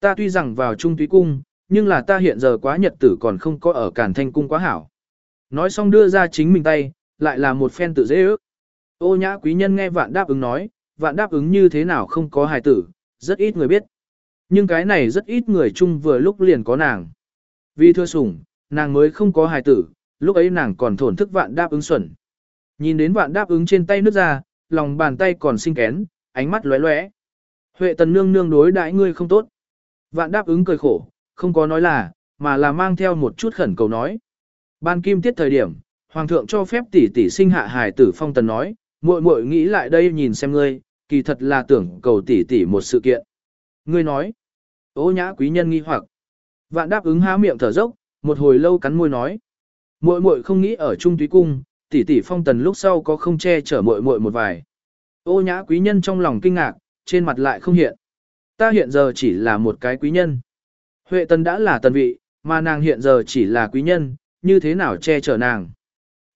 Ta tuy rằng vào trung túy cung, nhưng là ta hiện giờ quá nhật tử còn không có ở cản thanh cung quá hảo. Nói xong đưa ra chính mình tay, lại là một phen tự dễ ước. Ô nhã quý nhân nghe vạn đáp ứng nói, vạn đáp ứng như thế nào không có hài tử, rất ít người biết. Nhưng cái này rất ít người chung vừa lúc liền có nàng. Vì thưa sủng, nàng mới không có hài tử, lúc ấy nàng còn thổn thức vạn đáp ứng xuẩn. Nhìn đến vạn đáp ứng trên tay nước ra, lòng bàn tay còn sinh kén, ánh mắt lóe lóe. Huệ tần nương nương đối đãi ngươi không tốt. Vạn đáp ứng cười khổ, không có nói là, mà là mang theo một chút khẩn cầu nói. Ban kim tiết thời điểm, hoàng thượng cho phép tỷ tỷ sinh hạ hài tử phong tần nói, muội muội nghĩ lại đây nhìn xem ngươi, kỳ thật là tưởng cầu tỷ tỷ một sự kiện. Ngươi nói, ô nhã quý nhân nghi hoặc. Vạn đáp ứng há miệng thở dốc, một hồi lâu cắn môi nói. Muội muội không nghĩ ở trung túy cung, tỷ tỷ phong tần lúc sau có không che chở muội muội một vài. Ô nhã quý nhân trong lòng kinh ngạc, trên mặt lại không hiện. Ta hiện giờ chỉ là một cái quý nhân. Huệ tần đã là tần vị, mà nàng hiện giờ chỉ là quý nhân, như thế nào che chở nàng.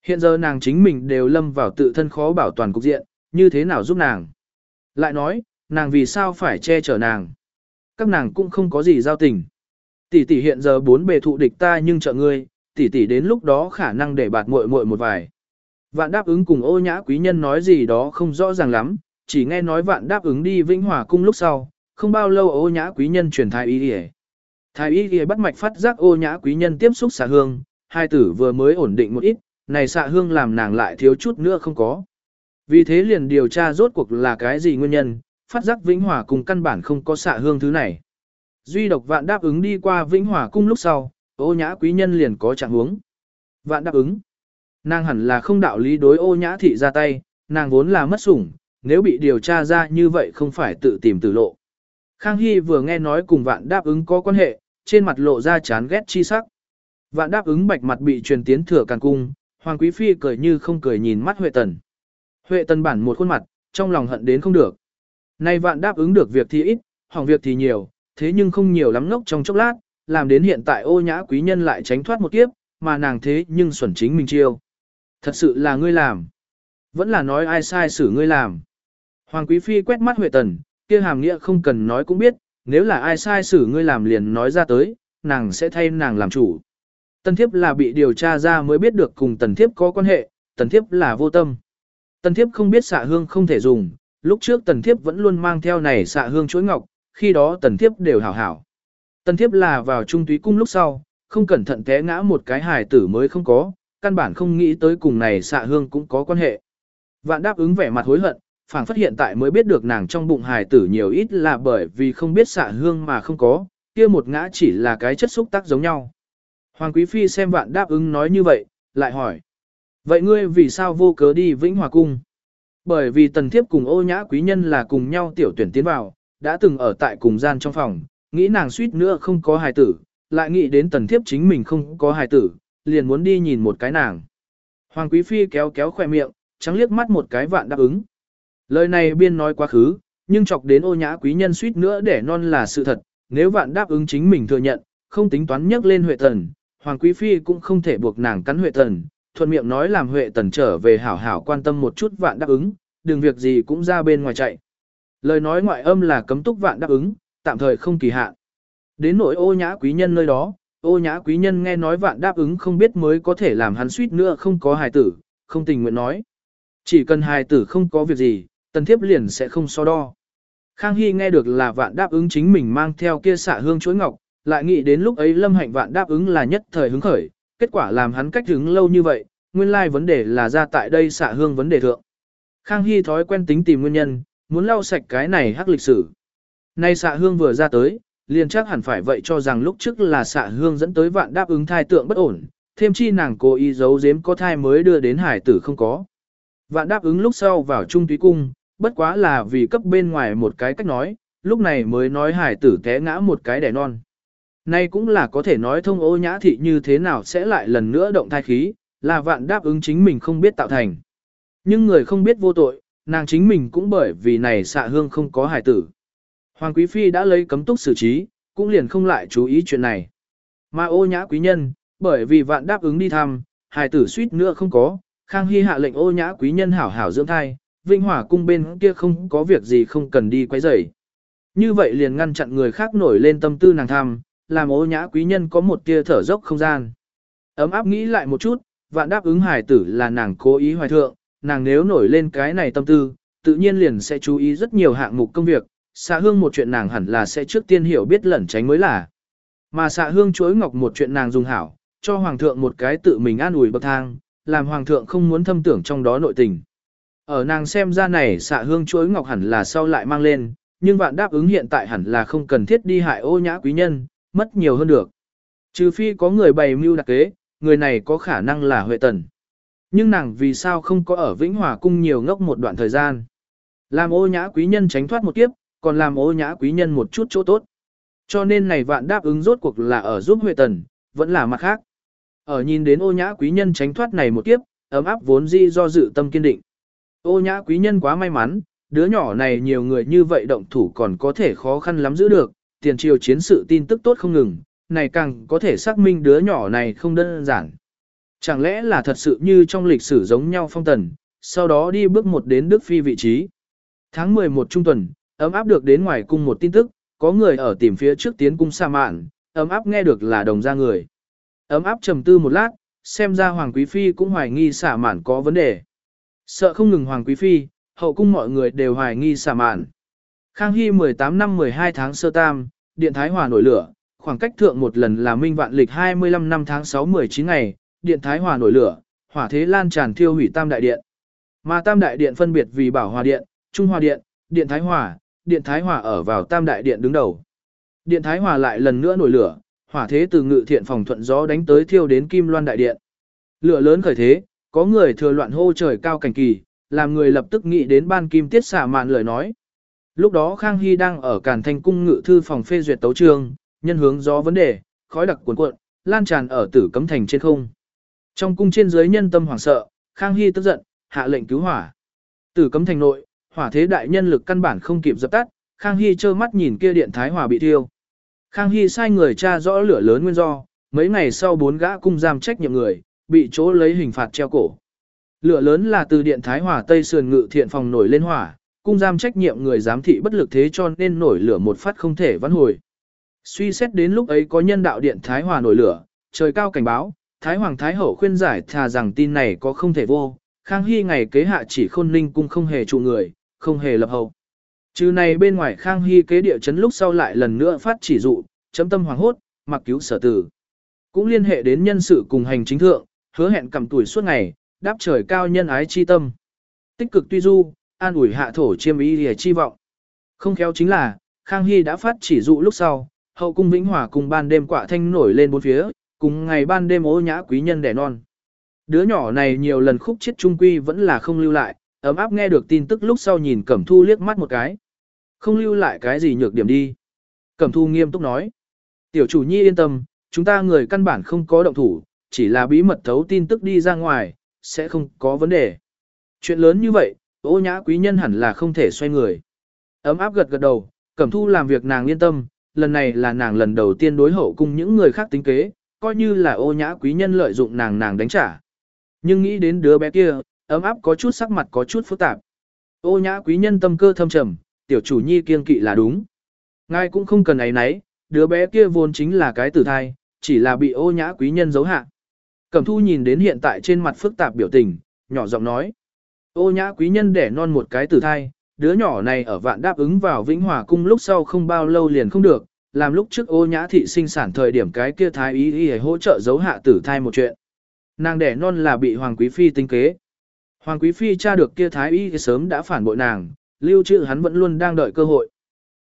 Hiện giờ nàng chính mình đều lâm vào tự thân khó bảo toàn cục diện, như thế nào giúp nàng. Lại nói, nàng vì sao phải che chở nàng. Các nàng cũng không có gì giao tình. Tỷ tỷ hiện giờ bốn bề thụ địch ta nhưng trợ ngươi, tỷ tỷ đến lúc đó khả năng để bạt muội muội một vài. Vạn đáp ứng cùng ô nhã quý nhân nói gì đó không rõ ràng lắm, chỉ nghe nói vạn đáp ứng đi vĩnh hòa cung lúc sau, không bao lâu ô nhã quý nhân truyền thai ý hề, Thái y ghi bắt mạch phát giác ô nhã quý nhân tiếp xúc xạ hương, hai tử vừa mới ổn định một ít, này xạ hương làm nàng lại thiếu chút nữa không có. Vì thế liền điều tra rốt cuộc là cái gì nguyên nhân, phát giác Vĩnh Hòa cùng căn bản không có xạ hương thứ này. Duy độc vạn đáp ứng đi qua Vĩnh Hòa cung lúc sau, ô nhã quý nhân liền có trạng huống. Vạn đáp ứng. Nàng hẳn là không đạo lý đối ô nhã thị ra tay, nàng vốn là mất sủng, nếu bị điều tra ra như vậy không phải tự tìm tử lộ. Khang Hy vừa nghe nói cùng vạn đáp ứng có quan hệ, trên mặt lộ ra chán ghét chi sắc. Vạn đáp ứng bạch mặt bị truyền tiến thừa càng cung, Hoàng Quý Phi cười như không cười nhìn mắt Huệ Tần. Huệ Tần bản một khuôn mặt, trong lòng hận đến không được. Nay vạn đáp ứng được việc thì ít, hỏng việc thì nhiều, thế nhưng không nhiều lắm ngốc trong chốc lát, làm đến hiện tại ô nhã quý nhân lại tránh thoát một kiếp, mà nàng thế nhưng xuẩn chính mình chiêu. Thật sự là ngươi làm. Vẫn là nói ai sai xử ngươi làm. Hoàng Quý Phi quét mắt Huệ Tần, kia hàm nghĩa không cần nói cũng biết, nếu là ai sai xử ngươi làm liền nói ra tới, nàng sẽ thay nàng làm chủ. Tần thiếp là bị điều tra ra mới biết được cùng tần thiếp có quan hệ, tần thiếp là vô tâm. Tần thiếp không biết xạ hương không thể dùng, lúc trước tần thiếp vẫn luôn mang theo này xạ hương chuỗi ngọc, khi đó tần thiếp đều hảo hảo. Tần thiếp là vào trung túy cung lúc sau, không cẩn thận té ngã một cái hài tử mới không có, căn bản không nghĩ tới cùng này xạ hương cũng có quan hệ. Vạn đáp ứng vẻ mặt hối hận, phảng phất hiện tại mới biết được nàng trong bụng hài tử nhiều ít là bởi vì không biết xạ hương mà không có, kia một ngã chỉ là cái chất xúc tác giống nhau. Hoàng Quý Phi xem vạn đáp ứng nói như vậy, lại hỏi. Vậy ngươi vì sao vô cớ đi Vĩnh Hòa Cung? Bởi vì tần thiếp cùng ô nhã quý nhân là cùng nhau tiểu tuyển tiến vào, đã từng ở tại cùng gian trong phòng, nghĩ nàng suýt nữa không có hài tử, lại nghĩ đến tần thiếp chính mình không có hài tử, liền muốn đi nhìn một cái nàng. Hoàng Quý Phi kéo kéo khỏe miệng, trắng liếc mắt một cái vạn đáp ứng. Lời này biên nói quá khứ, nhưng chọc đến ô nhã quý nhân suýt nữa để non là sự thật, nếu vạn đáp ứng chính mình thừa nhận, không tính toán nhắc lên Huệ thần, Hoàng Quý Phi cũng không thể buộc nàng cắn Huệ thần. thuận miệng nói làm Huệ Tần trở về hảo hảo quan tâm một chút vạn đáp ứng, đừng việc gì cũng ra bên ngoài chạy. Lời nói ngoại âm là cấm túc vạn đáp ứng, tạm thời không kỳ hạn. Đến nỗi ô nhã quý nhân nơi đó, ô nhã quý nhân nghe nói vạn đáp ứng không biết mới có thể làm hắn suýt nữa không có hài tử, không tình nguyện nói. Chỉ cần hài tử không có việc gì, tần thiếp liền sẽ không so đo. Khang Hy nghe được là vạn đáp ứng chính mình mang theo kia xạ hương chuối ngọc, lại nghĩ đến lúc ấy lâm hạnh vạn đáp ứng là nhất thời hứng khởi, kết quả làm hắn cách hứng lâu như vậy, nguyên lai vấn đề là ra tại đây xạ hương vấn đề thượng. Khang Hy thói quen tính tìm nguyên nhân, muốn lau sạch cái này hắc lịch sử. Nay xạ hương vừa ra tới, liền chắc hẳn phải vậy cho rằng lúc trước là xạ hương dẫn tới vạn đáp ứng thai tượng bất ổn, thêm chi nàng cố ý giấu giếm có thai mới đưa đến hải tử không có. Vạn đáp ứng lúc sau vào trung túy cung, bất quá là vì cấp bên ngoài một cái cách nói, lúc này mới nói hải tử té ngã một cái đẻ non. Nay cũng là có thể nói thông ô nhã thị như thế nào sẽ lại lần nữa động thai khí, là vạn đáp ứng chính mình không biết tạo thành. Nhưng người không biết vô tội, nàng chính mình cũng bởi vì này xạ hương không có hải tử. Hoàng Quý Phi đã lấy cấm túc xử trí, cũng liền không lại chú ý chuyện này. Mà ô nhã quý nhân, bởi vì vạn đáp ứng đi thăm, hải tử suýt nữa không có, Khang Hy hạ lệnh ô nhã quý nhân hảo hảo dưỡng thai, Vinh Hỏa cung bên kia không có việc gì không cần đi quấy rầy. Như vậy liền ngăn chặn người khác nổi lên tâm tư nàng tham, làm ô nhã quý nhân có một tia thở dốc không gian. Ấm áp nghĩ lại một chút, vạn đáp ứng hải tử là nàng cố ý hoài thượng, nàng nếu nổi lên cái này tâm tư, tự nhiên liền sẽ chú ý rất nhiều hạng mục công việc, xạ hương một chuyện nàng hẳn là sẽ trước tiên hiểu biết lẩn tránh mới là. Mà xạ hương chuối ngọc một chuyện nàng dùng hảo, cho hoàng thượng một cái tự mình an ủi bậc thang, làm hoàng thượng không muốn thâm tưởng trong đó nội tình. Ở nàng xem ra này xạ hương chuối ngọc hẳn là sau lại mang lên, nhưng vạn đáp ứng hiện tại hẳn là không cần thiết đi hại ô nhã quý nhân, mất nhiều hơn được. Trừ phi có người bày mưu đặc kế, người này có khả năng là Huệ Tần. Nhưng nàng vì sao không có ở Vĩnh Hòa Cung nhiều ngốc một đoạn thời gian. Làm ô nhã quý nhân tránh thoát một kiếp, còn làm ô nhã quý nhân một chút chỗ tốt. Cho nên này vạn đáp ứng rốt cuộc là ở giúp Huệ Tần, vẫn là mặt khác. Ở nhìn đến ô nhã quý nhân tránh thoát này một kiếp, ấm áp vốn di do dự tâm kiên định. Ô nhã quý nhân quá may mắn, đứa nhỏ này nhiều người như vậy động thủ còn có thể khó khăn lắm giữ được, tiền triều chiến sự tin tức tốt không ngừng, này càng có thể xác minh đứa nhỏ này không đơn giản. Chẳng lẽ là thật sự như trong lịch sử giống nhau phong tần, sau đó đi bước một đến Đức Phi vị trí. Tháng 11 trung tuần, ấm áp được đến ngoài cung một tin tức, có người ở tìm phía trước tiến cung sa mạn, ấm áp nghe được là đồng gia người. Ấm áp trầm tư một lát, xem ra Hoàng Quý Phi cũng hoài nghi xả mạn có vấn đề. Sợ không ngừng Hoàng Quý Phi, hậu cung mọi người đều hoài nghi xả mạn. Khang Hy 18 năm 12 tháng sơ tam, Điện Thái Hòa nổi lửa, khoảng cách thượng một lần là minh vạn lịch 25 năm tháng 6 19 ngày, Điện Thái Hòa nổi lửa, hỏa thế lan tràn thiêu hủy tam đại điện. Mà tam đại điện phân biệt vì Bảo Hòa Điện, Trung Hòa Điện, Điện Thái Hòa, Điện Thái Hòa ở vào tam đại điện đứng đầu. Điện Thái Hòa lại lần nữa nổi lửa, hỏa thế từ ngự thiện phòng thuận gió đánh tới thiêu đến Kim Loan đại điện. Lửa lớn khởi thế, có người thừa loạn hô trời cao cảnh kỳ, làm người lập tức nghĩ đến ban kim tiết xả mạn lời nói. Lúc đó Khang Hy đang ở Càn Thanh cung ngự thư phòng phê duyệt tấu trường, nhân hướng gió vấn đề, khói đặc cuồn cuộn, lan tràn ở tử cấm thành trên không. Trong cung trên dưới nhân tâm hoảng sợ, Khang Hy tức giận, hạ lệnh cứu hỏa. Tử cấm thành nội, hỏa thế đại nhân lực căn bản không kịp dập tắt, Khang Hy trơ mắt nhìn kia điện thái hỏa bị thiêu. Khang Hy sai người tra rõ lửa lớn nguyên do, mấy ngày sau bốn gã cung giam trách nhiệm người, bị chỗ lấy hình phạt treo cổ. Lửa lớn là từ điện thái hỏa tây sườn ngự thiện phòng nổi lên hỏa, cung giam trách nhiệm người giám thị bất lực thế cho nên nổi lửa một phát không thể vãn hồi. Suy xét đến lúc ấy có nhân đạo điện thái hòa nổi lửa, trời cao cảnh báo, thái hoàng thái hậu khuyên giải thà rằng tin này có không thể vô, Khang Hy ngày kế hạ chỉ khôn ninh cung không hề trụ người, không hề lập hậu. Trừ này bên ngoài Khang Hy kế địa chấn lúc sau lại lần nữa phát chỉ dụ, chấm tâm hoàng hốt, mặc cứu sở tử. Cũng liên hệ đến nhân sự cùng hành chính thượng, hứa hẹn cầm tuổi suốt ngày, đáp trời cao nhân ái chi tâm. Tích cực tuy du, an ủi hạ thổ chiêm ý lìa chi vọng. Không khéo chính là, Khang Hy đã phát chỉ dụ lúc sau, hậu cung vĩnh hòa cùng ban đêm quạ thanh nổi lên bốn phía, cùng ngày ban đêm ô nhã quý nhân đẻ non. Đứa nhỏ này nhiều lần khúc chết trung quy vẫn là không lưu lại, ấm áp nghe được tin tức lúc sau nhìn Cẩm Thu liếc mắt một cái. Không lưu lại cái gì nhược điểm đi. Cẩm Thu nghiêm túc nói. Tiểu chủ nhi yên tâm, chúng ta người căn bản không có động thủ, chỉ là bí mật thấu tin tức đi ra ngoài, sẽ không có vấn đề. Chuyện lớn như vậy, ô nhã quý nhân hẳn là không thể xoay người. Ấm áp gật gật đầu, Cẩm Thu làm việc nàng yên tâm, lần này là nàng lần đầu tiên đối hậu cùng những người khác tính kế, coi như là ô nhã quý nhân lợi dụng nàng nàng đánh trả. Nhưng nghĩ đến đứa bé kia, ấm áp có chút sắc mặt có chút phức tạp. Ô nhã quý nhân tâm cơ thâm trầm, tiểu chủ nhi kiên kỵ là đúng. Ngài cũng không cần ấy nấy, đứa bé kia vốn chính là cái tử thai, chỉ là bị ô nhã quý nhân giấu hạ. Cẩm thu nhìn đến hiện tại trên mặt phức tạp biểu tình, nhỏ giọng nói. Ô nhã quý nhân đẻ non một cái tử thai, đứa nhỏ này ở vạn đáp ứng vào Vĩnh Hòa cung lúc sau không bao lâu liền không được, làm lúc trước ô nhã thị sinh sản thời điểm cái kia thái ý y hỗ trợ giấu hạ tử thai một chuyện. Nàng đẻ non là bị Hoàng Quý Phi tính kế. Hoàng Quý Phi tra được kia thái y sớm đã phản bội nàng, lưu trữ hắn vẫn luôn đang đợi cơ hội.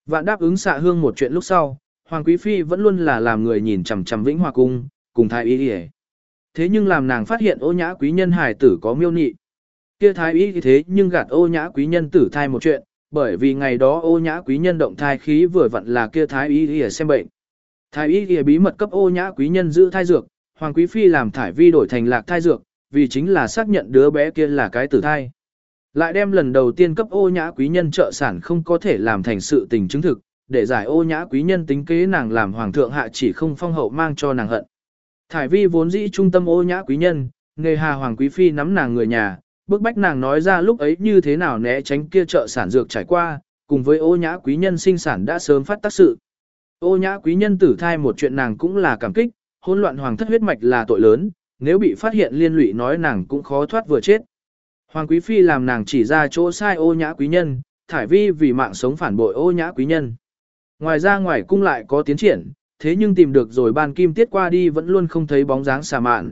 Vạn đáp ứng xạ hương một chuyện lúc sau, Hoàng Quý Phi vẫn luôn là làm người nhìn chằm chằm Vĩnh Hòa cung, cùng thái y y Thế nhưng làm nàng phát hiện ô nhã quý nhân hải tử có miêu nị. Kia thái y thế nhưng gạt ô nhã quý nhân tử thai một chuyện, bởi vì ngày đó ô nhã quý nhân động thai khí vừa vặn là kia thái y y xem bệnh. Thái y y bí mật cấp ô nhã quý nhân giữ thai dược, hoàng quý phi làm thải vi đổi thành lạc thai dược, vì chính là xác nhận đứa bé kia là cái tử thai. Lại đem lần đầu tiên cấp ô nhã quý nhân trợ sản không có thể làm thành sự tình chứng thực, để giải ô nhã quý nhân tính kế nàng làm hoàng thượng hạ chỉ không phong hậu mang cho nàng hận. Thải vi vốn dĩ trung tâm ô nhã quý nhân, nghề hà hoàng quý phi nắm nàng người nhà, bức bách nàng nói ra lúc ấy như thế nào né tránh kia trợ sản dược trải qua, cùng với ô nhã quý nhân sinh sản đã sớm phát tác sự. Ô nhã quý nhân tử thai một chuyện nàng cũng là cảm kích, hỗn loạn hoàng thất huyết mạch là tội lớn, nếu bị phát hiện liên lụy nói nàng cũng khó thoát vừa chết. Hoàng quý phi làm nàng chỉ ra chỗ sai ô nhã quý nhân, thải vi vì mạng sống phản bội ô nhã quý nhân. Ngoài ra ngoài cung lại có tiến triển, thế nhưng tìm được rồi ban kim tiết qua đi vẫn luôn không thấy bóng dáng xà mạn.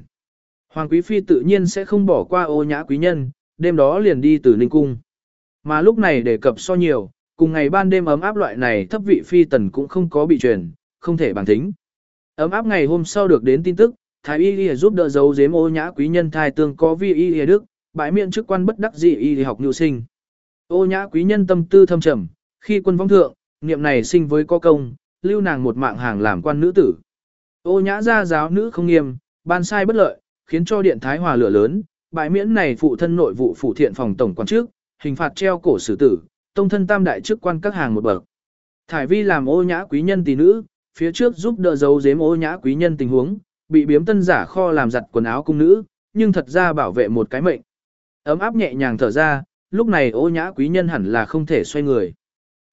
Hoàng quý phi tự nhiên sẽ không bỏ qua ô nhã quý nhân, đêm đó liền đi từ Ninh Cung. Mà lúc này đề cập so nhiều, cùng ngày ban đêm ấm áp loại này thấp vị phi tần cũng không có bị truyền, không thể bằng tính. Ấm áp ngày hôm sau được đến tin tức, Thái Y Y giúp đỡ giấu giếm ô nhã quý nhân thai tương có vi Y Y Đức, bãi miệng chức quan bất đắc dị Y học nhu sinh. Ô nhã quý nhân tâm tư thâm trầm, khi quân vong thượng, niệm này sinh với có công, lưu nàng một mạng hàng làm quan nữ tử. Ô nhã gia giáo nữ không nghiêm, ban sai bất lợi, khiến cho điện thái hòa lửa lớn, bãi miễn này phụ thân nội vụ phủ thiện phòng tổng quan trước, hình phạt treo cổ xử tử, tông thân tam đại chức quan các hàng một bậc. Thải vi làm ô nhã quý nhân tỷ nữ, phía trước giúp đỡ giấu giếm ô nhã quý nhân tình huống, bị biếm tân giả kho làm giặt quần áo cung nữ, nhưng thật ra bảo vệ một cái mệnh. Ấm áp nhẹ nhàng thở ra, lúc này ô nhã quý nhân hẳn là không thể xoay người.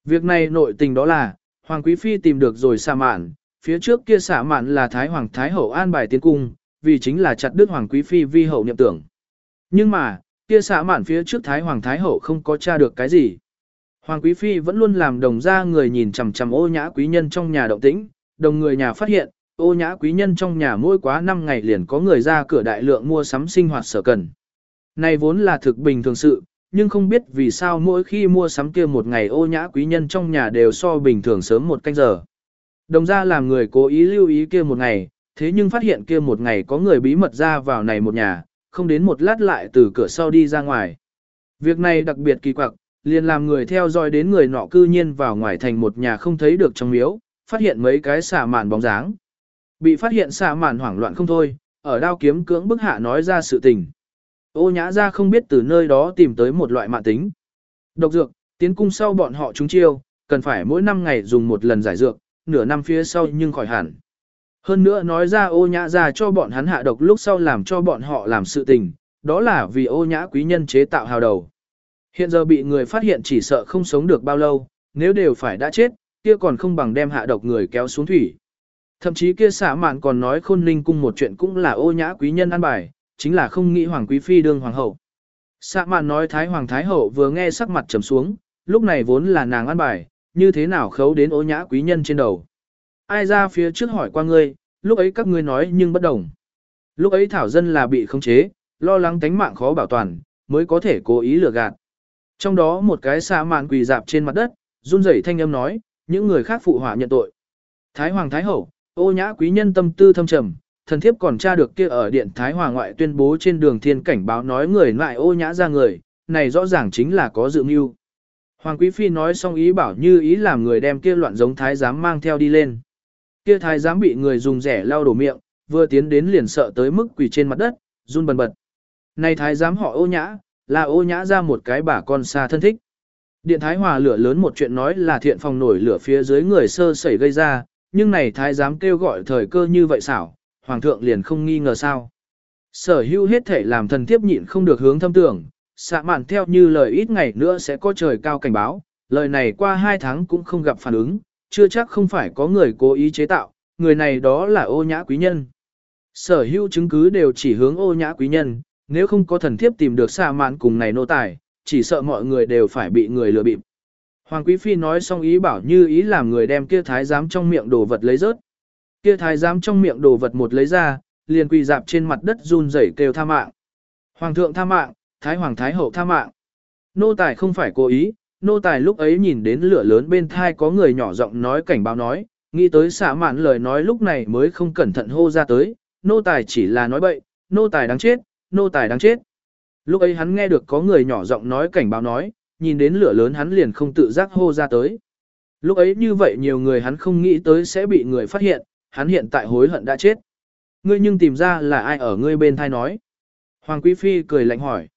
Việc này nội tình đó là, Hoàng Quý Phi tìm được rồi xả mạn, phía trước kia xả mạn là Thái Hoàng Thái Hậu an bài tiến cung, vì chính là chặt đứt Hoàng Quý Phi vi hậu niệm tưởng. Nhưng mà, kia xả mạn phía trước Thái Hoàng Thái Hậu không có tra được cái gì. Hoàng Quý Phi vẫn luôn làm đồng ra người nhìn chằm chằm ô nhã quý nhân trong nhà động tĩnh, đồng người nhà phát hiện, ô nhã quý nhân trong nhà mỗi quá 5 ngày liền có người ra cửa đại lượng mua sắm sinh hoạt sở cần. Này vốn là thực bình thường sự, nhưng không biết vì sao mỗi khi mua sắm kia một ngày ô nhã quý nhân trong nhà đều so bình thường sớm một canh giờ. Đồng ra làm người cố ý lưu ý kia một ngày, thế nhưng phát hiện kia một ngày có người bí mật ra vào này một nhà, không đến một lát lại từ cửa sau đi ra ngoài. Việc này đặc biệt kỳ quặc, liền làm người theo dõi đến người nọ cư nhiên vào ngoài thành một nhà không thấy được trong miếu, phát hiện mấy cái xả màn bóng dáng. Bị phát hiện xả màn hoảng loạn không thôi, ở đao kiếm cưỡng bức hạ nói ra sự tình. Ô nhã ra không biết từ nơi đó tìm tới một loại mạng tính. Độc dược, tiến cung sau bọn họ trúng chiêu, cần phải mỗi năm ngày dùng một lần giải dược, nửa năm phía sau nhưng khỏi hẳn. Hơn nữa nói ra ô nhã ra cho bọn hắn hạ độc lúc sau làm cho bọn họ làm sự tình, đó là vì ô nhã quý nhân chế tạo hào đầu. Hiện giờ bị người phát hiện chỉ sợ không sống được bao lâu, nếu đều phải đã chết, kia còn không bằng đem hạ độc người kéo xuống thủy. Thậm chí kia xả mạn còn nói khôn linh cung một chuyện cũng là ô nhã quý nhân ăn bài, chính là không nghĩ hoàng quý phi đương hoàng hậu. Xạ mạn nói thái hoàng thái hậu vừa nghe sắc mặt trầm xuống, lúc này vốn là nàng ăn bài, như thế nào khấu đến ô nhã quý nhân trên đầu. Ai ra phía trước hỏi qua ngươi, lúc ấy các ngươi nói nhưng bất đồng. Lúc ấy Thảo Dân là bị khống chế, lo lắng tánh mạng khó bảo toàn, mới có thể cố ý lừa gạt. Trong đó một cái xạ mạn quỳ dạp trên mặt đất, run rẩy thanh âm nói, những người khác phụ họa nhận tội. Thái Hoàng Thái Hậu, ô nhã quý nhân tâm tư thâm trầm, thần thiếp còn tra được kia ở điện Thái Hòa ngoại tuyên bố trên đường thiên cảnh báo nói người lại ô nhã ra người, này rõ ràng chính là có dự mưu. Hoàng Quý Phi nói xong ý bảo như ý làm người đem kia loạn giống thái giám mang theo đi lên. Kia thái giám bị người dùng rẻ lau đổ miệng, vừa tiến đến liền sợ tới mức quỳ trên mặt đất, run bần bật. Này thái giám họ ô nhã, là ô nhã ra một cái bà con xa thân thích. Điện thái hòa lửa lớn một chuyện nói là thiện phòng nổi lửa phía dưới người sơ sẩy gây ra, nhưng này thái giám kêu gọi thời cơ như vậy xảo, hoàng thượng liền không nghi ngờ sao. Sở hữu hết thể làm thần thiếp nhịn không được hướng thâm tưởng, xạ mạn theo như lời ít ngày nữa sẽ có trời cao cảnh báo, lời này qua hai tháng cũng không gặp phản ứng, chưa chắc không phải có người cố ý chế tạo, người này đó là ô nhã quý nhân. Sở hữu chứng cứ đều chỉ hướng ô nhã quý nhân, nếu không có thần thiếp tìm được xạ mạn cùng này nô tài, chỉ sợ mọi người đều phải bị người lừa bịp. Hoàng Quý Phi nói xong ý bảo như ý làm người đem kia thái giám trong miệng đồ vật lấy rớt. Kia thái giám trong miệng đồ vật một lấy ra, liền quỳ dạp trên mặt đất run rẩy kêu tha mạng. Hoàng thượng tha mạng, Thái Hoàng Thái Hậu tha mạng. Nô tài không phải cố ý, nô tài lúc ấy nhìn đến lửa lớn bên thai có người nhỏ giọng nói cảnh báo nói, nghĩ tới xả mạn lời nói lúc này mới không cẩn thận hô ra tới, nô tài chỉ là nói bậy, nô tài đáng chết, nô tài đáng chết. Lúc ấy hắn nghe được có người nhỏ giọng nói cảnh báo nói, nhìn đến lửa lớn hắn liền không tự giác hô ra tới. Lúc ấy như vậy nhiều người hắn không nghĩ tới sẽ bị người phát hiện, hắn hiện tại hối hận đã chết. Ngươi nhưng tìm ra là ai ở ngươi bên thai nói. Hoàng Quý Phi cười lạnh hỏi.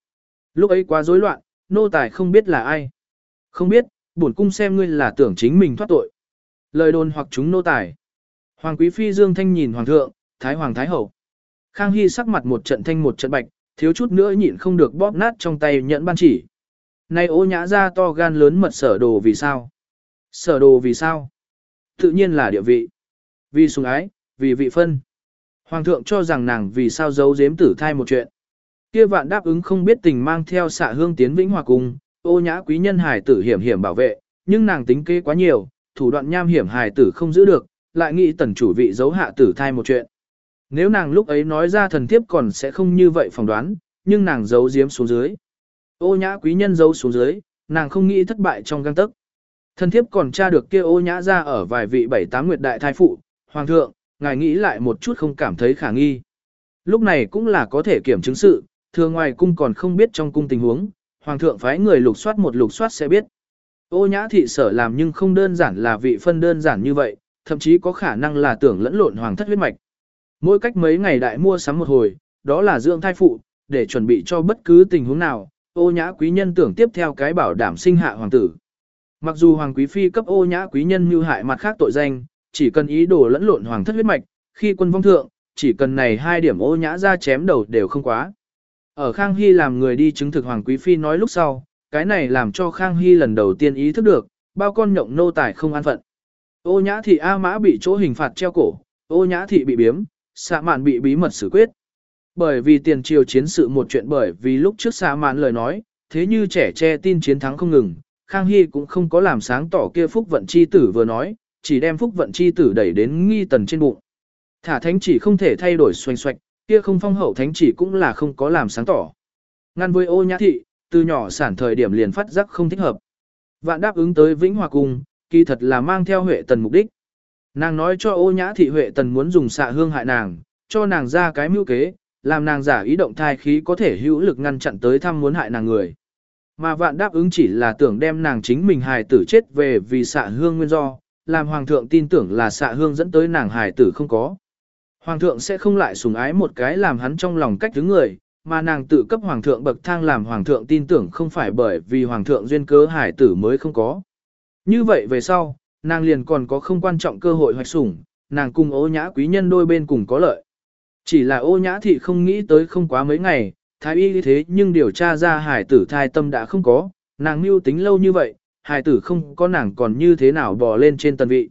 Lúc ấy quá rối loạn, nô tài không biết là ai. Không biết, bổn cung xem ngươi là tưởng chính mình thoát tội. Lời đồn hoặc chúng nô tài. Hoàng Quý Phi Dương Thanh nhìn Hoàng thượng, Thái Hoàng Thái Hậu. Khang Hy sắc mặt một trận thanh một trận bạch, thiếu chút nữa nhịn không được bóp nát trong tay nhẫn ban chỉ. Này ô nhã ra to gan lớn mật sở đồ vì sao? Sở đồ vì sao? Tự nhiên là địa vị. Vì sùng ái, vì vị phân. Hoàng thượng cho rằng nàng vì sao giấu giếm tử thai một chuyện. Kia vạn đáp ứng không biết tình mang theo xạ hương tiến vĩnh hòa cung, ô nhã quý nhân hài tử hiểm hiểm bảo vệ, nhưng nàng tính kế quá nhiều, thủ đoạn nham hiểm hài tử không giữ được, lại nghĩ tần chủ vị giấu hạ tử thai một chuyện. Nếu nàng lúc ấy nói ra thần thiếp còn sẽ không như vậy phỏng đoán, nhưng nàng giấu giếm xuống dưới. Ô nhã quý nhân giấu xuống dưới, nàng không nghĩ thất bại trong găng tức. Thần thiếp còn tra được kia ô nhã ra ở vài vị bảy tám nguyệt đại thai phụ, hoàng thượng, ngài nghĩ lại một chút không cảm thấy khả nghi. Lúc này cũng là có thể kiểm chứng sự, Thừa ngoài cung còn không biết trong cung tình huống, hoàng thượng phái người lục soát một lục soát sẽ biết. Ô nhã thị sở làm nhưng không đơn giản là vị phân đơn giản như vậy, thậm chí có khả năng là tưởng lẫn lộn hoàng thất huyết mạch. Mỗi cách mấy ngày đại mua sắm một hồi, đó là dưỡng thai phụ, để chuẩn bị cho bất cứ tình huống nào, ô nhã quý nhân tưởng tiếp theo cái bảo đảm sinh hạ hoàng tử. Mặc dù hoàng quý phi cấp ô nhã quý nhân mưu hại mặt khác tội danh, chỉ cần ý đồ lẫn lộn hoàng thất huyết mạch, khi quân vong thượng, chỉ cần này hai điểm ô nhã ra chém đầu đều không quá. Ở Khang Hy làm người đi chứng thực hoàng quý phi nói lúc sau, cái này làm cho Khang Hy lần đầu tiên ý thức được, bao con nhộng nô tài không an phận. Ô nhã thị A mã bị chỗ hình phạt treo cổ, ô nhã thị bị biếm, xạ mạn bị bí mật xử quyết. Bởi vì tiền triều chiến sự một chuyện bởi vì lúc trước xạ mạn lời nói, thế như trẻ che tin chiến thắng không ngừng, Khang Hy cũng không có làm sáng tỏ kia phúc vận chi tử vừa nói, chỉ đem phúc vận chi tử đẩy đến nghi tần trên bụng. Thả thánh chỉ không thể thay đổi xoành xoạch, kia không phong hậu thánh chỉ cũng là không có làm sáng tỏ. Ngăn với ô nhã thị, từ nhỏ sản thời điểm liền phát giác không thích hợp. Vạn đáp ứng tới Vĩnh Hòa Cung, kỳ thật là mang theo Huệ Tần mục đích. Nàng nói cho ô nhã thị Huệ Tần muốn dùng xạ hương hại nàng, cho nàng ra cái mưu kế, làm nàng giả ý động thai khí có thể hữu lực ngăn chặn tới thăm muốn hại nàng người. Mà vạn đáp ứng chỉ là tưởng đem nàng chính mình hài tử chết về vì xạ hương nguyên do, làm hoàng thượng tin tưởng là xạ hương dẫn tới nàng hài tử không có. Hoàng thượng sẽ không lại sủng ái một cái làm hắn trong lòng cách thứ người, mà nàng tự cấp hoàng thượng bậc thang làm hoàng thượng tin tưởng không phải bởi vì hoàng thượng duyên cớ hải tử mới không có. Như vậy về sau, nàng liền còn có không quan trọng cơ hội hoạch sủng, nàng cùng ô nhã quý nhân đôi bên cùng có lợi. Chỉ là ô nhã thị không nghĩ tới không quá mấy ngày, thái y thế nhưng điều tra ra hải tử thai tâm đã không có, nàng mưu tính lâu như vậy, hải tử không có nàng còn như thế nào bò lên trên tần vị.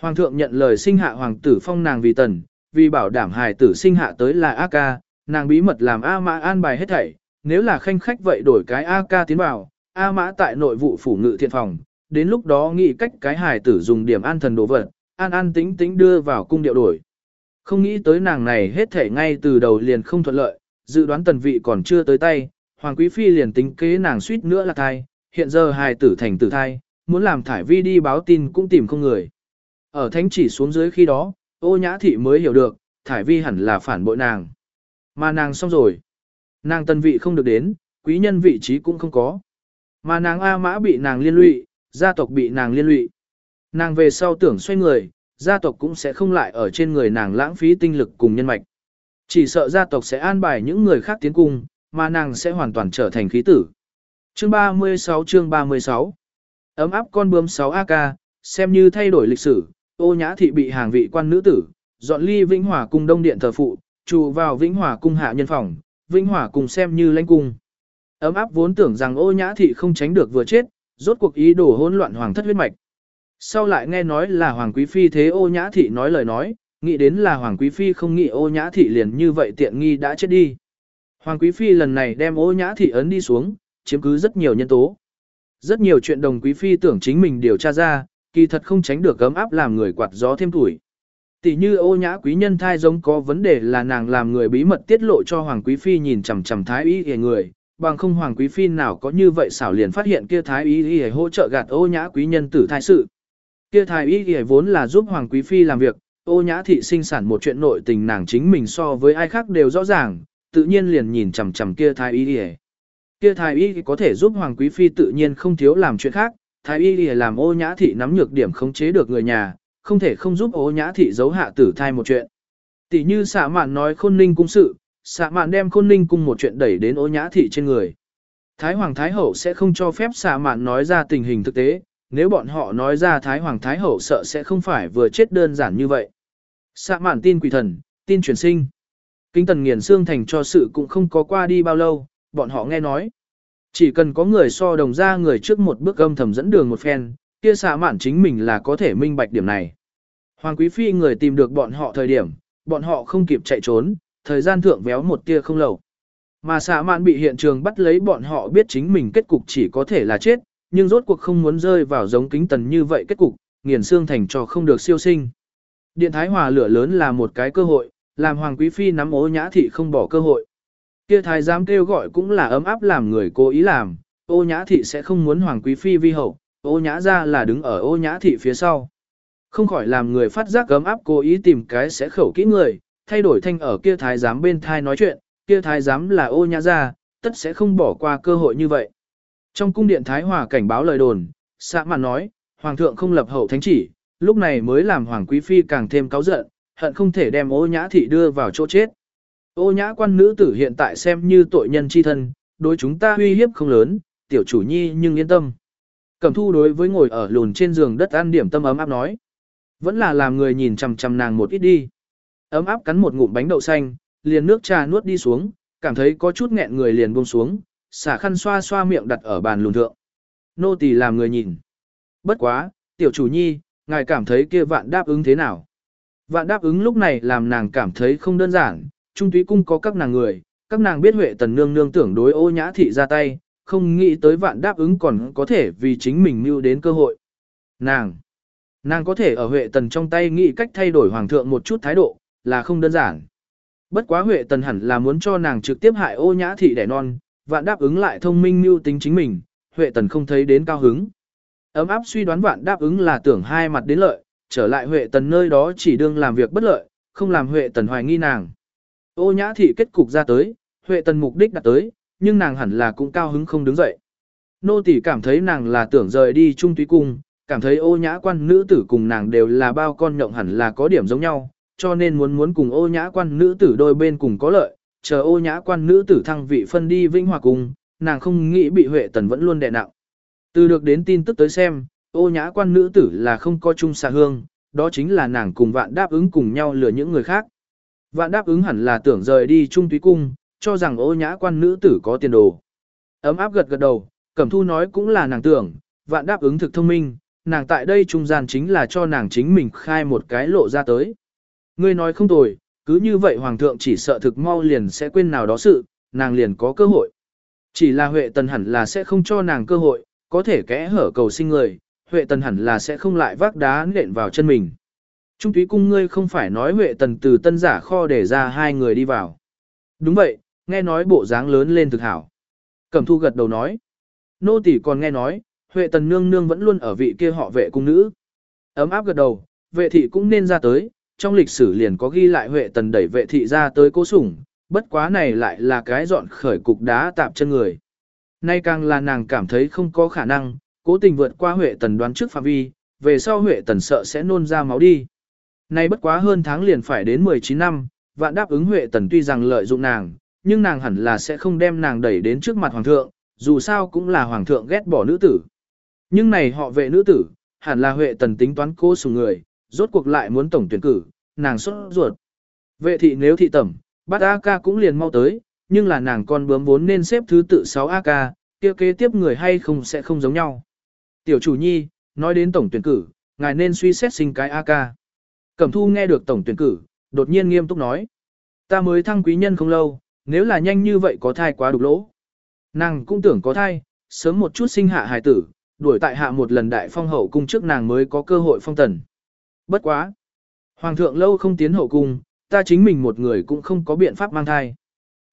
Hoàng thượng nhận lời sinh hạ hoàng tử phong nàng vì tần, vì bảo đảm hài tử sinh hạ tới là A ca, nàng bí mật làm A mã an bài hết thảy, nếu là khanh khách vậy đổi cái A ca tiến vào, A mã tại nội vụ phủ ngự thiện phòng, đến lúc đó nghĩ cách cái hài tử dùng điểm an thần đồ vật, an an tính tính đưa vào cung điệu đổi. Không nghĩ tới nàng này hết thể ngay từ đầu liền không thuận lợi, dự đoán tần vị còn chưa tới tay, Hoàng Quý Phi liền tính kế nàng suýt nữa là thai, hiện giờ hài tử thành tử thai, muốn làm thải vi đi báo tin cũng tìm không người. Ở thánh chỉ xuống dưới khi đó, ô nhã thị mới hiểu được, thải vi hẳn là phản bội nàng. Mà nàng xong rồi. Nàng tân vị không được đến, quý nhân vị trí cũng không có. Mà nàng A mã bị nàng liên lụy, gia tộc bị nàng liên lụy. Nàng về sau tưởng xoay người, gia tộc cũng sẽ không lại ở trên người nàng lãng phí tinh lực cùng nhân mạch. Chỉ sợ gia tộc sẽ an bài những người khác tiến cung, mà nàng sẽ hoàn toàn trở thành khí tử. Chương 36 chương 36 Ấm áp con bướm 6 AK, xem như thay đổi lịch sử, ô nhã thị bị hàng vị quan nữ tử, dọn ly Vĩnh Hòa cung đông điện thờ phụ, trụ vào Vĩnh Hòa cung hạ nhân phòng, Vĩnh Hòa cung xem như lãnh cung. Ấm áp vốn tưởng rằng ô nhã thị không tránh được vừa chết, rốt cuộc ý đồ hỗn loạn hoàng thất huyết mạch. Sau lại nghe nói là hoàng quý phi thế ô nhã thị nói lời nói, nghĩ đến là hoàng quý phi không nghĩ ô nhã thị liền như vậy tiện nghi đã chết đi. Hoàng quý phi lần này đem ô nhã thị ấn đi xuống, chiếm cứ rất nhiều nhân tố. Rất nhiều chuyện đồng quý phi tưởng chính mình điều tra ra, kỳ thật không tránh được gấm áp làm người quạt gió thêm tuổi. Tỷ như ô nhã quý nhân thai giống có vấn đề là nàng làm người bí mật tiết lộ cho Hoàng Quý Phi nhìn chằm chằm thái y hề người, bằng không Hoàng Quý Phi nào có như vậy xảo liền phát hiện kia thái y hề hỗ trợ gạt ô nhã quý nhân tử thai sự. Kia thái y hề vốn là giúp Hoàng Quý Phi làm việc, ô nhã thị sinh sản một chuyện nội tình nàng chính mình so với ai khác đều rõ ràng, tự nhiên liền nhìn chằm chằm kia thái y hề. Kia thái y có thể giúp Hoàng Quý Phi tự nhiên không thiếu làm chuyện khác, thái y làm ô nhã thị nắm nhược điểm khống chế được người nhà, không thể không giúp ô nhã thị giấu hạ tử thai một chuyện. Tỷ như xạ mạn nói khôn ninh cung sự, xạ mạn đem khôn ninh cung một chuyện đẩy đến ô nhã thị trên người. Thái Hoàng Thái Hậu sẽ không cho phép xạ mạn nói ra tình hình thực tế, nếu bọn họ nói ra Thái Hoàng Thái Hậu sợ sẽ không phải vừa chết đơn giản như vậy. Xạ mạn tin quỷ thần, tin truyền sinh. Kinh tần nghiền xương thành cho sự cũng không có qua đi bao lâu, bọn họ nghe nói. Chỉ cần có người so đồng ra người trước một bước âm thầm dẫn đường một phen, kia xạ mạn chính mình là có thể minh bạch điểm này. Hoàng Quý Phi người tìm được bọn họ thời điểm, bọn họ không kịp chạy trốn, thời gian thượng véo một tia không lâu. Mà xạ mạn bị hiện trường bắt lấy bọn họ biết chính mình kết cục chỉ có thể là chết, nhưng rốt cuộc không muốn rơi vào giống kính tần như vậy kết cục, nghiền xương thành cho không được siêu sinh. Điện Thái Hòa lửa lớn là một cái cơ hội, làm Hoàng Quý Phi nắm ố nhã thị không bỏ cơ hội. Kia thái giám kêu gọi cũng là ấm áp làm người cố ý làm, ô nhã thị sẽ không muốn Hoàng Quý Phi vi hậu, ô nhã ra là đứng ở ô nhã thị phía sau. Không khỏi làm người phát giác gấm áp cố ý tìm cái sẽ khẩu kỹ người, thay đổi thanh ở kia thái giám bên thai nói chuyện, kia thái giám là ô nhã ra, tất sẽ không bỏ qua cơ hội như vậy. Trong cung điện Thái Hòa cảnh báo lời đồn, xã mạn nói, Hoàng thượng không lập hậu thánh chỉ, lúc này mới làm Hoàng Quý Phi càng thêm cáu giận, hận không thể đem ô nhã thị đưa vào chỗ chết. Ô nhã quan nữ tử hiện tại xem như tội nhân chi thân, đối chúng ta uy hiếp không lớn, tiểu chủ nhi nhưng yên tâm. Cẩm thu đối với ngồi ở lùn trên giường đất ăn điểm tâm ấm áp nói. Vẫn là làm người nhìn chằm chằm nàng một ít đi. Ấm áp cắn một ngụm bánh đậu xanh, liền nước trà nuốt đi xuống, cảm thấy có chút nghẹn người liền buông xuống, xả khăn xoa xoa miệng đặt ở bàn lùn thượng. Nô tỳ làm người nhìn. Bất quá, tiểu chủ nhi, ngài cảm thấy kia vạn đáp ứng thế nào? Vạn đáp ứng lúc này làm nàng cảm thấy không đơn giản, trung túy cung có các nàng người, các nàng biết Huệ Tần Nương nương tưởng đối ô nhã thị ra tay, không nghĩ tới vạn đáp ứng còn có thể vì chính mình mưu đến cơ hội. Nàng, nàng có thể ở Huệ Tần trong tay nghĩ cách thay đổi hoàng thượng một chút thái độ, là không đơn giản. Bất quá Huệ Tần hẳn là muốn cho nàng trực tiếp hại ô nhã thị đẻ non, vạn đáp ứng lại thông minh mưu tính chính mình, Huệ Tần không thấy đến cao hứng. Ấm áp suy đoán vạn đáp ứng là tưởng hai mặt đến lợi, trở lại Huệ Tần nơi đó chỉ đương làm việc bất lợi, không làm Huệ Tần hoài nghi nàng. Ô nhã thị kết cục ra tới, Huệ Tần mục đích đặt tới, nhưng nàng hẳn là cũng cao hứng không đứng dậy. Nô tỷ cảm thấy nàng là tưởng rời đi trung túy cung, cảm thấy ô nhã quan nữ tử cùng nàng đều là bao con nhộng hẳn là có điểm giống nhau, cho nên muốn muốn cùng ô nhã quan nữ tử đôi bên cùng có lợi, chờ ô nhã quan nữ tử thăng vị phân đi vinh hòa cùng, nàng không nghĩ bị Huệ Tần vẫn luôn đè nặng. Từ được đến tin tức tới xem, ô nhã quan nữ tử là không có chung xà hương, đó chính là nàng cùng vạn đáp ứng cùng nhau lừa những người khác. Vạn đáp ứng hẳn là tưởng rời đi trung túy cung, cho rằng ô nhã quan nữ tử có tiền đồ. Ấm áp gật gật đầu, Cẩm Thu nói cũng là nàng tưởng, vạn đáp ứng thực thông minh, nàng tại đây trung gian chính là cho nàng chính mình khai một cái lộ ra tới. Ngươi nói không tồi, cứ như vậy hoàng thượng chỉ sợ thực mau liền sẽ quên nào đó sự, nàng liền có cơ hội. Chỉ là Huệ Tần hẳn là sẽ không cho nàng cơ hội, có thể kẽ hở cầu sinh người, Huệ Tần hẳn là sẽ không lại vác đá nện vào chân mình. Trung túy cung ngươi không phải nói Huệ Tần từ tân giả kho để ra hai người đi vào. Đúng vậy, nghe nói bộ dáng lớn lên thực hảo. Cẩm thu gật đầu nói. Nô tỷ còn nghe nói, Huệ Tần nương nương vẫn luôn ở vị kia họ vệ cung nữ. Ấm áp gật đầu, vệ thị cũng nên ra tới, trong lịch sử liền có ghi lại Huệ Tần đẩy vệ thị ra tới cố sủng, bất quá này lại là cái dọn khởi cục đá tạp chân người. Nay càng là nàng cảm thấy không có khả năng, cố tình vượt qua Huệ Tần đoán trước phạm vi, về sau Huệ Tần sợ sẽ nôn ra máu đi. Nay bất quá hơn tháng liền phải đến 19 năm, vạn đáp ứng Huệ Tần tuy rằng lợi dụng nàng, nhưng nàng hẳn là sẽ không đem nàng đẩy đến trước mặt Hoàng thượng, dù sao cũng là Hoàng thượng ghét bỏ nữ tử. Nhưng này họ vệ nữ tử, hẳn là Huệ Tần tính toán cô sùng người, rốt cuộc lại muốn tổng tuyển cử, nàng xuất ruột. Vệ thị nếu thị tẩm, bắt A-ca cũng liền mau tới, nhưng là nàng con bướm vốn nên xếp thứ tự 6 A-ca, kia kế tiếp người hay không sẽ không giống nhau. Tiểu chủ nhi, nói đến tổng tuyển cử, ngài nên suy xét sinh cái A-ca. Cẩm thu nghe được tổng tuyển cử, đột nhiên nghiêm túc nói. Ta mới thăng quý nhân không lâu, nếu là nhanh như vậy có thai quá đục lỗ. Nàng cũng tưởng có thai, sớm một chút sinh hạ hài tử, đuổi tại hạ một lần đại phong hậu cung trước nàng mới có cơ hội phong tần. Bất quá. Hoàng thượng lâu không tiến hậu cung, ta chính mình một người cũng không có biện pháp mang thai.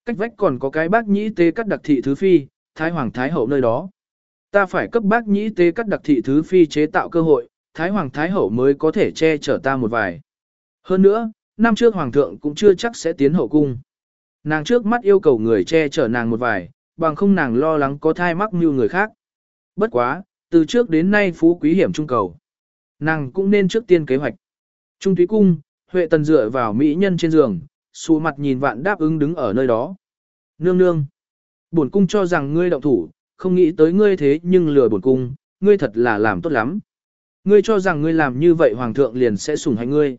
Cách vách còn có cái bác nhĩ tế cắt đặc thị thứ phi, thái hoàng thái hậu nơi đó. Ta phải cấp bác nhĩ tế cắt đặc thị thứ phi chế tạo cơ hội, thái hoàng thái hậu mới có thể che chở ta một vài. Hơn nữa, năm trước hoàng thượng cũng chưa chắc sẽ tiến hậu cung. Nàng trước mắt yêu cầu người che chở nàng một vài, bằng không nàng lo lắng có thai mắc mưu người khác. Bất quá, từ trước đến nay phú quý hiểm trung cầu. Nàng cũng nên trước tiên kế hoạch. Trung túy cung, Huệ Tần dựa vào mỹ nhân trên giường, xù mặt nhìn vạn đáp ứng đứng ở nơi đó. Nương nương. Bổn cung cho rằng ngươi động thủ, không nghĩ tới ngươi thế nhưng lừa bổn cung, ngươi thật là làm tốt lắm. Ngươi cho rằng ngươi làm như vậy hoàng thượng liền sẽ sủng hạnh ngươi.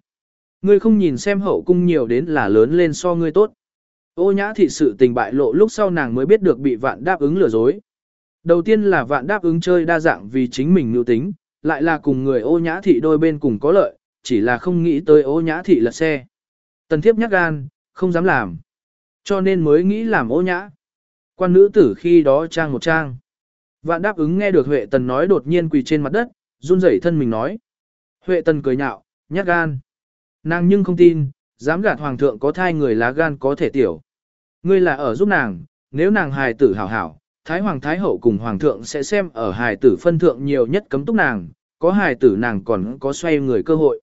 Ngươi không nhìn xem hậu cung nhiều đến là lớn lên so ngươi tốt. Ô nhã thị sự tình bại lộ lúc sau nàng mới biết được bị vạn đáp ứng lừa dối. Đầu tiên là vạn đáp ứng chơi đa dạng vì chính mình nhu tính, lại là cùng người ô nhã thị đôi bên cùng có lợi, chỉ là không nghĩ tới ô nhã thị lật xe. Tần thiếp nhắc gan, không dám làm. Cho nên mới nghĩ làm ô nhã. Quan nữ tử khi đó trang một trang. Vạn đáp ứng nghe được Huệ Tần nói đột nhiên quỳ trên mặt đất, run rẩy thân mình nói. Huệ Tần cười nhạo, nhát gan. Nàng nhưng không tin, dám gạt hoàng thượng có thai người lá gan có thể tiểu. Ngươi là ở giúp nàng, nếu nàng hài tử hảo hảo, Thái Hoàng Thái Hậu cùng Hoàng thượng sẽ xem ở hài tử phân thượng nhiều nhất cấm túc nàng, có hài tử nàng còn có xoay người cơ hội.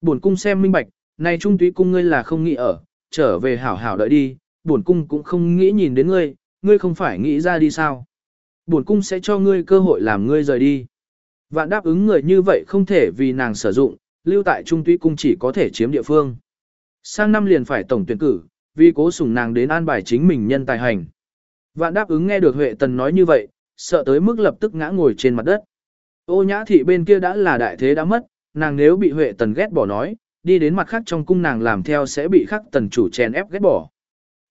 Bổn cung xem minh bạch, này trung túy cung ngươi là không nghĩ ở, trở về hảo hảo đợi đi, bổn cung cũng không nghĩ nhìn đến ngươi, ngươi không phải nghĩ ra đi sao. Bổn cung sẽ cho ngươi cơ hội làm ngươi rời đi. Vạn đáp ứng người như vậy không thể vì nàng sử dụng, lưu tại trung tuy cung chỉ có thể chiếm địa phương. Sang năm liền phải tổng tuyển cử, vì cố sủng nàng đến an bài chính mình nhân tài hành. Vạn đáp ứng nghe được Huệ Tần nói như vậy, sợ tới mức lập tức ngã ngồi trên mặt đất. Ô nhã thị bên kia đã là đại thế đã mất, nàng nếu bị Huệ Tần ghét bỏ nói, đi đến mặt khác trong cung nàng làm theo sẽ bị khắc tần chủ chèn ép ghét bỏ.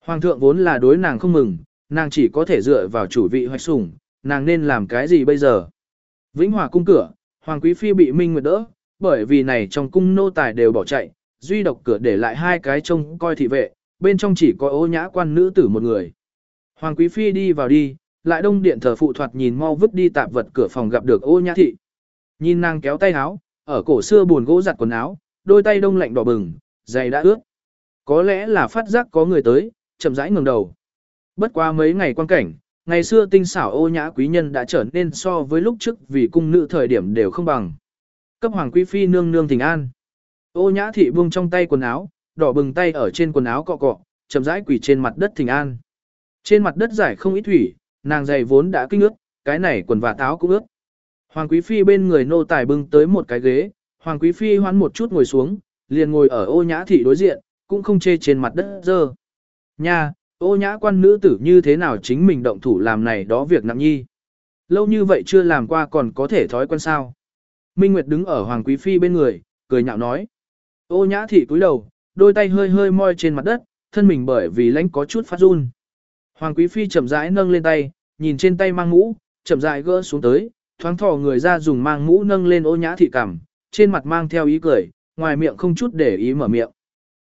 Hoàng thượng vốn là đối nàng không mừng, nàng chỉ có thể dựa vào chủ vị hoạch sủng, nàng nên làm cái gì bây giờ? Vĩnh Hòa cung cửa, Hoàng Quý Phi bị Minh Nguyệt đỡ, bởi vì này trong cung nô tài đều bỏ chạy, duy độc cửa để lại hai cái trông coi thị vệ, bên trong chỉ có ô nhã quan nữ tử một người. Hoàng Quý Phi đi vào đi, lại đông điện thờ phụ thoạt nhìn mau vứt đi tạp vật cửa phòng gặp được ô nhã thị. Nhìn nàng kéo tay áo, ở cổ xưa buồn gỗ giặt quần áo, đôi tay đông lạnh đỏ bừng, giày đã ướt. Có lẽ là phát giác có người tới, chậm rãi ngẩng đầu. Bất qua mấy ngày quan cảnh, ngày xưa tinh xảo ô nhã quý nhân đã trở nên so với lúc trước vì cung nữ thời điểm đều không bằng. Cấp hoàng quý phi nương nương thỉnh an. Ô nhã thị buông trong tay quần áo, đỏ bừng tay ở trên quần áo cọ cọ, chậm rãi quỳ trên mặt đất thỉnh an. Trên mặt đất giải không ít thủy, nàng giày vốn đã kinh ướt, cái này quần và táo cũng ướt. Hoàng quý phi bên người nô tài bưng tới một cái ghế, hoàng quý phi hoán một chút ngồi xuống, liền ngồi ở ô nhã thị đối diện, cũng không chê trên mặt đất dơ. Nha, ô nhã quan nữ tử như thế nào chính mình động thủ làm này đó việc nặng nhi. Lâu như vậy chưa làm qua còn có thể thói quen sao. Minh Nguyệt đứng ở hoàng quý phi bên người, cười nhạo nói. Ô nhã thị cúi đầu, đôi tay hơi hơi moi trên mặt đất, thân mình bởi vì lãnh có chút phát run. Hoàng quý phi chậm rãi nâng lên tay, nhìn trên tay mang mũ, chậm rãi gỡ xuống tới, thoáng thò người ra dùng mang mũ nâng lên ô nhã thị cằm, trên mặt mang theo ý cười, ngoài miệng không chút để ý mở miệng.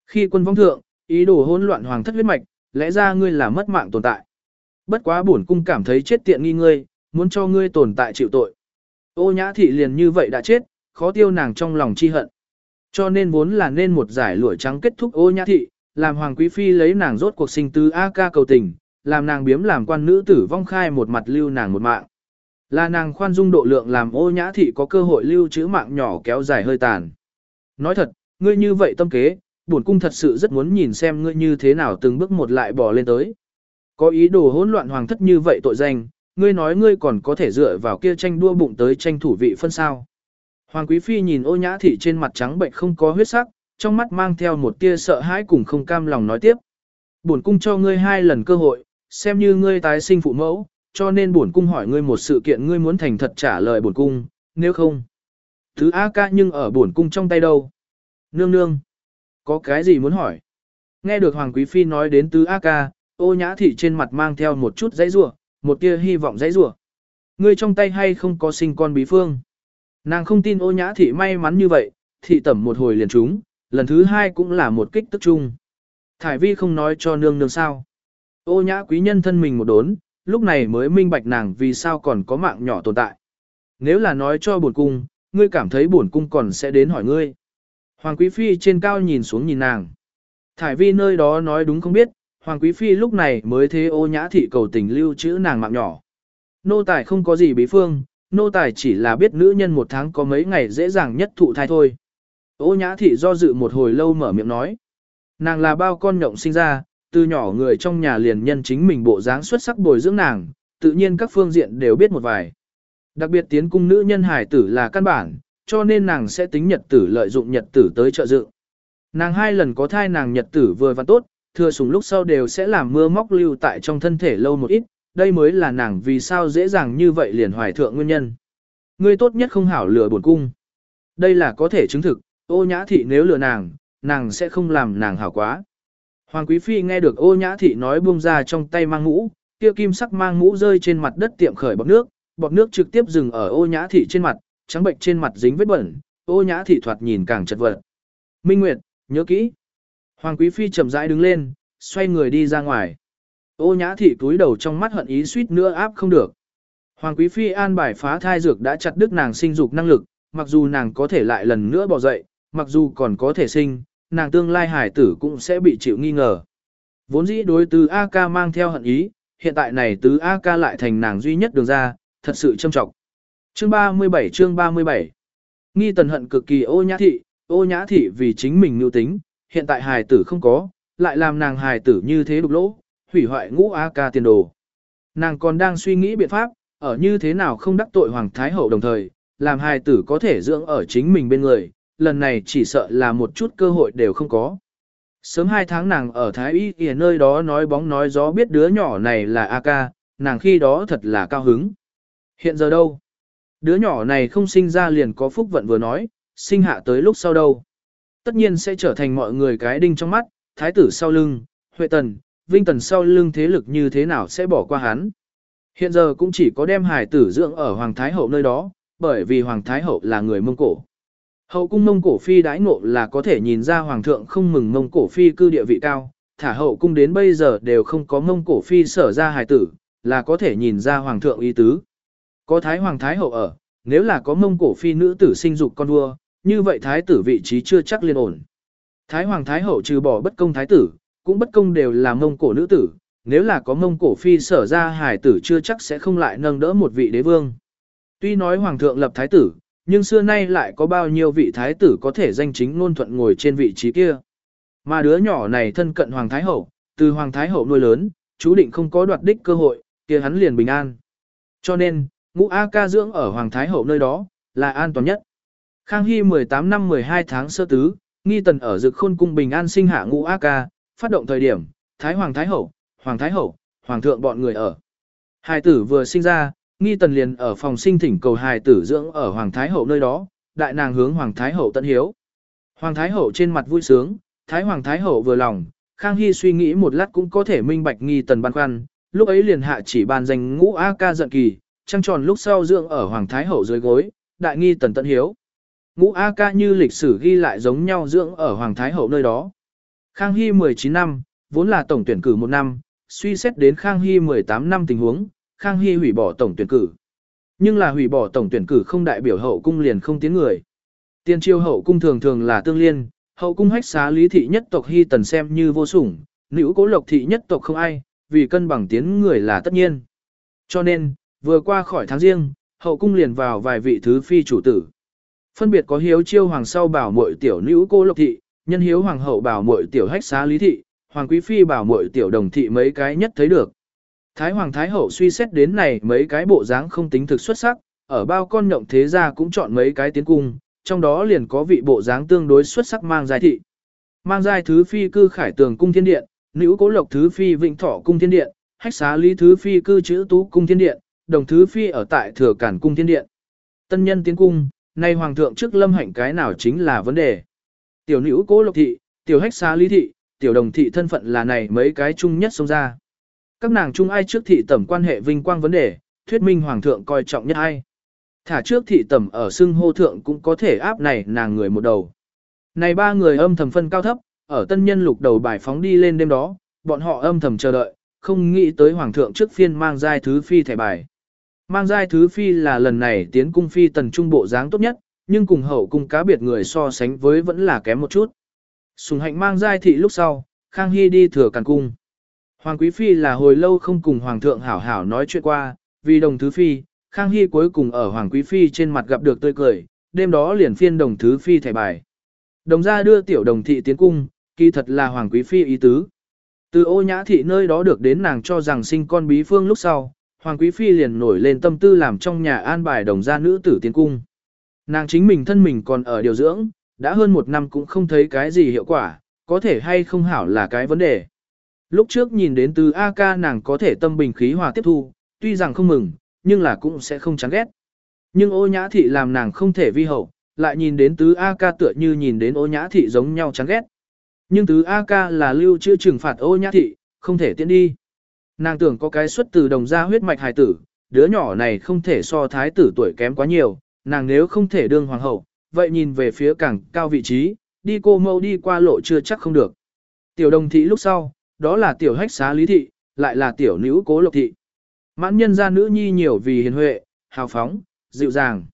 Khi quân vong thượng, ý đồ hỗn loạn hoàng thất huyết mạch, lẽ ra ngươi là mất mạng tồn tại. Bất quá bổn cung cảm thấy chết tiện nghi ngươi, muốn cho ngươi tồn tại chịu tội. Ô nhã thị liền như vậy đã chết, khó tiêu nàng trong lòng chi hận. Cho nên vốn là nên một giải lụa trắng kết thúc ô nhã thị, làm Hoàng Quý Phi lấy nàng rốt cuộc sinh tứ A ca cầu tình, làm nàng biếm làm quan nữ tử vong khai một mặt lưu nàng một mạng. Là nàng khoan dung độ lượng làm ô nhã thị có cơ hội lưu trữ mạng nhỏ kéo dài hơi tàn. Nói thật, ngươi như vậy tâm kế, bổn cung thật sự rất muốn nhìn xem ngươi như thế nào từng bước một lại bỏ lên tới. Có ý đồ hỗn loạn hoàng thất như vậy tội danh, ngươi nói ngươi còn có thể dựa vào kia tranh đua bụng tới tranh thủ vị phân sao. Hoàng Quý Phi nhìn ô nhã thị trên mặt trắng bệnh không có huyết sắc, trong mắt mang theo một tia sợ hãi cùng không cam lòng nói tiếp. Bổn cung cho ngươi hai lần cơ hội, xem như ngươi tái sinh phụ mẫu, cho nên bổn cung hỏi ngươi một sự kiện ngươi muốn thành thật trả lời bổn cung, nếu không. Thứ A ca nhưng ở bổn cung trong tay đâu? Nương nương. Có cái gì muốn hỏi? Nghe được Hoàng Quý Phi nói đến tứ A ca, ô nhã thị trên mặt mang theo một chút dãy rủa một tia hy vọng dãy rủa Ngươi trong tay hay không có sinh con bí phương? Nàng không tin ô nhã thị may mắn như vậy, thị tẩm một hồi liền trúng, lần thứ hai cũng là một kích tức chung. Thải vi không nói cho nương nương sao. Ô nhã quý nhân thân mình một đốn, lúc này mới minh bạch nàng vì sao còn có mạng nhỏ tồn tại. Nếu là nói cho bổn cung, ngươi cảm thấy bổn cung còn sẽ đến hỏi ngươi. Hoàng quý phi trên cao nhìn xuống nhìn nàng. Thải vi nơi đó nói đúng không biết, Hoàng quý phi lúc này mới thế ô nhã thị cầu tình lưu chữ nàng mạng nhỏ. Nô tài không có gì bí phương, nô tài chỉ là biết nữ nhân một tháng có mấy ngày dễ dàng nhất thụ thai thôi. Ô nhã thị do dự một hồi lâu mở miệng nói. Nàng là bao con nhộng sinh ra, từ nhỏ người trong nhà liền nhân chính mình bộ dáng xuất sắc bồi dưỡng nàng, tự nhiên các phương diện đều biết một vài. Đặc biệt tiến cung nữ nhân hải tử là căn bản, cho nên nàng sẽ tính nhật tử lợi dụng nhật tử tới trợ dự. Nàng hai lần có thai nàng nhật tử vừa và tốt, thừa sùng lúc sau đều sẽ làm mưa móc lưu tại trong thân thể lâu một ít, đây mới là nàng vì sao dễ dàng như vậy liền hoài thượng nguyên nhân. Ngươi tốt nhất không hảo lừa buồn cung. Đây là có thể chứng thực, ô nhã thị nếu lừa nàng, nàng sẽ không làm nàng hảo quá. Hoàng Quý Phi nghe được ô nhã thị nói buông ra trong tay mang mũ, kia kim sắc mang mũ rơi trên mặt đất tiệm khởi bọt nước, bọt nước trực tiếp dừng ở ô nhã thị trên mặt, trắng bệnh trên mặt dính vết bẩn, ô nhã thị thoạt nhìn càng chật vật. Minh Nguyệt, nhớ kỹ. Hoàng Quý Phi chậm rãi đứng lên, xoay người đi ra ngoài. Ô nhã thị túi đầu trong mắt hận ý suýt nữa áp không được. Hoàng Quý Phi an bài phá thai dược đã chặt đứt nàng sinh dục năng lực, mặc dù nàng có thể lại lần nữa bỏ dậy, mặc dù còn có thể sinh, nàng tương lai hải tử cũng sẽ bị chịu nghi ngờ. Vốn dĩ đối tứ A ca mang theo hận ý, hiện tại này tứ A ca lại thành nàng duy nhất đường ra, thật sự châm trọng. Chương 37 chương 37 Nghi tần hận cực kỳ ô nhã thị, ô nhã thị vì chính mình nưu tính, hiện tại hài tử không có, lại làm nàng hài tử như thế đục lỗ, hủy hoại ngũ A ca tiền đồ. Nàng còn đang suy nghĩ biện pháp, ở như thế nào không đắc tội Hoàng Thái Hậu đồng thời, làm hài tử có thể dưỡng ở chính mình bên người, lần này chỉ sợ là một chút cơ hội đều không có. Sớm hai tháng nàng ở Thái Y kìa nơi đó nói bóng nói gió biết đứa nhỏ này là A ca, nàng khi đó thật là cao hứng. Hiện giờ đâu? Đứa nhỏ này không sinh ra liền có phúc vận vừa nói, sinh hạ tới lúc sau đâu. Tất nhiên sẽ trở thành mọi người cái đinh trong mắt, thái tử sau lưng, huệ tần, vinh tần sau lưng thế lực như thế nào sẽ bỏ qua hắn. Hiện giờ cũng chỉ có đem hài tử dưỡng ở Hoàng Thái Hậu nơi đó, bởi vì Hoàng Thái Hậu là người Mông Cổ. Hậu cung Mông Cổ Phi đãi ngộ là có thể nhìn ra Hoàng thượng không mừng Mông Cổ Phi cư địa vị cao, thả hậu cung đến bây giờ đều không có Mông Cổ Phi sở ra hài tử, là có thể nhìn ra Hoàng thượng ý tứ. Có Thái Hoàng Thái Hậu ở, nếu là có Mông Cổ Phi nữ tử sinh dục con vua, như vậy Thái tử vị trí chưa chắc liên ổn. Thái Hoàng Thái Hậu trừ bỏ bất công Thái tử, cũng bất công đều là Mông Cổ nữ tử, nếu là có Mông Cổ Phi sở ra hài tử chưa chắc sẽ không lại nâng đỡ một vị đế vương. Tuy nói Hoàng thượng lập Thái tử, nhưng xưa nay lại có bao nhiêu vị thái tử có thể danh chính ngôn thuận ngồi trên vị trí kia. Mà đứa nhỏ này thân cận Hoàng Thái Hậu, từ Hoàng Thái Hậu nuôi lớn, chú định không có đoạt đích cơ hội, kia hắn liền bình an. Cho nên, ngũ A ca dưỡng ở Hoàng Thái Hậu nơi đó, là an toàn nhất. Khang Hy 18 năm 12 tháng sơ tứ, nghi tần ở dực khôn cung bình an sinh hạ ngũ A ca, phát động thời điểm, Thái Hoàng Thái Hậu, Hoàng Thái Hậu, Hoàng thượng bọn người ở. Hai tử vừa sinh ra, nghi tần liền ở phòng sinh thỉnh cầu hài tử dưỡng ở Hoàng Thái Hậu nơi đó, đại nàng hướng Hoàng Thái Hậu tận hiếu. Hoàng Thái Hậu trên mặt vui sướng, Thái Hoàng Thái Hậu vừa lòng, Khang Hy suy nghĩ một lát cũng có thể minh bạch nghi tần băn khoăn, lúc ấy liền hạ chỉ ban danh ngũ A ca giận kỳ, trăng tròn lúc sau dưỡng ở Hoàng Thái Hậu dưới gối, đại nghi tần tận hiếu. Ngũ A ca như lịch sử ghi lại giống nhau dưỡng ở Hoàng Thái Hậu nơi đó. Khang Hy 19 năm, vốn là tổng tuyển cử một năm, suy xét đến Khang Hy 18 năm tình huống, Khang Hy hủy bỏ tổng tuyển cử. Nhưng là hủy bỏ tổng tuyển cử không đại biểu hậu cung liền không tiến người. Tiên triều hậu cung thường thường là tương liên, hậu cung hách xá lý thị nhất tộc hy tần xem như vô sủng, nữ cố lộc thị nhất tộc không ai, vì cân bằng tiến người là tất nhiên. Cho nên, vừa qua khỏi tháng riêng, hậu cung liền vào vài vị thứ phi chủ tử. Phân biệt có hiếu chiêu hoàng sau bảo muội tiểu nữ cô lộc thị, nhân hiếu hoàng hậu bảo muội tiểu hách xá lý thị, hoàng quý phi bảo muội tiểu đồng thị mấy cái nhất thấy được. Thái hoàng thái hậu suy xét đến này mấy cái bộ dáng không tính thực xuất sắc, ở bao con nhộng thế gia cũng chọn mấy cái tiến cung, trong đó liền có vị bộ dáng tương đối xuất sắc mang giai thị. Mang giai thứ phi cư khải tường cung thiên điện, nữ cố lộc thứ phi vịnh thọ cung thiên điện, hách xá lý thứ phi cư chữ tú cung thiên điện, đồng thứ phi ở tại thừa cản cung thiên điện. Tân nhân tiến cung, nay hoàng thượng trước lâm hạnh cái nào chính là vấn đề. Tiểu nữ cố lộc thị, tiểu hách xá lý thị, tiểu đồng thị thân phận là này mấy cái chung nhất xông ra. Các nàng chung ai trước thị tẩm quan hệ vinh quang vấn đề, thuyết minh hoàng thượng coi trọng nhất ai. Thả trước thị tẩm ở xưng hô thượng cũng có thể áp này nàng người một đầu. Này ba người âm thầm phân cao thấp, ở tân nhân lục đầu bài phóng đi lên đêm đó, bọn họ âm thầm chờ đợi, không nghĩ tới hoàng thượng trước phiên mang giai thứ phi thẻ bài. Mang giai thứ phi là lần này tiến cung phi tần trung bộ dáng tốt nhất, nhưng cùng hậu cung cá biệt người so sánh với vẫn là kém một chút. Sùng hạnh mang giai thị lúc sau, Khang Hy đi thừa càn cung. Hoàng quý phi là hồi lâu không cùng hoàng thượng hảo hảo nói chuyện qua, vì đồng thứ phi, Khang Hy cuối cùng ở hoàng quý phi trên mặt gặp được tươi cười, đêm đó liền phiên đồng thứ phi thẻ bài. Đồng gia đưa tiểu đồng thị tiến cung, kỳ thật là hoàng quý phi ý tứ. Từ ô nhã thị nơi đó được đến nàng cho rằng sinh con bí phương lúc sau, hoàng quý phi liền nổi lên tâm tư làm trong nhà an bài đồng gia nữ tử tiến cung. Nàng chính mình thân mình còn ở điều dưỡng, đã hơn một năm cũng không thấy cái gì hiệu quả, có thể hay không hảo là cái vấn đề. Lúc trước nhìn đến từ A ca nàng có thể tâm bình khí hòa tiếp thu, tuy rằng không mừng, nhưng là cũng sẽ không chán ghét. Nhưng ô nhã thị làm nàng không thể vi hậu, lại nhìn đến tứ A ca tựa như nhìn đến ô nhã thị giống nhau chán ghét. Nhưng tứ A ca là lưu chữa trừng phạt ô nhã thị, không thể tiễn đi. Nàng tưởng có cái xuất từ đồng gia huyết mạch hài tử, đứa nhỏ này không thể so thái tử tuổi kém quá nhiều, nàng nếu không thể đương hoàng hậu, vậy nhìn về phía càng cao vị trí, đi cô mâu đi qua lộ chưa chắc không được. Tiểu đồng thị lúc sau, đó là tiểu hách xá lý thị, lại là tiểu nữ cố lộc thị. Mãn nhân gia nữ nhi nhiều vì hiền huệ, hào phóng, dịu dàng.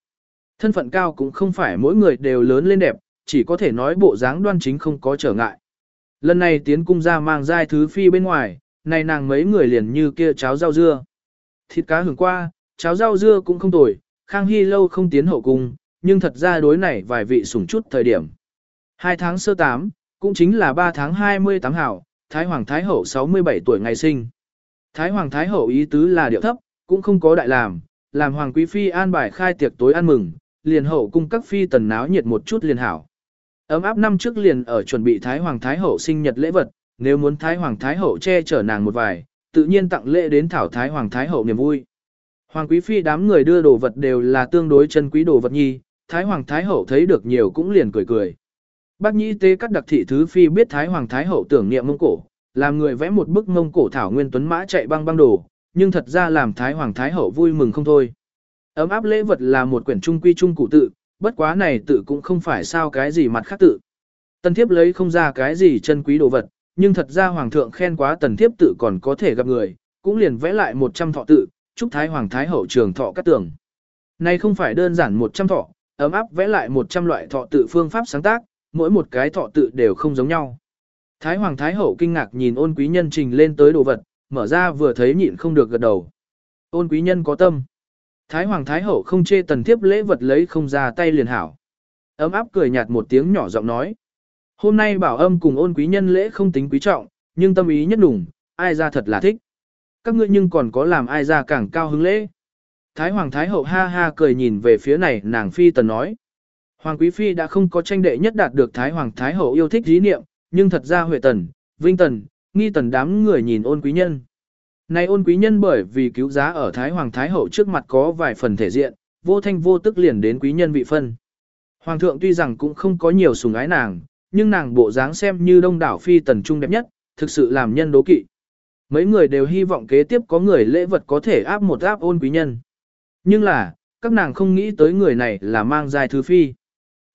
Thân phận cao cũng không phải mỗi người đều lớn lên đẹp, chỉ có thể nói bộ dáng đoan chính không có trở ngại. Lần này tiến cung ra mang giai thứ phi bên ngoài, này nàng mấy người liền như kia cháo rau dưa. Thịt cá hưởng qua, cháo rau dưa cũng không tồi, Khang Hy lâu không tiến hậu cung, nhưng thật ra đối này vài vị sủng chút thời điểm. Hai tháng sơ tám, cũng chính là 3 tháng 28 hảo, Thái Hoàng Thái Hậu 67 tuổi ngày sinh. Thái Hoàng Thái Hậu ý tứ là điệu thấp, cũng không có đại làm, làm Hoàng Quý Phi an bài khai tiệc tối ăn mừng, liền hậu cung các phi tần náo nhiệt một chút liền hảo. Ấm áp năm trước liền ở chuẩn bị Thái Hoàng Thái Hậu sinh nhật lễ vật, nếu muốn Thái Hoàng Thái Hậu che chở nàng một vài, tự nhiên tặng lễ đến thảo Thái Hoàng Thái Hậu niềm vui. Hoàng Quý Phi đám người đưa đồ vật đều là tương đối chân quý đồ vật nhi, Thái Hoàng Thái Hậu thấy được nhiều cũng liền cười cười. Bác nhĩ tế các đặc thị thứ phi biết Thái Hoàng Thái Hậu tưởng niệm mông cổ, làm người vẽ một bức mông cổ thảo nguyên tuấn mã chạy băng băng đồ, nhưng thật ra làm Thái Hoàng Thái Hậu vui mừng không thôi. Ấm áp lễ vật là một quyển trung quy trung cụ tự, bất quá này tự cũng không phải sao cái gì mặt khác tự. Tân thiếp lấy không ra cái gì chân quý đồ vật, nhưng thật ra Hoàng thượng khen quá tần thiếp tự còn có thể gặp người, cũng liền vẽ lại 100 thọ tự, chúc Thái Hoàng Thái Hậu trường thọ cát tường. Này không phải đơn giản 100 thọ, ấm áp vẽ lại 100 loại thọ tự phương pháp sáng tác, mỗi một cái thọ tự đều không giống nhau. Thái Hoàng Thái Hậu kinh ngạc nhìn ôn quý nhân trình lên tới đồ vật, mở ra vừa thấy nhịn không được gật đầu. Ôn quý nhân có tâm. Thái Hoàng Thái Hậu không chê tần thiếp lễ vật lấy không ra tay liền hảo. Ấm áp cười nhạt một tiếng nhỏ giọng nói. Hôm nay bảo âm cùng ôn quý nhân lễ không tính quý trọng, nhưng tâm ý nhất đủng, ai ra thật là thích. Các ngươi nhưng còn có làm ai ra càng cao hứng lễ. Thái Hoàng Thái Hậu ha ha cười nhìn về phía này nàng phi tần nói. Hoàng Quý Phi đã không có tranh đệ nhất đạt được Thái Hoàng Thái Hậu yêu thích dí niệm, nhưng thật ra Huệ Tần, Vinh Tần, Nghi Tần đám người nhìn ôn quý nhân. Này ôn quý nhân bởi vì cứu giá ở Thái Hoàng Thái Hậu trước mặt có vài phần thể diện, vô thanh vô tức liền đến quý nhân vị phân. Hoàng thượng tuy rằng cũng không có nhiều sủng ái nàng, nhưng nàng bộ dáng xem như đông đảo phi tần trung đẹp nhất, thực sự làm nhân đố kỵ. Mấy người đều hy vọng kế tiếp có người lễ vật có thể áp một áp ôn quý nhân. Nhưng là, các nàng không nghĩ tới người này là mang dài thứ phi.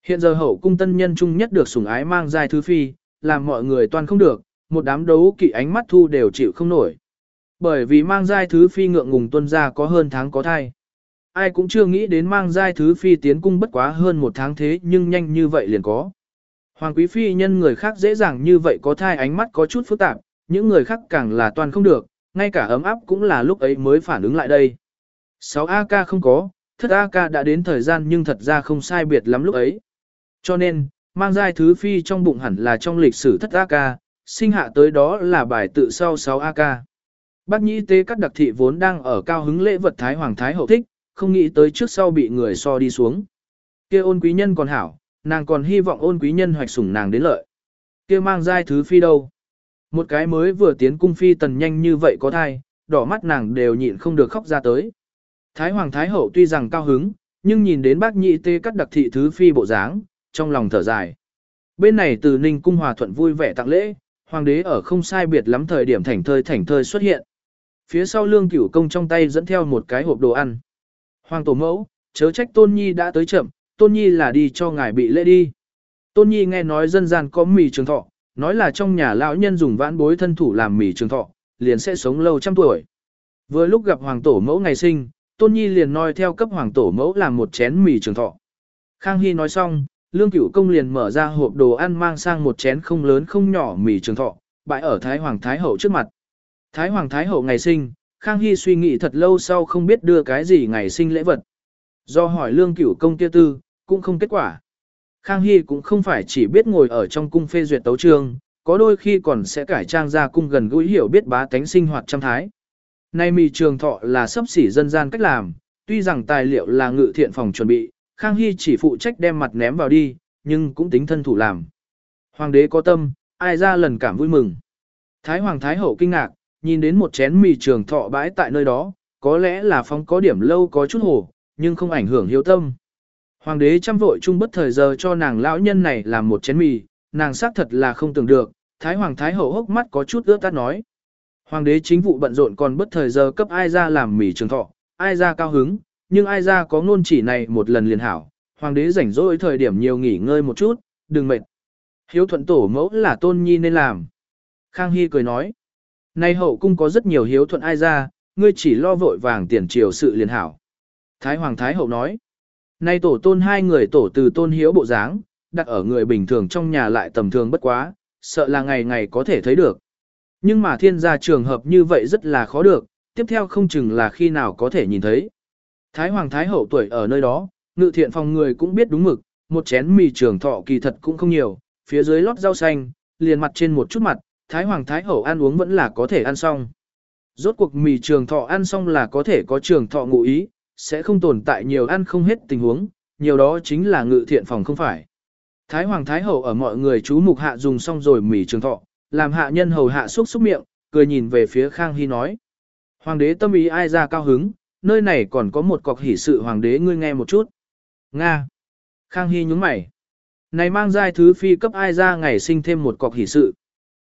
Hiện giờ hậu cung tân nhân trung nhất được sủng ái mang dài thứ phi, làm mọi người toàn không được, một đám đấu kỵ ánh mắt thu đều chịu không nổi. Bởi vì mang giai thứ phi ngượng ngùng tuân ra có hơn tháng có thai. ai cũng chưa nghĩ đến mang giai thứ phi tiến cung bất quá hơn một tháng thế nhưng nhanh như vậy liền có. Hoàng quý phi nhân người khác dễ dàng như vậy có thai ánh mắt có chút phức tạp, những người khác càng là toàn không được, ngay cả ấm áp cũng là lúc ấy mới phản ứng lại đây. 6 AK không có, thất AK đã đến thời gian nhưng thật ra không sai biệt lắm lúc ấy. Cho nên, mang giai thứ phi trong bụng hẳn là trong lịch sử thất AK, sinh hạ tới đó là bài tự sau 6 AK. Bác nhĩ tế các đặc thị vốn đang ở cao hứng lễ vật Thái Hoàng Thái Hậu thích, không nghĩ tới trước sau bị người so đi xuống. kia ôn quý nhân còn hảo, nàng còn hy vọng ôn quý nhân hoạch sủng nàng đến lợi. kia mang giai thứ phi đâu. Một cái mới vừa tiến cung phi tần nhanh như vậy có thai, đỏ mắt nàng đều nhịn không được khóc ra tới. Thái Hoàng Thái Hậu tuy rằng cao hứng, nhưng nhìn đến bác nhị tê cắt đặc thị thứ phi bộ dáng, trong lòng thở dài. Bên này từ Ninh Cung Hòa Thuận vui vẻ tặng lễ, Hoàng đế ở không sai biệt lắm thời điểm thảnh thơi thảnh thơi xuất hiện. Phía sau lương cửu công trong tay dẫn theo một cái hộp đồ ăn. Hoàng tổ mẫu, chớ trách Tôn Nhi đã tới chậm, Tôn Nhi là đi cho ngài bị lễ đi. Tôn Nhi nghe nói dân gian có mì trường thọ, nói là trong nhà lão nhân dùng vãn bối thân thủ làm mì trường thọ, liền sẽ sống lâu trăm tuổi. Vừa lúc gặp hoàng tổ mẫu ngày sinh, Tôn Nhi liền nói theo cấp hoàng tổ mẫu làm một chén mì trường thọ. Khang Hy nói xong, Lương Cửu Công liền mở ra hộp đồ ăn mang sang một chén không lớn không nhỏ mì trường thọ, bãi ở Thái Hoàng Thái Hậu trước mặt. Thái Hoàng Thái Hậu ngày sinh, Khang Hy suy nghĩ thật lâu sau không biết đưa cái gì ngày sinh lễ vật. Do hỏi Lương Cửu Công kia tư, cũng không kết quả. Khang Hy cũng không phải chỉ biết ngồi ở trong cung phê duyệt tấu trương, có đôi khi còn sẽ cải trang ra cung gần gũi hiểu biết bá tánh sinh hoạt trăm thái. Nay mì trường thọ là sấp xỉ dân gian cách làm, tuy rằng tài liệu là ngự thiện phòng chuẩn bị, Khang Hy chỉ phụ trách đem mặt ném vào đi, nhưng cũng tính thân thủ làm. Hoàng đế có tâm, ai ra lần cảm vui mừng. Thái Hoàng Thái Hậu kinh ngạc, nhìn đến một chén mì trường thọ bãi tại nơi đó, có lẽ là phong có điểm lâu có chút hồ, nhưng không ảnh hưởng hiếu tâm. Hoàng đế chăm vội chung bất thời giờ cho nàng lão nhân này làm một chén mì, nàng xác thật là không tưởng được, Thái Hoàng Thái Hậu hốc mắt có chút ướt tắt nói. Hoàng đế chính vụ bận rộn còn bất thời giờ cấp ai ra làm mì trường thọ, ai ra cao hứng, nhưng ai ra có ngôn chỉ này một lần liền hảo. Hoàng đế rảnh rỗi thời điểm nhiều nghỉ ngơi một chút, đừng mệt. Hiếu thuận tổ mẫu là tôn nhi nên làm. Khang Hy cười nói. Nay hậu cung có rất nhiều hiếu thuận ai ra, ngươi chỉ lo vội vàng tiền triều sự liền hảo. Thái Hoàng Thái Hậu nói. Nay tổ tôn hai người tổ từ tôn hiếu bộ dáng, đặt ở người bình thường trong nhà lại tầm thường bất quá, sợ là ngày ngày có thể thấy được. Nhưng mà thiên gia trường hợp như vậy rất là khó được, tiếp theo không chừng là khi nào có thể nhìn thấy. Thái Hoàng Thái Hậu tuổi ở nơi đó, ngự thiện phòng người cũng biết đúng mực, một chén mì trường thọ kỳ thật cũng không nhiều, phía dưới lót rau xanh, liền mặt trên một chút mặt, Thái Hoàng Thái Hậu ăn uống vẫn là có thể ăn xong. Rốt cuộc mì trường thọ ăn xong là có thể có trường thọ ngụ ý, sẽ không tồn tại nhiều ăn không hết tình huống, nhiều đó chính là ngự thiện phòng không phải. Thái Hoàng Thái Hậu ở mọi người chú mục hạ dùng xong rồi mỉ trường thọ, làm hạ nhân hầu hạ xúc xúc miệng, cười nhìn về phía Khang Hy nói. Hoàng đế tâm ý ai ra cao hứng, nơi này còn có một cọc hỷ sự hoàng đế ngươi nghe một chút. Nga. Khang Hy nhúng mày. Này mang giai thứ phi cấp ai ra ngày sinh thêm một cọc hỷ sự.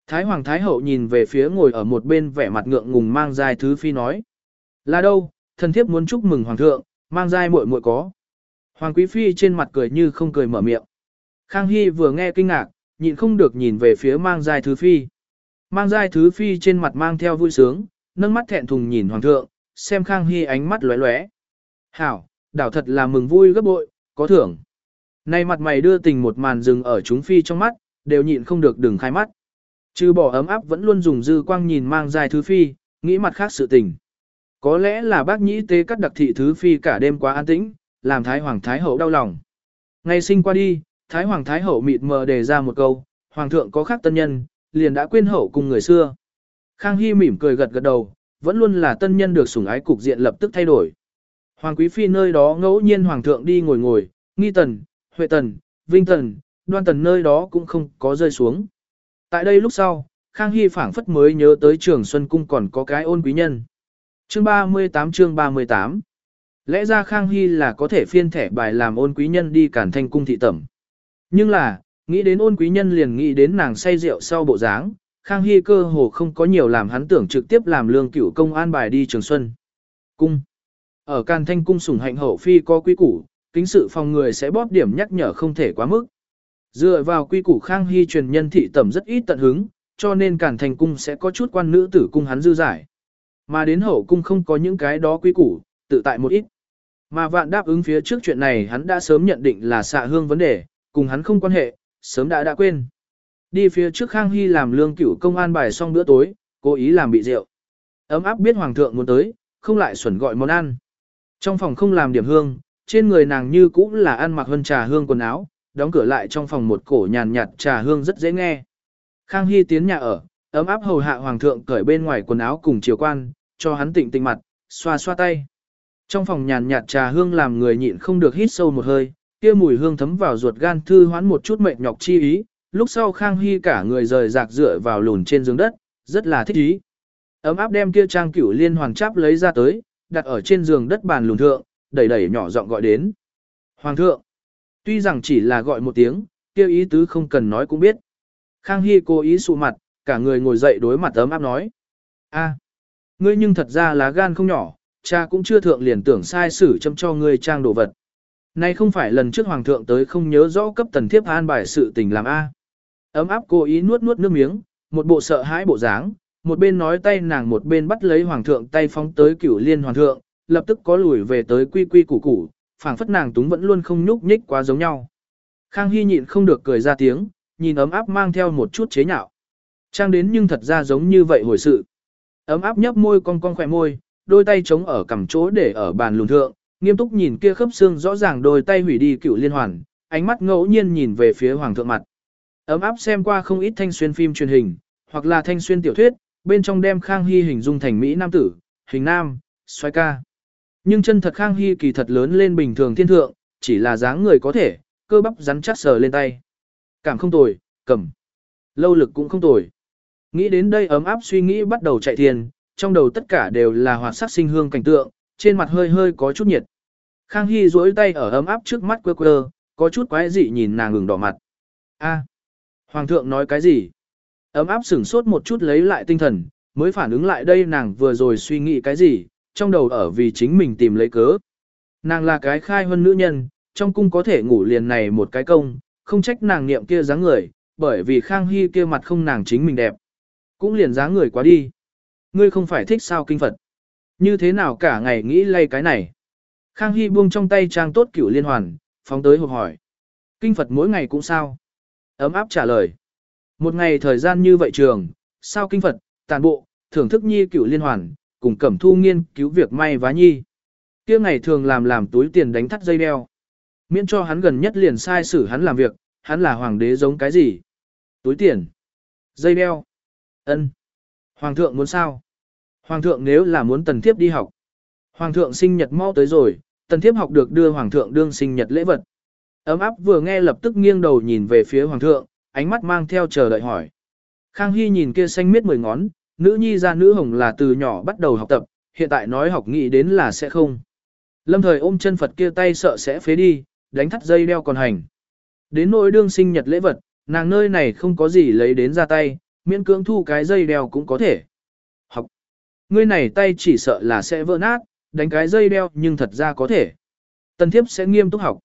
Thái Hoàng Thái Hậu nhìn về phía ngồi ở một bên vẻ mặt ngượng ngùng mang giai thứ phi nói. Là đâu, thần thiếp muốn chúc mừng Hoàng thượng, mang giai muội muội có. Hoàng Quý Phi trên mặt cười như không cười mở miệng. Khang Hy vừa nghe kinh ngạc, nhịn không được nhìn về phía mang giai thứ phi. Mang giai thứ phi trên mặt mang theo vui sướng, nâng mắt thẹn thùng nhìn hoàng thượng, xem Khang Hy ánh mắt lóe lóe. Hảo, đảo thật là mừng vui gấp bội, có thưởng. Nay mặt mày đưa tình một màn rừng ở chúng phi trong mắt, đều nhịn không được đừng khai mắt. Chứ bỏ ấm áp vẫn luôn dùng dư quang nhìn mang giai thứ phi, nghĩ mặt khác sự tình. Có lẽ là bác nhĩ tế cắt đặc thị thứ phi cả đêm quá an tĩnh, làm thái hoàng thái hậu đau lòng. Ngày sinh qua đi, Thái Hoàng Thái Hậu mịt mờ đề ra một câu, Hoàng thượng có khác tân nhân, liền đã quên hậu cùng người xưa. Khang Hy mỉm cười gật gật đầu, vẫn luôn là tân nhân được sủng ái cục diện lập tức thay đổi. Hoàng Quý Phi nơi đó ngẫu nhiên Hoàng thượng đi ngồi ngồi, nghi tần, huệ tần, vinh tần, đoan tần nơi đó cũng không có rơi xuống. Tại đây lúc sau, Khang Hy phảng phất mới nhớ tới trường Xuân Cung còn có cái ôn quý nhân. Chương 38 chương 38 Lẽ ra Khang Hy là có thể phiên thẻ bài làm ôn quý nhân đi cản thanh cung thị tẩm. Nhưng là, nghĩ đến ôn quý nhân liền nghĩ đến nàng say rượu sau bộ dáng, Khang Hy cơ hồ không có nhiều làm hắn tưởng trực tiếp làm lương cửu công an bài đi trường xuân. Cung Ở Càn Thanh Cung sủng hạnh hậu phi có quy củ, kính sự phòng người sẽ bóp điểm nhắc nhở không thể quá mức. Dựa vào quy củ Khang Hy truyền nhân thị tẩm rất ít tận hứng, cho nên Càn Thanh Cung sẽ có chút quan nữ tử cung hắn dư giải. Mà đến hậu cung không có những cái đó quy củ, tự tại một ít. Mà vạn đáp ứng phía trước chuyện này hắn đã sớm nhận định là xạ hương vấn đề, cùng hắn không quan hệ, sớm đã đã quên. Đi phía trước Khang Hy làm lương cửu công an bài xong bữa tối, cố ý làm bị rượu. Ấm áp biết hoàng thượng muốn tới, không lại xuẩn gọi món ăn. Trong phòng không làm điểm hương, trên người nàng như cũ là ăn mặc hơn trà hương quần áo, đóng cửa lại trong phòng một cổ nhàn nhạt trà hương rất dễ nghe. Khang Hy tiến nhà ở, ấm áp hầu hạ hoàng thượng cởi bên ngoài quần áo cùng chiều quan, cho hắn tịnh tịnh mặt, xoa xoa tay. Trong phòng nhàn nhạt trà hương làm người nhịn không được hít sâu một hơi, kia mùi hương thấm vào ruột gan thư hoán một chút mệt nhọc chi ý, lúc sau Khang Hy cả người rời rạc dựa vào lùn trên giường đất, rất là thích ý. Ấm áp đem kia trang cửu liên hoàn cháp lấy ra tới, đặt ở trên giường đất bàn lùn thượng, đẩy đẩy nhỏ giọng gọi đến. Hoàng thượng, tuy rằng chỉ là gọi một tiếng, kia ý tứ không cần nói cũng biết. Khang Hy cố ý sụ mặt, cả người ngồi dậy đối mặt ấm áp nói. a ngươi nhưng thật ra lá gan không nhỏ, cha cũng chưa thượng liền tưởng sai xử châm cho ngươi trang đồ vật. Nay không phải lần trước hoàng thượng tới không nhớ rõ cấp tần thiếp an bài sự tình làm a. Ấm áp cố ý nuốt nuốt nước miếng, một bộ sợ hãi bộ dáng, một bên nói tay nàng một bên bắt lấy hoàng thượng tay phóng tới cửu liên hoàng thượng, lập tức có lùi về tới quy quy củ củ, phảng phất nàng túng vẫn luôn không nhúc nhích quá giống nhau. Khang Hy nhịn không được cười ra tiếng, nhìn ấm áp mang theo một chút chế nhạo. Trang đến nhưng thật ra giống như vậy hồi sự. Ấm áp nhấp môi cong cong khỏe môi, đôi tay chống ở cằm chỗ để ở bàn lùn thượng, nghiêm túc nhìn kia khớp xương rõ ràng đôi tay hủy đi cựu liên hoàn, ánh mắt ngẫu nhiên nhìn về phía hoàng thượng mặt. Ấm áp xem qua không ít thanh xuyên phim truyền hình, hoặc là thanh xuyên tiểu thuyết, bên trong đem Khang Hy hình dung thành Mỹ nam tử, hình nam, xoay ca. Nhưng chân thật Khang Hy kỳ thật lớn lên bình thường thiên thượng, chỉ là dáng người có thể, cơ bắp rắn chắc sờ lên tay. Cảm không tồi, cầm. Lâu lực cũng không tồi. Nghĩ đến đây ấm áp suy nghĩ bắt đầu chạy thiền, trong đầu tất cả đều là hoạt sắc sinh hương cảnh tượng, trên mặt hơi hơi có chút nhiệt. Khang Hy duỗi tay ở ấm áp trước mắt quơ quơ, có chút quái dị nhìn nàng ngừng đỏ mặt. A, Hoàng thượng nói cái gì? Ấm áp sửng sốt một chút lấy lại tinh thần, mới phản ứng lại đây nàng vừa rồi suy nghĩ cái gì, trong đầu ở vì chính mình tìm lấy cớ. Nàng là cái khai hơn nữ nhân, trong cung có thể ngủ liền này một cái công, không trách nàng niệm kia dáng người, bởi vì Khang Hy kia mặt không nàng chính mình đẹp. Cũng liền dáng người quá đi. Ngươi không phải thích sao kinh Phật. Như thế nào cả ngày nghĩ lay cái này. Khang Hy buông trong tay trang tốt cửu liên hoàn, phóng tới hộp hỏi. Kinh Phật mỗi ngày cũng sao? Ấm áp trả lời. Một ngày thời gian như vậy trường, sao kinh Phật, tàn bộ, thưởng thức nhi cửu liên hoàn, cùng cẩm thu nghiên cứu việc may vá nhi. kia ngày thường làm làm túi tiền đánh thắt dây đeo. Miễn cho hắn gần nhất liền sai xử hắn làm việc, hắn là hoàng đế giống cái gì? Túi tiền. Dây đeo ân Hoàng thượng muốn sao? Hoàng thượng nếu là muốn tần thiếp đi học. Hoàng thượng sinh nhật mau tới rồi, tần thiếp học được đưa hoàng thượng đương sinh nhật lễ vật. Ấm áp vừa nghe lập tức nghiêng đầu nhìn về phía hoàng thượng, ánh mắt mang theo chờ đợi hỏi. Khang Hy nhìn kia xanh miết mười ngón, nữ nhi ra nữ hồng là từ nhỏ bắt đầu học tập, hiện tại nói học nghị đến là sẽ không. Lâm thời ôm chân Phật kia tay sợ sẽ phế đi, đánh thắt dây đeo còn hành. Đến nỗi đương sinh nhật lễ vật, nàng nơi này không có gì lấy đến ra tay, miễn cưỡng thu cái dây đeo cũng có thể. Học. Ngươi này tay chỉ sợ là sẽ vỡ nát, đánh cái dây đeo nhưng thật ra có thể. Tần thiếp sẽ nghiêm túc học.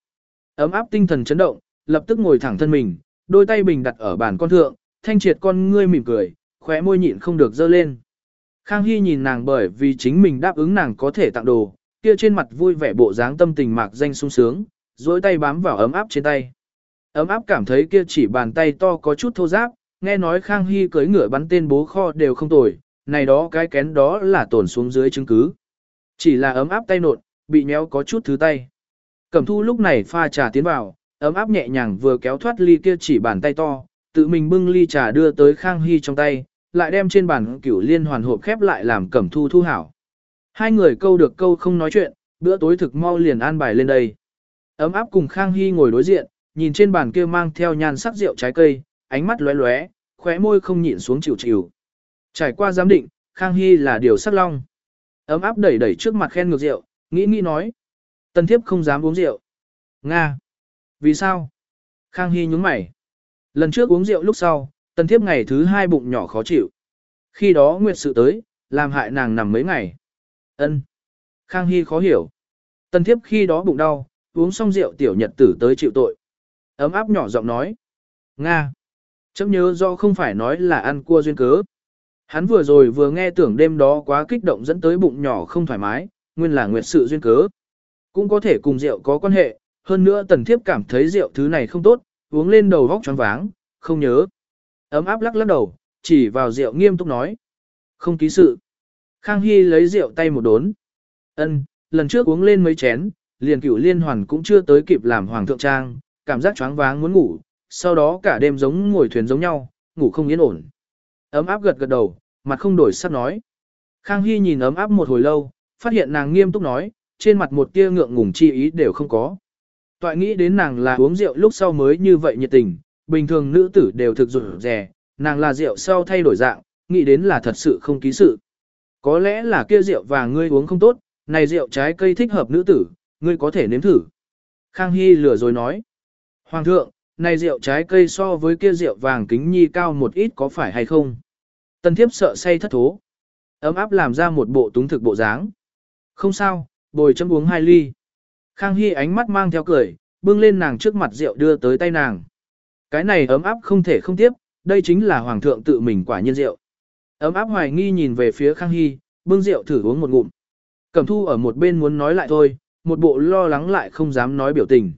Ấm áp tinh thần chấn động, lập tức ngồi thẳng thân mình, đôi tay bình đặt ở bàn con thượng, thanh triệt con ngươi mỉm cười, khóe môi nhịn không được dơ lên. Khang Hy nhìn nàng bởi vì chính mình đáp ứng nàng có thể tặng đồ, kia trên mặt vui vẻ bộ dáng tâm tình mạc danh sung sướng, dối tay bám vào ấm áp trên tay. Ấm áp cảm thấy kia chỉ bàn tay to có chút thô giáp, nghe nói Khang Hy cưới ngựa bắn tên bố kho đều không tồi, này đó cái kén đó là tổn xuống dưới chứng cứ. Chỉ là ấm áp tay nột, bị nhéo có chút thứ tay. Cẩm thu lúc này pha trà tiến vào, ấm áp nhẹ nhàng vừa kéo thoát ly kia chỉ bàn tay to, tự mình bưng ly trà đưa tới Khang Hy trong tay, lại đem trên bàn cửu liên hoàn hộp khép lại làm cẩm thu thu hảo. Hai người câu được câu không nói chuyện, bữa tối thực mau liền an bài lên đây. Ấm áp cùng Khang Hy ngồi đối diện, nhìn trên bàn kia mang theo nhan sắc rượu trái cây, ánh mắt lóe lóe, khóe môi không nhịn xuống chịu chịu. Trải qua giám định, Khang Hy là điều sắc long. Ấm áp đẩy đẩy trước mặt khen ngược rượu, nghĩ nghĩ nói. Tần thiếp không dám uống rượu. Nga. Vì sao? Khang Hy nhúng mày. Lần trước uống rượu lúc sau, tần thiếp ngày thứ hai bụng nhỏ khó chịu. Khi đó nguyệt sự tới, làm hại nàng nằm mấy ngày. Ân. Khang Hy khó hiểu. Tần thiếp khi đó bụng đau, uống xong rượu tiểu nhật tử tới chịu tội. Ấm áp nhỏ giọng nói. Nga. Chấm nhớ do không phải nói là ăn cua duyên cớ. Hắn vừa rồi vừa nghe tưởng đêm đó quá kích động dẫn tới bụng nhỏ không thoải mái, nguyên là nguyệt sự duyên cớ. Cũng có thể cùng rượu có quan hệ, hơn nữa tần thiếp cảm thấy rượu thứ này không tốt, uống lên đầu vóc choáng váng, không nhớ. Ấm áp lắc lắc đầu, chỉ vào rượu nghiêm túc nói. Không ký sự. Khang Hy lấy rượu tay một đốn. Ân, lần trước uống lên mấy chén, liền cửu liên hoàn cũng chưa tới kịp làm hoàng thượng trang, cảm giác choáng váng muốn ngủ, sau đó cả đêm giống ngồi thuyền giống nhau, ngủ không yên ổn. Ấm áp gật gật đầu, mặt không đổi sắc nói. Khang Hy nhìn ấm áp một hồi lâu, phát hiện nàng nghiêm túc nói, trên mặt một tia ngượng ngùng chi ý đều không có. Toại nghĩ đến nàng là uống rượu lúc sau mới như vậy nhiệt tình, bình thường nữ tử đều thực rụt rè, nàng là rượu sau thay đổi dạng, nghĩ đến là thật sự không ký sự. Có lẽ là kia rượu và ngươi uống không tốt, này rượu trái cây thích hợp nữ tử, ngươi có thể nếm thử. Khang Hy lừa rồi nói. Hoàng thượng, này rượu trái cây so với kia rượu vàng kính nhi cao một ít có phải hay không? Tần thiếp sợ say thất thố. Ấm áp làm ra một bộ túng thực bộ dáng. Không sao, bồi chấm uống hai ly. Khang Hy ánh mắt mang theo cười, bưng lên nàng trước mặt rượu đưa tới tay nàng. Cái này ấm áp không thể không tiếp, đây chính là hoàng thượng tự mình quả nhiên rượu. Ấm áp hoài nghi nhìn về phía Khang Hy, bưng rượu thử uống một ngụm. Cẩm thu ở một bên muốn nói lại thôi, một bộ lo lắng lại không dám nói biểu tình.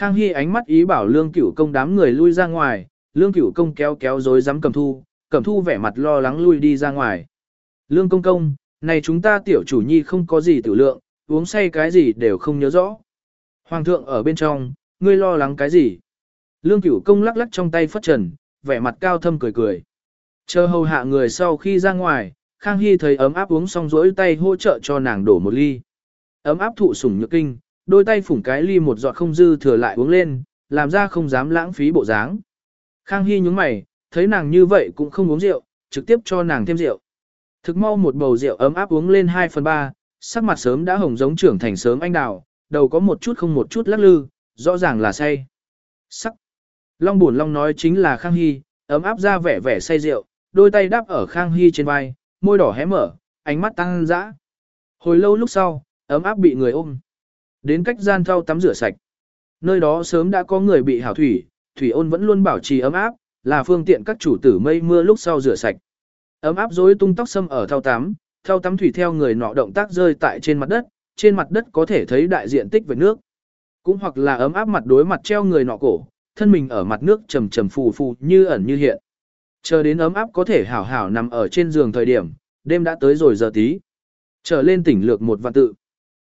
Khang Hy ánh mắt ý bảo lương cửu công đám người lui ra ngoài, lương cửu công kéo kéo rối dám Cẩm thu, Cẩm thu vẻ mặt lo lắng lui đi ra ngoài. Lương công công, này chúng ta tiểu chủ nhi không có gì tiểu lượng, uống say cái gì đều không nhớ rõ. Hoàng thượng ở bên trong, ngươi lo lắng cái gì? Lương cửu công lắc lắc trong tay phất trần, vẻ mặt cao thâm cười cười. Chờ hầu hạ người sau khi ra ngoài, Khang Hy thấy ấm áp uống xong rỗi tay hỗ trợ cho nàng đổ một ly. Ấm áp thụ sủng nhược kinh, đôi tay phủng cái ly một giọt không dư thừa lại uống lên, làm ra không dám lãng phí bộ dáng. Khang Hy nhúng mày, thấy nàng như vậy cũng không uống rượu, trực tiếp cho nàng thêm rượu. Thực mau một bầu rượu ấm áp uống lên 2 phần 3, sắc mặt sớm đã hồng giống trưởng thành sớm anh đào, đầu có một chút không một chút lắc lư, rõ ràng là say. Sắc. Long buồn long nói chính là Khang Hy, ấm áp ra vẻ vẻ say rượu, đôi tay đáp ở Khang Hy trên vai, môi đỏ hé mở, ánh mắt tăng dã. Hồi lâu lúc sau, ấm áp bị người ôm. Đến cách gian thau tắm rửa sạch. Nơi đó sớm đã có người bị hảo thủy, thủy ôn vẫn luôn bảo trì ấm áp, là phương tiện các chủ tử mây mưa lúc sau rửa sạch. Ấm áp rối tung tóc xâm ở thau tắm, thau tắm thủy theo người nọ động tác rơi tại trên mặt đất, trên mặt đất có thể thấy đại diện tích về nước. Cũng hoặc là ấm áp mặt đối mặt treo người nọ cổ, thân mình ở mặt nước trầm trầm phù phù như ẩn như hiện. Chờ đến ấm áp có thể hảo hảo nằm ở trên giường thời điểm, đêm đã tới rồi giờ tí. Trở lên tỉnh lược một vạn tự.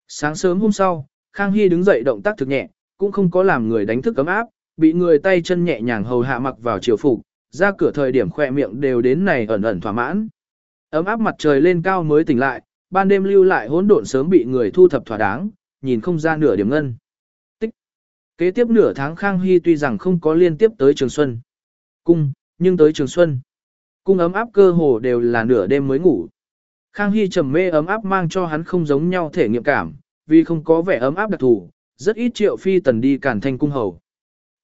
Sáng sớm hôm sau, Khang Hy đứng dậy động tác thực nhẹ, cũng không có làm người đánh thức cấm áp, bị người tay chân nhẹ nhàng hầu hạ mặc vào chiều phục, ra cửa thời điểm khỏe miệng đều đến này ẩn ẩn thỏa mãn. Ấm áp mặt trời lên cao mới tỉnh lại, ban đêm lưu lại hỗn độn sớm bị người thu thập thỏa đáng, nhìn không ra nửa điểm ngân. Tích. Kế tiếp nửa tháng Khang Hy tuy rằng không có liên tiếp tới Trường Xuân. Cung, nhưng tới Trường Xuân. Cung ấm áp cơ hồ đều là nửa đêm mới ngủ. Khang Hy trầm mê ấm áp mang cho hắn không giống nhau thể nghiệm cảm, vì không có vẻ ấm áp đặc thù, rất ít triệu phi tần đi cản thanh cung hầu.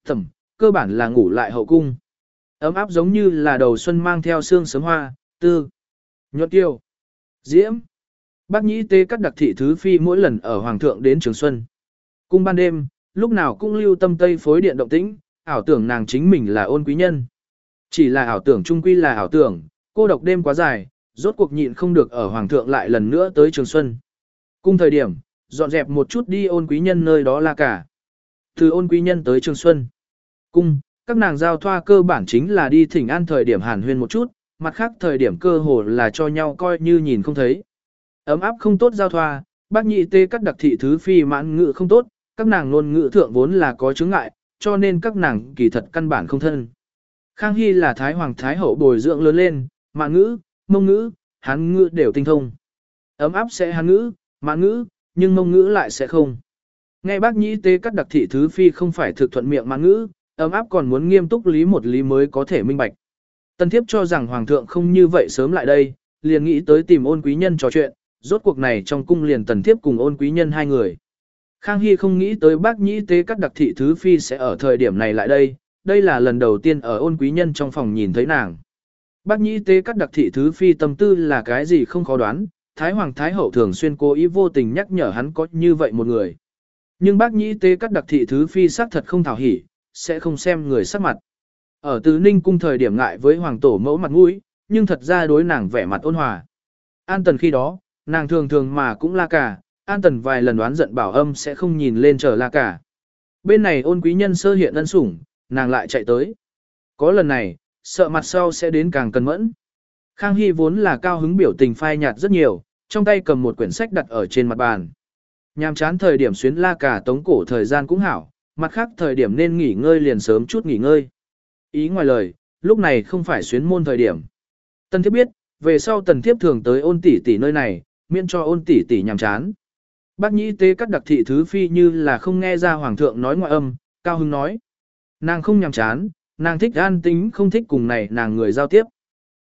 Thẩm, cơ bản là ngủ lại hậu cung. Ấm áp giống như là đầu xuân mang theo sương sớm hoa, tư, nhuận tiêu, diễm. Bác nhĩ tê cắt đặc thị thứ phi mỗi lần ở hoàng thượng đến trường xuân. Cung ban đêm, lúc nào cũng lưu tâm tây phối điện động tĩnh, ảo tưởng nàng chính mình là ôn quý nhân. Chỉ là ảo tưởng trung quy là ảo tưởng, cô độc đêm quá dài, rốt cuộc nhịn không được ở hoàng thượng lại lần nữa tới trường xuân. Cung thời điểm, dọn dẹp một chút đi ôn quý nhân nơi đó là cả. Từ ôn quý nhân tới trường xuân. Cung, các nàng giao thoa cơ bản chính là đi thỉnh an thời điểm hàn huyên một chút, mặt khác thời điểm cơ hồ là cho nhau coi như nhìn không thấy. Ấm áp không tốt giao thoa, bác nhị tê cắt đặc thị thứ phi mãn ngự không tốt, các nàng luôn ngự thượng vốn là có chứng ngại, cho nên các nàng kỳ thật căn bản không thân. Khang Hy là Thái Hoàng Thái Hậu bồi dưỡng lớn lên, mạng ngữ, mông ngữ, hán ngữ đều tinh thông. Ấm áp sẽ hán ngữ, mạng ngữ, nhưng mông ngữ lại sẽ không. Nghe bác nhĩ tế cắt đặc thị thứ phi không phải thực thuận miệng mạng ngữ, ấm áp còn muốn nghiêm túc lý một lý mới có thể minh bạch. Tân thiếp cho rằng hoàng thượng không như vậy sớm lại đây, liền nghĩ tới tìm ôn quý nhân trò chuyện, rốt cuộc này trong cung liền tần thiếp cùng ôn quý nhân hai người. Khang Hy không nghĩ tới bác nhĩ tế các đặc thị thứ phi sẽ ở thời điểm này lại đây, đây là lần đầu tiên ở ôn quý nhân trong phòng nhìn thấy nàng. Bác nhĩ tế các đặc thị thứ phi tâm tư là cái gì không khó đoán, Thái Hoàng Thái Hậu thường xuyên cố ý vô tình nhắc nhở hắn có như vậy một người. Nhưng bác nhĩ tế các đặc thị thứ phi xác thật không thảo hỉ, sẽ không xem người sắc mặt. Ở Tứ Ninh cung thời điểm ngại với hoàng tổ mẫu mặt mũi, nhưng thật ra đối nàng vẻ mặt ôn hòa. An tần khi đó, nàng thường thường mà cũng la cả, An Tần vài lần đoán giận bảo âm sẽ không nhìn lên chờ la cả. Bên này ôn quý nhân sơ hiện ân sủng, nàng lại chạy tới. Có lần này, sợ mặt sau sẽ đến càng cẩn mẫn. Khang Hy vốn là cao hứng biểu tình phai nhạt rất nhiều, trong tay cầm một quyển sách đặt ở trên mặt bàn. Nhàm chán thời điểm xuyến la cả tống cổ thời gian cũng hảo, mặt khác thời điểm nên nghỉ ngơi liền sớm chút nghỉ ngơi. Ý ngoài lời, lúc này không phải xuyến môn thời điểm. Tần thiếp biết, về sau tần thiếp thường tới ôn tỷ tỷ nơi này, miễn cho ôn tỷ tỷ nhàm chán. Bác nhĩ tế cắt đặc thị thứ phi như là không nghe ra hoàng thượng nói ngoại âm, cao hưng nói. Nàng không nhàm chán, nàng thích an tính không thích cùng này nàng người giao tiếp.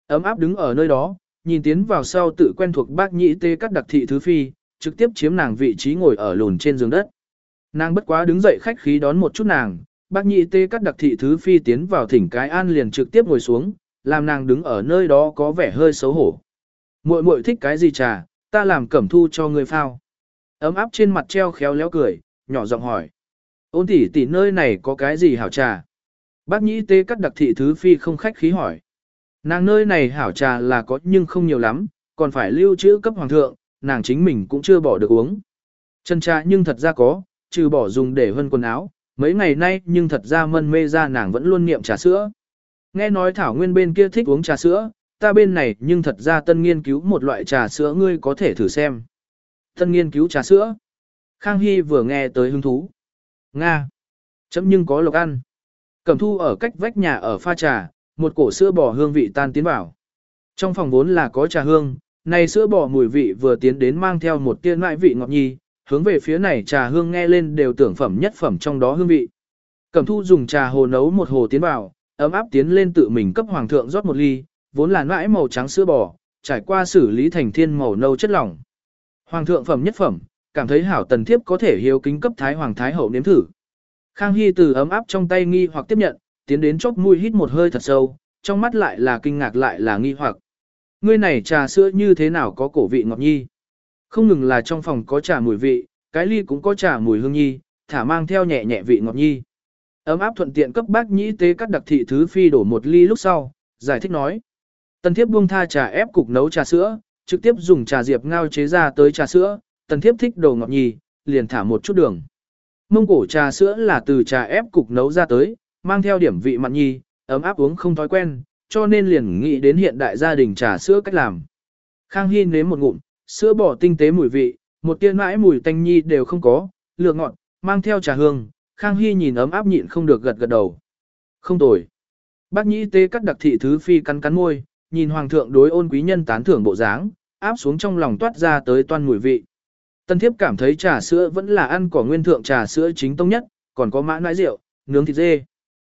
Ấm áp đứng ở nơi đó, nhìn tiến vào sau tự quen thuộc bác nhĩ tê cắt đặc thị thứ phi, trực tiếp chiếm nàng vị trí ngồi ở lùn trên giường đất. Nàng bất quá đứng dậy khách khí đón một chút nàng, bác nhị tê cắt đặc thị thứ phi tiến vào thỉnh cái an liền trực tiếp ngồi xuống, làm nàng đứng ở nơi đó có vẻ hơi xấu hổ. Muội muội thích cái gì trà, ta làm cẩm thu cho người phao. Ấm áp trên mặt treo khéo léo cười, nhỏ giọng hỏi. Ôn tỷ tỷ nơi này có cái gì hảo trà? Bác nhĩ tê cắt đặc thị thứ phi không khách khí hỏi. Nàng nơi này hảo trà là có nhưng không nhiều lắm, còn phải lưu trữ cấp hoàng thượng, nàng chính mình cũng chưa bỏ được uống. Chân trà nhưng thật ra có, trừ bỏ dùng để hơn quần áo, mấy ngày nay nhưng thật ra mân mê ra nàng vẫn luôn niệm trà sữa. Nghe nói Thảo Nguyên bên kia thích uống trà sữa, ta bên này nhưng thật ra tân nghiên cứu một loại trà sữa ngươi có thể thử xem. Tân nghiên cứu trà sữa. Khang Hy vừa nghe tới hứng thú. Nga. Chấm nhưng có lộc ăn. Cẩm thu ở cách vách nhà ở pha trà, một cổ sữa bò hương vị tan tiến vào. Trong phòng vốn là có trà hương, này sữa bò mùi vị vừa tiến đến mang theo một tiên mại vị ngọt nhi, hướng về phía này trà hương nghe lên đều tưởng phẩm nhất phẩm trong đó hương vị. Cẩm thu dùng trà hồ nấu một hồ tiến vào, ấm áp tiến lên tự mình cấp hoàng thượng rót một ly, vốn là nãi màu trắng sữa bò, trải qua xử lý thành thiên màu nâu chất lỏng. Hoàng thượng phẩm nhất phẩm, cảm thấy hảo tần thiếp có thể hiếu kính cấp thái hoàng thái hậu nếm thử. Khang Hy từ ấm áp trong tay nghi hoặc tiếp nhận, tiến đến chốc mũi hít một hơi thật sâu, trong mắt lại là kinh ngạc lại là nghi hoặc. Ngươi này trà sữa như thế nào có cổ vị ngọt nhi? Không ngừng là trong phòng có trà mùi vị, cái ly cũng có trà mùi hương nhi, thả mang theo nhẹ nhẹ vị ngọt nhi. Ấm áp thuận tiện cấp bác nhĩ tế cắt đặc thị thứ phi đổ một ly lúc sau, giải thích nói. Tần thiếp buông tha trà ép cục nấu trà sữa, trực tiếp dùng trà diệp ngao chế ra tới trà sữa, tần thiếp thích đồ ngọt nhi, liền thả một chút đường. Mông cổ trà sữa là từ trà ép cục nấu ra tới, mang theo điểm vị mặn nhi, ấm áp uống không thói quen, cho nên liền nghĩ đến hiện đại gia đình trà sữa cách làm. Khang Hy nếm một ngụm, sữa bỏ tinh tế mùi vị, một tiên mãi mùi tanh nhi đều không có, lựa ngọn mang theo trà hương, Khang Hy nhìn ấm áp nhịn không được gật gật đầu. Không tồi. Bác nhĩ tê cắt đặc thị thứ phi cắn cắn môi, nhìn hoàng thượng đối ôn quý nhân tán thưởng bộ dáng, áp xuống trong lòng toát ra tới toan mùi vị. Tân thiếp cảm thấy trà sữa vẫn là ăn cỏ nguyên thượng trà sữa chính tông nhất, còn có mã nãi rượu, nướng thịt dê.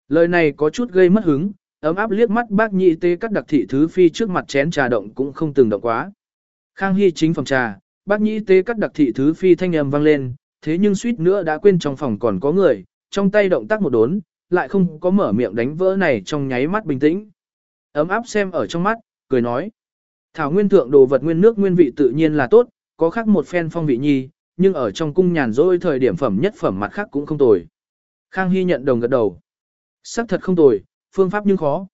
Lời này có chút gây mất hứng, ấm áp liếc mắt bác nhị tê cắt đặc thị thứ phi trước mặt chén trà động cũng không từng động quá. Khang Hy chính phòng trà, bác nhị tê cắt đặc thị thứ phi thanh âm vang lên, thế nhưng suýt nữa đã quên trong phòng còn có người, trong tay động tác một đốn, lại không có mở miệng đánh vỡ này trong nháy mắt bình tĩnh. Ấm áp xem ở trong mắt, cười nói. Thảo nguyên thượng đồ vật nguyên nước nguyên vị tự nhiên là tốt, có khác một phen phong vị nhi, nhưng ở trong cung nhàn rỗi thời điểm phẩm nhất phẩm mặt khác cũng không tồi. Khang Hy nhận đồng gật đầu. Sắc thật không tồi, phương pháp nhưng khó.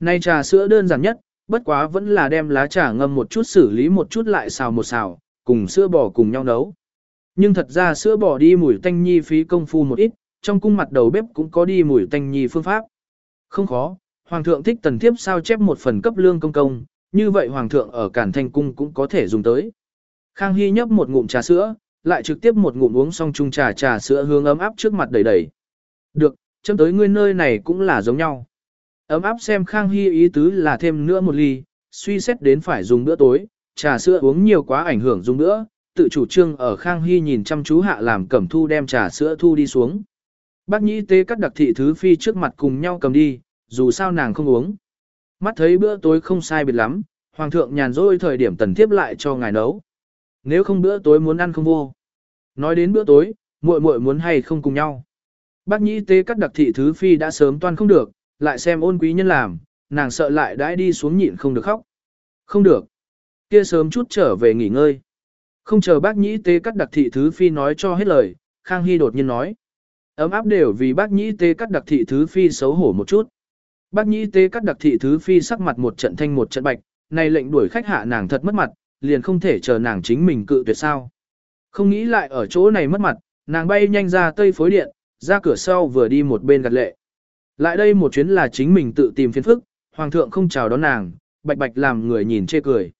nay trà sữa đơn giản nhất, bất quá vẫn là đem lá trà ngâm một chút xử lý một chút lại xào một xào, cùng sữa bò cùng nhau nấu. Nhưng thật ra sữa bò đi mùi tanh nhi phí công phu một ít, trong cung mặt đầu bếp cũng có đi mùi tanh nhi phương pháp. Không khó, Hoàng thượng thích tần thiếp sao chép một phần cấp lương công công, như vậy Hoàng thượng ở Cản Thanh Cung cũng có thể dùng tới. Khang Hy nhấp một ngụm trà sữa, lại trực tiếp một ngụm uống xong chung trà trà sữa hương ấm áp trước mặt đầy đầy. Được, chấm tới ngươi nơi này cũng là giống nhau. Ấm áp xem Khang Hy ý tứ là thêm nữa một ly, suy xét đến phải dùng bữa tối, trà sữa uống nhiều quá ảnh hưởng dùng nữa, tự chủ trương ở Khang Hy nhìn chăm chú hạ làm cẩm thu đem trà sữa thu đi xuống. Bác nhĩ tế cắt đặc thị thứ phi trước mặt cùng nhau cầm đi, dù sao nàng không uống. Mắt thấy bữa tối không sai biệt lắm, hoàng thượng nhàn rỗi thời điểm tần tiếp lại cho ngài nấu. Nếu không bữa tối muốn ăn không vô. Nói đến bữa tối, muội muội muốn hay không cùng nhau. Bác nhĩ tế cắt đặc thị thứ phi đã sớm toan không được, lại xem ôn quý nhân làm, nàng sợ lại đãi đi xuống nhịn không được khóc. Không được. Kia sớm chút trở về nghỉ ngơi. Không chờ bác nhĩ tế cắt đặc thị thứ phi nói cho hết lời, Khang Hy đột nhiên nói. Ấm áp đều vì bác nhĩ tế cắt đặc thị thứ phi xấu hổ một chút. Bác nhĩ tế cắt đặc thị thứ phi sắc mặt một trận thanh một trận bạch, này lệnh đuổi khách hạ nàng thật mất mặt, liền không thể chờ nàng chính mình cự tuyệt sao. Không nghĩ lại ở chỗ này mất mặt, nàng bay nhanh ra tây phối điện, ra cửa sau vừa đi một bên gạt lệ. Lại đây một chuyến là chính mình tự tìm phiền phức, hoàng thượng không chào đón nàng, bạch bạch làm người nhìn chê cười.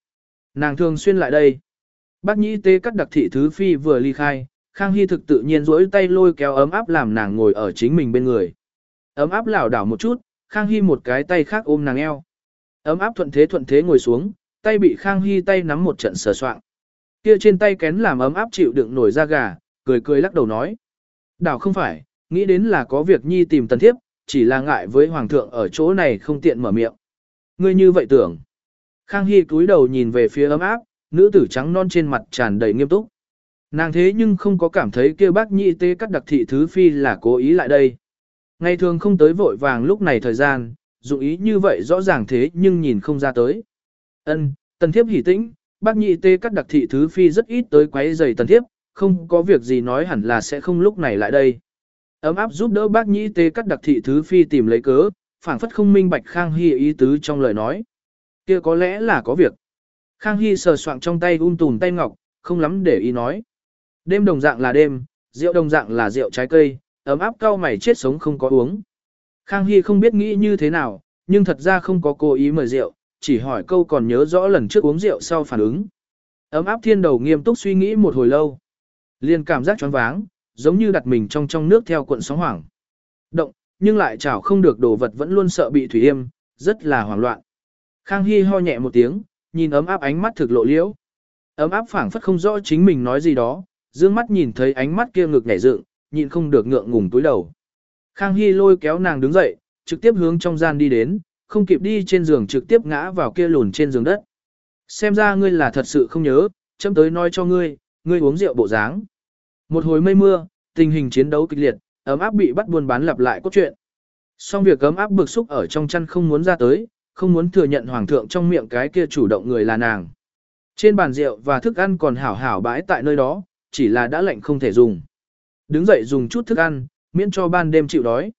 Nàng thường xuyên lại đây. Bác nhĩ tế cắt đặc thị thứ phi vừa ly khai, Khang Hy thực tự nhiên duỗi tay lôi kéo ấm áp làm nàng ngồi ở chính mình bên người. Ấm áp lảo đảo một chút, Khang Hy một cái tay khác ôm nàng eo. Ấm áp thuận thế thuận thế ngồi xuống, tay bị Khang Hy tay nắm một trận sờ soạng. Kia trên tay kén làm ấm áp chịu đựng nổi da gà, cười cười lắc đầu nói. Đảo không phải, nghĩ đến là có việc nhi tìm tần thiếp, chỉ là ngại với hoàng thượng ở chỗ này không tiện mở miệng. Ngươi như vậy tưởng. Khang Hy cúi đầu nhìn về phía ấm áp, nữ tử trắng non trên mặt tràn đầy nghiêm túc. Nàng thế nhưng không có cảm thấy kia bác nhị tê cắt đặc thị thứ phi là cố ý lại đây. Ngày thường không tới vội vàng lúc này thời gian, dụng ý như vậy rõ ràng thế nhưng nhìn không ra tới. Ân, tần thiếp hỉ tĩnh, bác nhị tê cắt đặc thị thứ phi rất ít tới quấy giày tần thiếp, không có việc gì nói hẳn là sẽ không lúc này lại đây. Ấm áp giúp đỡ bác nhị tê cắt đặc thị thứ phi tìm lấy cớ, phảng phất không minh bạch Khang Hy ý tứ trong lời nói. kia có lẽ là có việc. Khang Hy sờ soạng trong tay un tùm tay ngọc, không lắm để ý nói. Đêm đồng dạng là đêm, rượu đồng dạng là rượu trái cây, ấm áp cao mày chết sống không có uống. Khang Hy không biết nghĩ như thế nào, nhưng thật ra không có cố ý mời rượu, chỉ hỏi câu còn nhớ rõ lần trước uống rượu sau phản ứng. Ấm áp thiên đầu nghiêm túc suy nghĩ một hồi lâu. liền cảm giác choáng váng, giống như đặt mình trong trong nước theo cuộn sóng hoảng. Động, nhưng lại chảo không được đồ vật vẫn luôn sợ bị thủy yêm, rất là hoảng loạn. Khang Hy ho nhẹ một tiếng, nhìn ấm áp ánh mắt thực lộ liễu. Ấm áp phảng phất không rõ chính mình nói gì đó, dương mắt nhìn thấy ánh mắt kia ngực nhảy dựng, nhịn không được ngượng ngùng túi đầu. Khang Hy lôi kéo nàng đứng dậy, trực tiếp hướng trong gian đi đến, không kịp đi trên giường trực tiếp ngã vào kia lùn trên giường đất. Xem ra ngươi là thật sự không nhớ, chấm tới nói cho ngươi, ngươi uống rượu bộ dáng. Một hồi mây mưa, tình hình chiến đấu kịch liệt, ấm áp bị bắt buôn bán lặp lại cốt truyện. Xong việc ấm áp bực xúc ở trong chăn không muốn ra tới, không muốn thừa nhận hoàng thượng trong miệng cái kia chủ động người là nàng. Trên bàn rượu và thức ăn còn hảo hảo bãi tại nơi đó, chỉ là đã lạnh không thể dùng. Đứng dậy dùng chút thức ăn, miễn cho ban đêm chịu đói.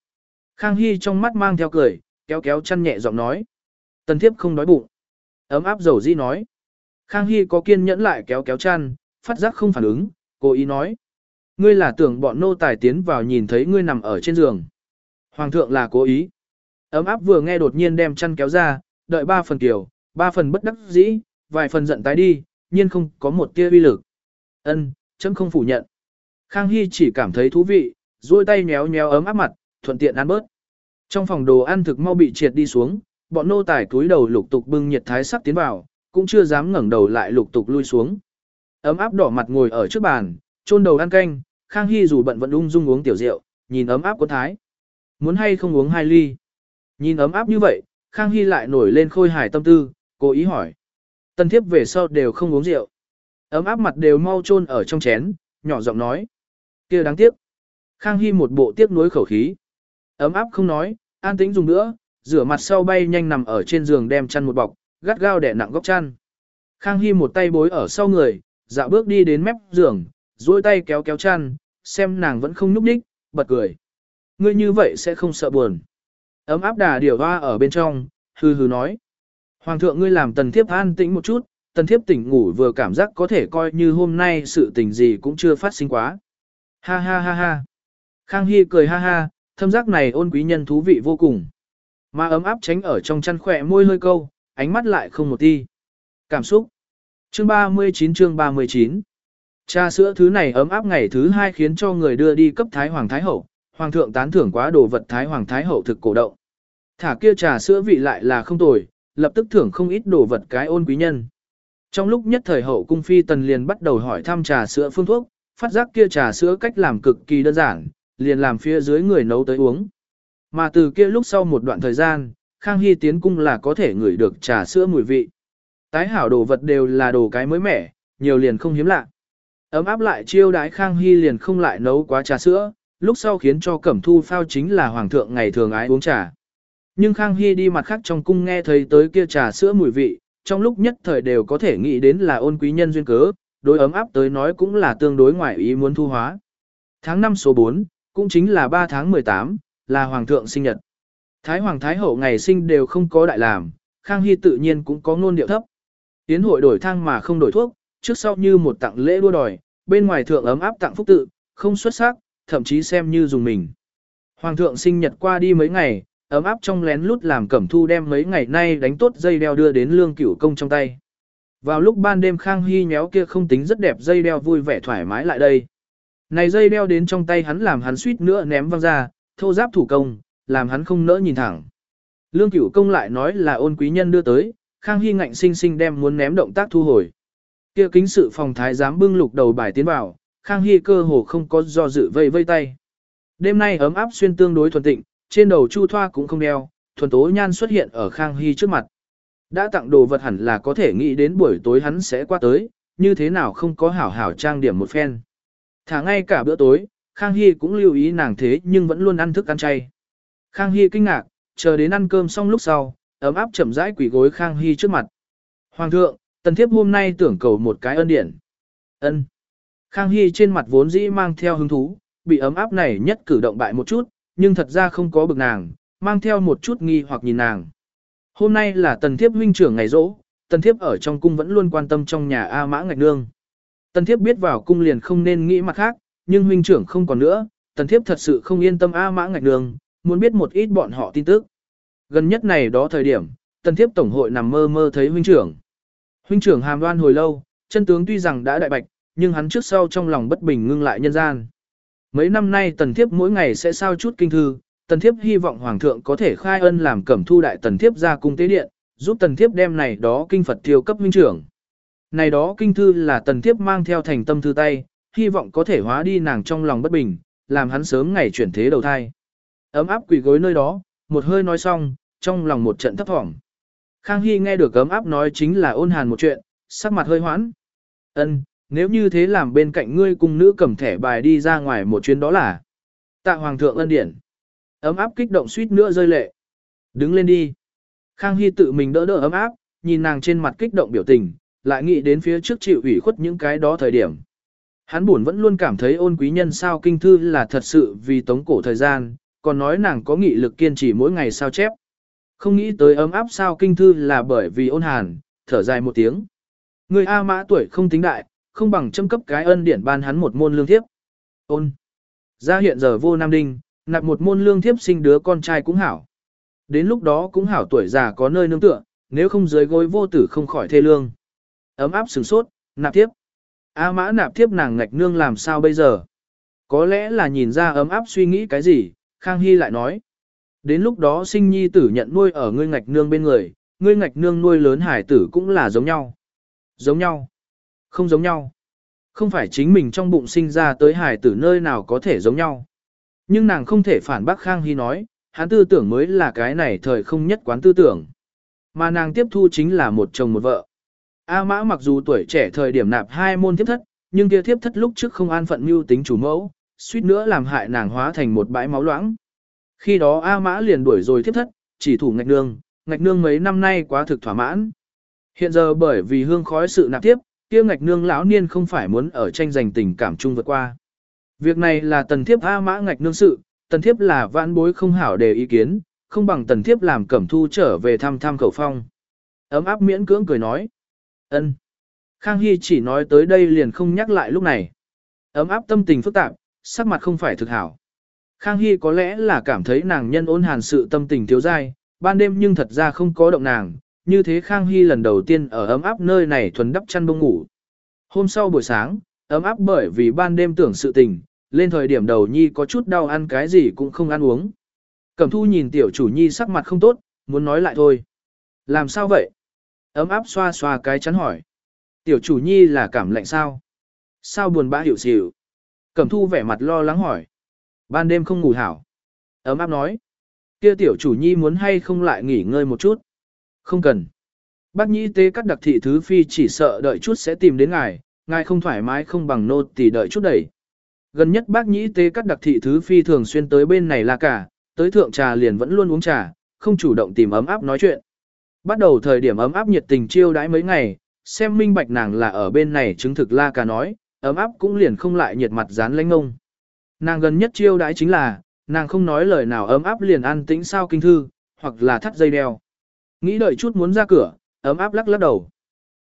Khang Hy trong mắt mang theo cười, kéo kéo chăn nhẹ giọng nói. Tần thiếp không đói bụng. Ấm áp dầu di nói. Khang Hy có kiên nhẫn lại kéo kéo chăn, phát giác không phản ứng, cố ý nói. Ngươi là tưởng bọn nô tài tiến vào nhìn thấy ngươi nằm ở trên giường. Hoàng thượng là cố ý. Ấm áp vừa nghe đột nhiên đem chăn kéo ra, đợi ba phần kiểu, ba phần bất đắc dĩ, vài phần giận tái đi, nhiên không có một tia uy lực. Ân, chấm không phủ nhận. Khang Hy chỉ cảm thấy thú vị, duỗi tay nhéo nhéo ấm áp mặt, thuận tiện ăn bớt. Trong phòng đồ ăn thực mau bị triệt đi xuống, bọn nô tài túi đầu lục tục bưng nhiệt thái sắc tiến vào, cũng chưa dám ngẩng đầu lại lục tục lui xuống. Ấm áp đỏ mặt ngồi ở trước bàn, chôn đầu ăn canh, Khang Hy dù bận vẫn ung dung uống tiểu rượu, nhìn ấm áp của thái. Muốn hay không uống hai ly. Nhìn ấm áp như vậy, Khang Hy lại nổi lên khôi hài tâm tư, cố ý hỏi. Tân thiếp về sau đều không uống rượu. Ấm áp mặt đều mau chôn ở trong chén, nhỏ giọng nói. kia đáng tiếc. Khang Hy một bộ tiếc nuối khẩu khí. Ấm áp không nói, an tĩnh dùng nữa, rửa mặt sau bay nhanh nằm ở trên giường đem chăn một bọc, gắt gao đè nặng góc chăn. Khang Hy một tay bối ở sau người, dạo bước đi đến mép giường, duỗi tay kéo kéo chăn, xem nàng vẫn không nhúc nhích, bật cười. Ngươi như vậy sẽ không sợ buồn. Ấm áp đà điều hoa ở bên trong, hừ hừ nói. Hoàng thượng ngươi làm tần thiếp an tĩnh một chút, tần thiếp tỉnh ngủ vừa cảm giác có thể coi như hôm nay sự tình gì cũng chưa phát sinh quá. Ha ha ha ha. Khang Hy cười ha ha, thâm giác này ôn quý nhân thú vị vô cùng. Mà ấm áp tránh ở trong chăn khỏe môi hơi câu, ánh mắt lại không một ti. Cảm xúc. Chương 39 chương 39 Trà sữa thứ này ấm áp ngày thứ hai khiến cho người đưa đi cấp Thái Hoàng Thái Hậu, Hoàng thượng tán thưởng quá đồ vật Thái Hoàng Thái Hậu thực cổ động. Thả kia trà sữa vị lại là không tồi, lập tức thưởng không ít đồ vật cái ôn quý nhân. Trong lúc nhất thời hậu cung phi tần liền bắt đầu hỏi thăm trà sữa phương thuốc, phát giác kia trà sữa cách làm cực kỳ đơn giản, liền làm phía dưới người nấu tới uống. Mà từ kia lúc sau một đoạn thời gian, Khang Hy tiến cung là có thể ngửi được trà sữa mùi vị. Tái hảo đồ vật đều là đồ cái mới mẻ, nhiều liền không hiếm lạ. Ấm áp lại chiêu đái Khang Hy liền không lại nấu quá trà sữa, lúc sau khiến cho Cẩm Thu phao chính là hoàng thượng ngày thường ái uống trà. Nhưng Khang Hy đi mặt khác trong cung nghe thấy tới kia trà sữa mùi vị, trong lúc nhất thời đều có thể nghĩ đến là ôn quý nhân duyên cớ, đối ấm áp tới nói cũng là tương đối ngoại ý muốn thu hóa. Tháng 5 số 4, cũng chính là 3 tháng 18, là hoàng thượng sinh nhật. Thái hoàng thái hậu ngày sinh đều không có đại làm, Khang Hy tự nhiên cũng có ngôn điệu thấp. Tiến hội đổi thang mà không đổi thuốc, trước sau như một tặng lễ đua đòi, bên ngoài thượng ấm áp tặng phúc tự, không xuất sắc, thậm chí xem như dùng mình. Hoàng thượng sinh nhật qua đi mấy ngày, ấm áp trong lén lút làm cẩm thu đem mấy ngày nay đánh tốt dây đeo đưa đến lương cửu công trong tay. Vào lúc ban đêm Khang Hy nhéo kia không tính rất đẹp dây đeo vui vẻ thoải mái lại đây. Này dây đeo đến trong tay hắn làm hắn suýt nữa ném văng ra, thô giáp thủ công, làm hắn không nỡ nhìn thẳng. Lương cửu công lại nói là ôn quý nhân đưa tới, Khang Hy ngạnh sinh sinh đem muốn ném động tác thu hồi. Kia kính sự phòng thái giám bưng lục đầu bài tiến vào, Khang Hy cơ hồ không có do dự vây vây tay. Đêm nay ấm áp xuyên tương đối thuần tịnh, trên đầu chu thoa cũng không đeo, thuần tố nhan xuất hiện ở Khang Hy trước mặt. Đã tặng đồ vật hẳn là có thể nghĩ đến buổi tối hắn sẽ qua tới, như thế nào không có hảo hảo trang điểm một phen. Thả ngay cả bữa tối, Khang Hy cũng lưu ý nàng thế nhưng vẫn luôn ăn thức ăn chay. Khang Hy kinh ngạc, chờ đến ăn cơm xong lúc sau, ấm áp chậm rãi quỷ gối Khang Hy trước mặt. Hoàng thượng, tần thiếp hôm nay tưởng cầu một cái ân điển. Ân. Khang Hy trên mặt vốn dĩ mang theo hứng thú, bị ấm áp này nhất cử động bại một chút, nhưng thật ra không có bực nàng, mang theo một chút nghi hoặc nhìn nàng. Hôm nay là tần thiếp huynh trưởng ngày rỗ, tần thiếp ở trong cung vẫn luôn quan tâm trong nhà A Mã Ngạch Nương. Tần thiếp biết vào cung liền không nên nghĩ mặt khác, nhưng huynh trưởng không còn nữa, tần thiếp thật sự không yên tâm A Mã Ngạch Nương, muốn biết một ít bọn họ tin tức. Gần nhất này đó thời điểm, tần thiếp tổng hội nằm mơ mơ thấy huynh trưởng. Huynh trưởng hàm đoan hồi lâu, chân tướng tuy rằng đã đại bạch, nhưng hắn trước sau trong lòng bất bình ngưng lại nhân gian. Mấy năm nay tần thiếp mỗi ngày sẽ sao chút kinh thư, tần thiếp hy vọng hoàng thượng có thể khai ân làm cẩm thu đại tần thiếp ra cung tế điện, giúp tần thiếp đem này đó kinh Phật thiêu cấp huynh trưởng. Này đó kinh thư là tần thiếp mang theo thành tâm thư tay, hy vọng có thể hóa đi nàng trong lòng bất bình, làm hắn sớm ngày chuyển thế đầu thai. Ấm áp quỷ gối nơi đó, một hơi nói xong, trong lòng một trận thấp thỏm. Khang Hy nghe được ấm áp nói chính là ôn hàn một chuyện, sắc mặt hơi hoãn. Ân, nếu như thế làm bên cạnh ngươi cùng nữ cầm thẻ bài đi ra ngoài một chuyến đó là tạ hoàng thượng ân điển. Ấm áp kích động suýt nữa rơi lệ. Đứng lên đi. Khang Hy tự mình đỡ đỡ ấm áp, nhìn nàng trên mặt kích động biểu tình, lại nghĩ đến phía trước chịu ủy khuất những cái đó thời điểm. Hắn buồn vẫn luôn cảm thấy ôn quý nhân sao kinh thư là thật sự vì tống cổ thời gian, còn nói nàng có nghị lực kiên trì mỗi ngày sao chép. Không nghĩ tới ấm áp sao kinh thư là bởi vì ôn hàn, thở dài một tiếng. Người A mã tuổi không tính đại, không bằng châm cấp cái ân điển ban hắn một môn lương thiếp. Ôn. Ra hiện giờ vô nam đinh, nạp một môn lương thiếp sinh đứa con trai cũng hảo. Đến lúc đó cũng hảo tuổi già có nơi nương tựa, nếu không dưới gối vô tử không khỏi thê lương. Ấm áp sừng sốt, nạp tiếp. A mã nạp tiếp nàng ngạch nương làm sao bây giờ? Có lẽ là nhìn ra ấm áp suy nghĩ cái gì, Khang Hy lại nói. Đến lúc đó sinh nhi tử nhận nuôi ở ngươi ngạch nương bên người, ngươi ngạch nương nuôi lớn hải tử cũng là giống nhau. Giống nhau. Không giống nhau. Không phải chính mình trong bụng sinh ra tới hải tử nơi nào có thể giống nhau. Nhưng nàng không thể phản bác Khang Hy nói, hắn tư tưởng mới là cái này thời không nhất quán tư tưởng. Mà nàng tiếp thu chính là một chồng một vợ. A mã mặc dù tuổi trẻ thời điểm nạp hai môn thiếp thất, nhưng kia thiếp thất lúc trước không an phận mưu tính chủ mẫu, suýt nữa làm hại nàng hóa thành một bãi máu loãng. Khi đó A mã liền đuổi rồi thiếp thất, chỉ thủ ngạch nương, ngạch nương mấy năm nay quá thực thỏa mãn. Hiện giờ bởi vì hương khói sự nạp tiếp, kia ngạch nương lão niên không phải muốn ở tranh giành tình cảm chung vượt qua. Việc này là tần thiếp A mã ngạch nương sự, tần thiếp là vãn bối không hảo đề ý kiến, không bằng tần thiếp làm cẩm thu trở về thăm thăm khẩu phong. Ấm áp miễn cưỡng cười nói. ân. Khang Hy chỉ nói tới đây liền không nhắc lại lúc này. Ấm áp tâm tình phức tạp, sắc mặt không phải thực hảo. Khang Hy có lẽ là cảm thấy nàng nhân ôn hàn sự tâm tình thiếu dai, ban đêm nhưng thật ra không có động nàng, như thế Khang Hy lần đầu tiên ở ấm áp nơi này thuần đắp chăn bông ngủ. Hôm sau buổi sáng, ấm áp bởi vì ban đêm tưởng sự tình, lên thời điểm đầu nhi có chút đau ăn cái gì cũng không ăn uống. Cẩm thu nhìn tiểu chủ nhi sắc mặt không tốt, muốn nói lại thôi. Làm sao vậy? Ấm áp xoa xoa cái chắn hỏi. Tiểu chủ nhi là cảm lạnh sao? Sao buồn bã hiểu xỉu? Cẩm thu vẻ mặt lo lắng hỏi. Ban đêm không ngủ hảo. Ấm áp nói. Kia tiểu chủ nhi muốn hay không lại nghỉ ngơi một chút. Không cần. Bác nhĩ tế cắt đặc thị thứ phi chỉ sợ đợi chút sẽ tìm đến ngài, ngài không thoải mái không bằng nô tỳ đợi chút đẩy. Gần nhất bác nhĩ tế cắt đặc thị thứ phi thường xuyên tới bên này là cả, tới thượng trà liền vẫn luôn uống trà, không chủ động tìm ấm áp nói chuyện. Bắt đầu thời điểm ấm áp nhiệt tình chiêu đãi mấy ngày, xem minh bạch nàng là ở bên này chứng thực la cả nói, ấm áp cũng liền không lại nhiệt mặt dán lánh ngông. Nàng gần nhất chiêu đãi chính là, nàng không nói lời nào ấm áp liền ăn tĩnh sao kinh thư, hoặc là thắt dây đeo. Nghĩ đợi chút muốn ra cửa, ấm áp lắc lắc đầu.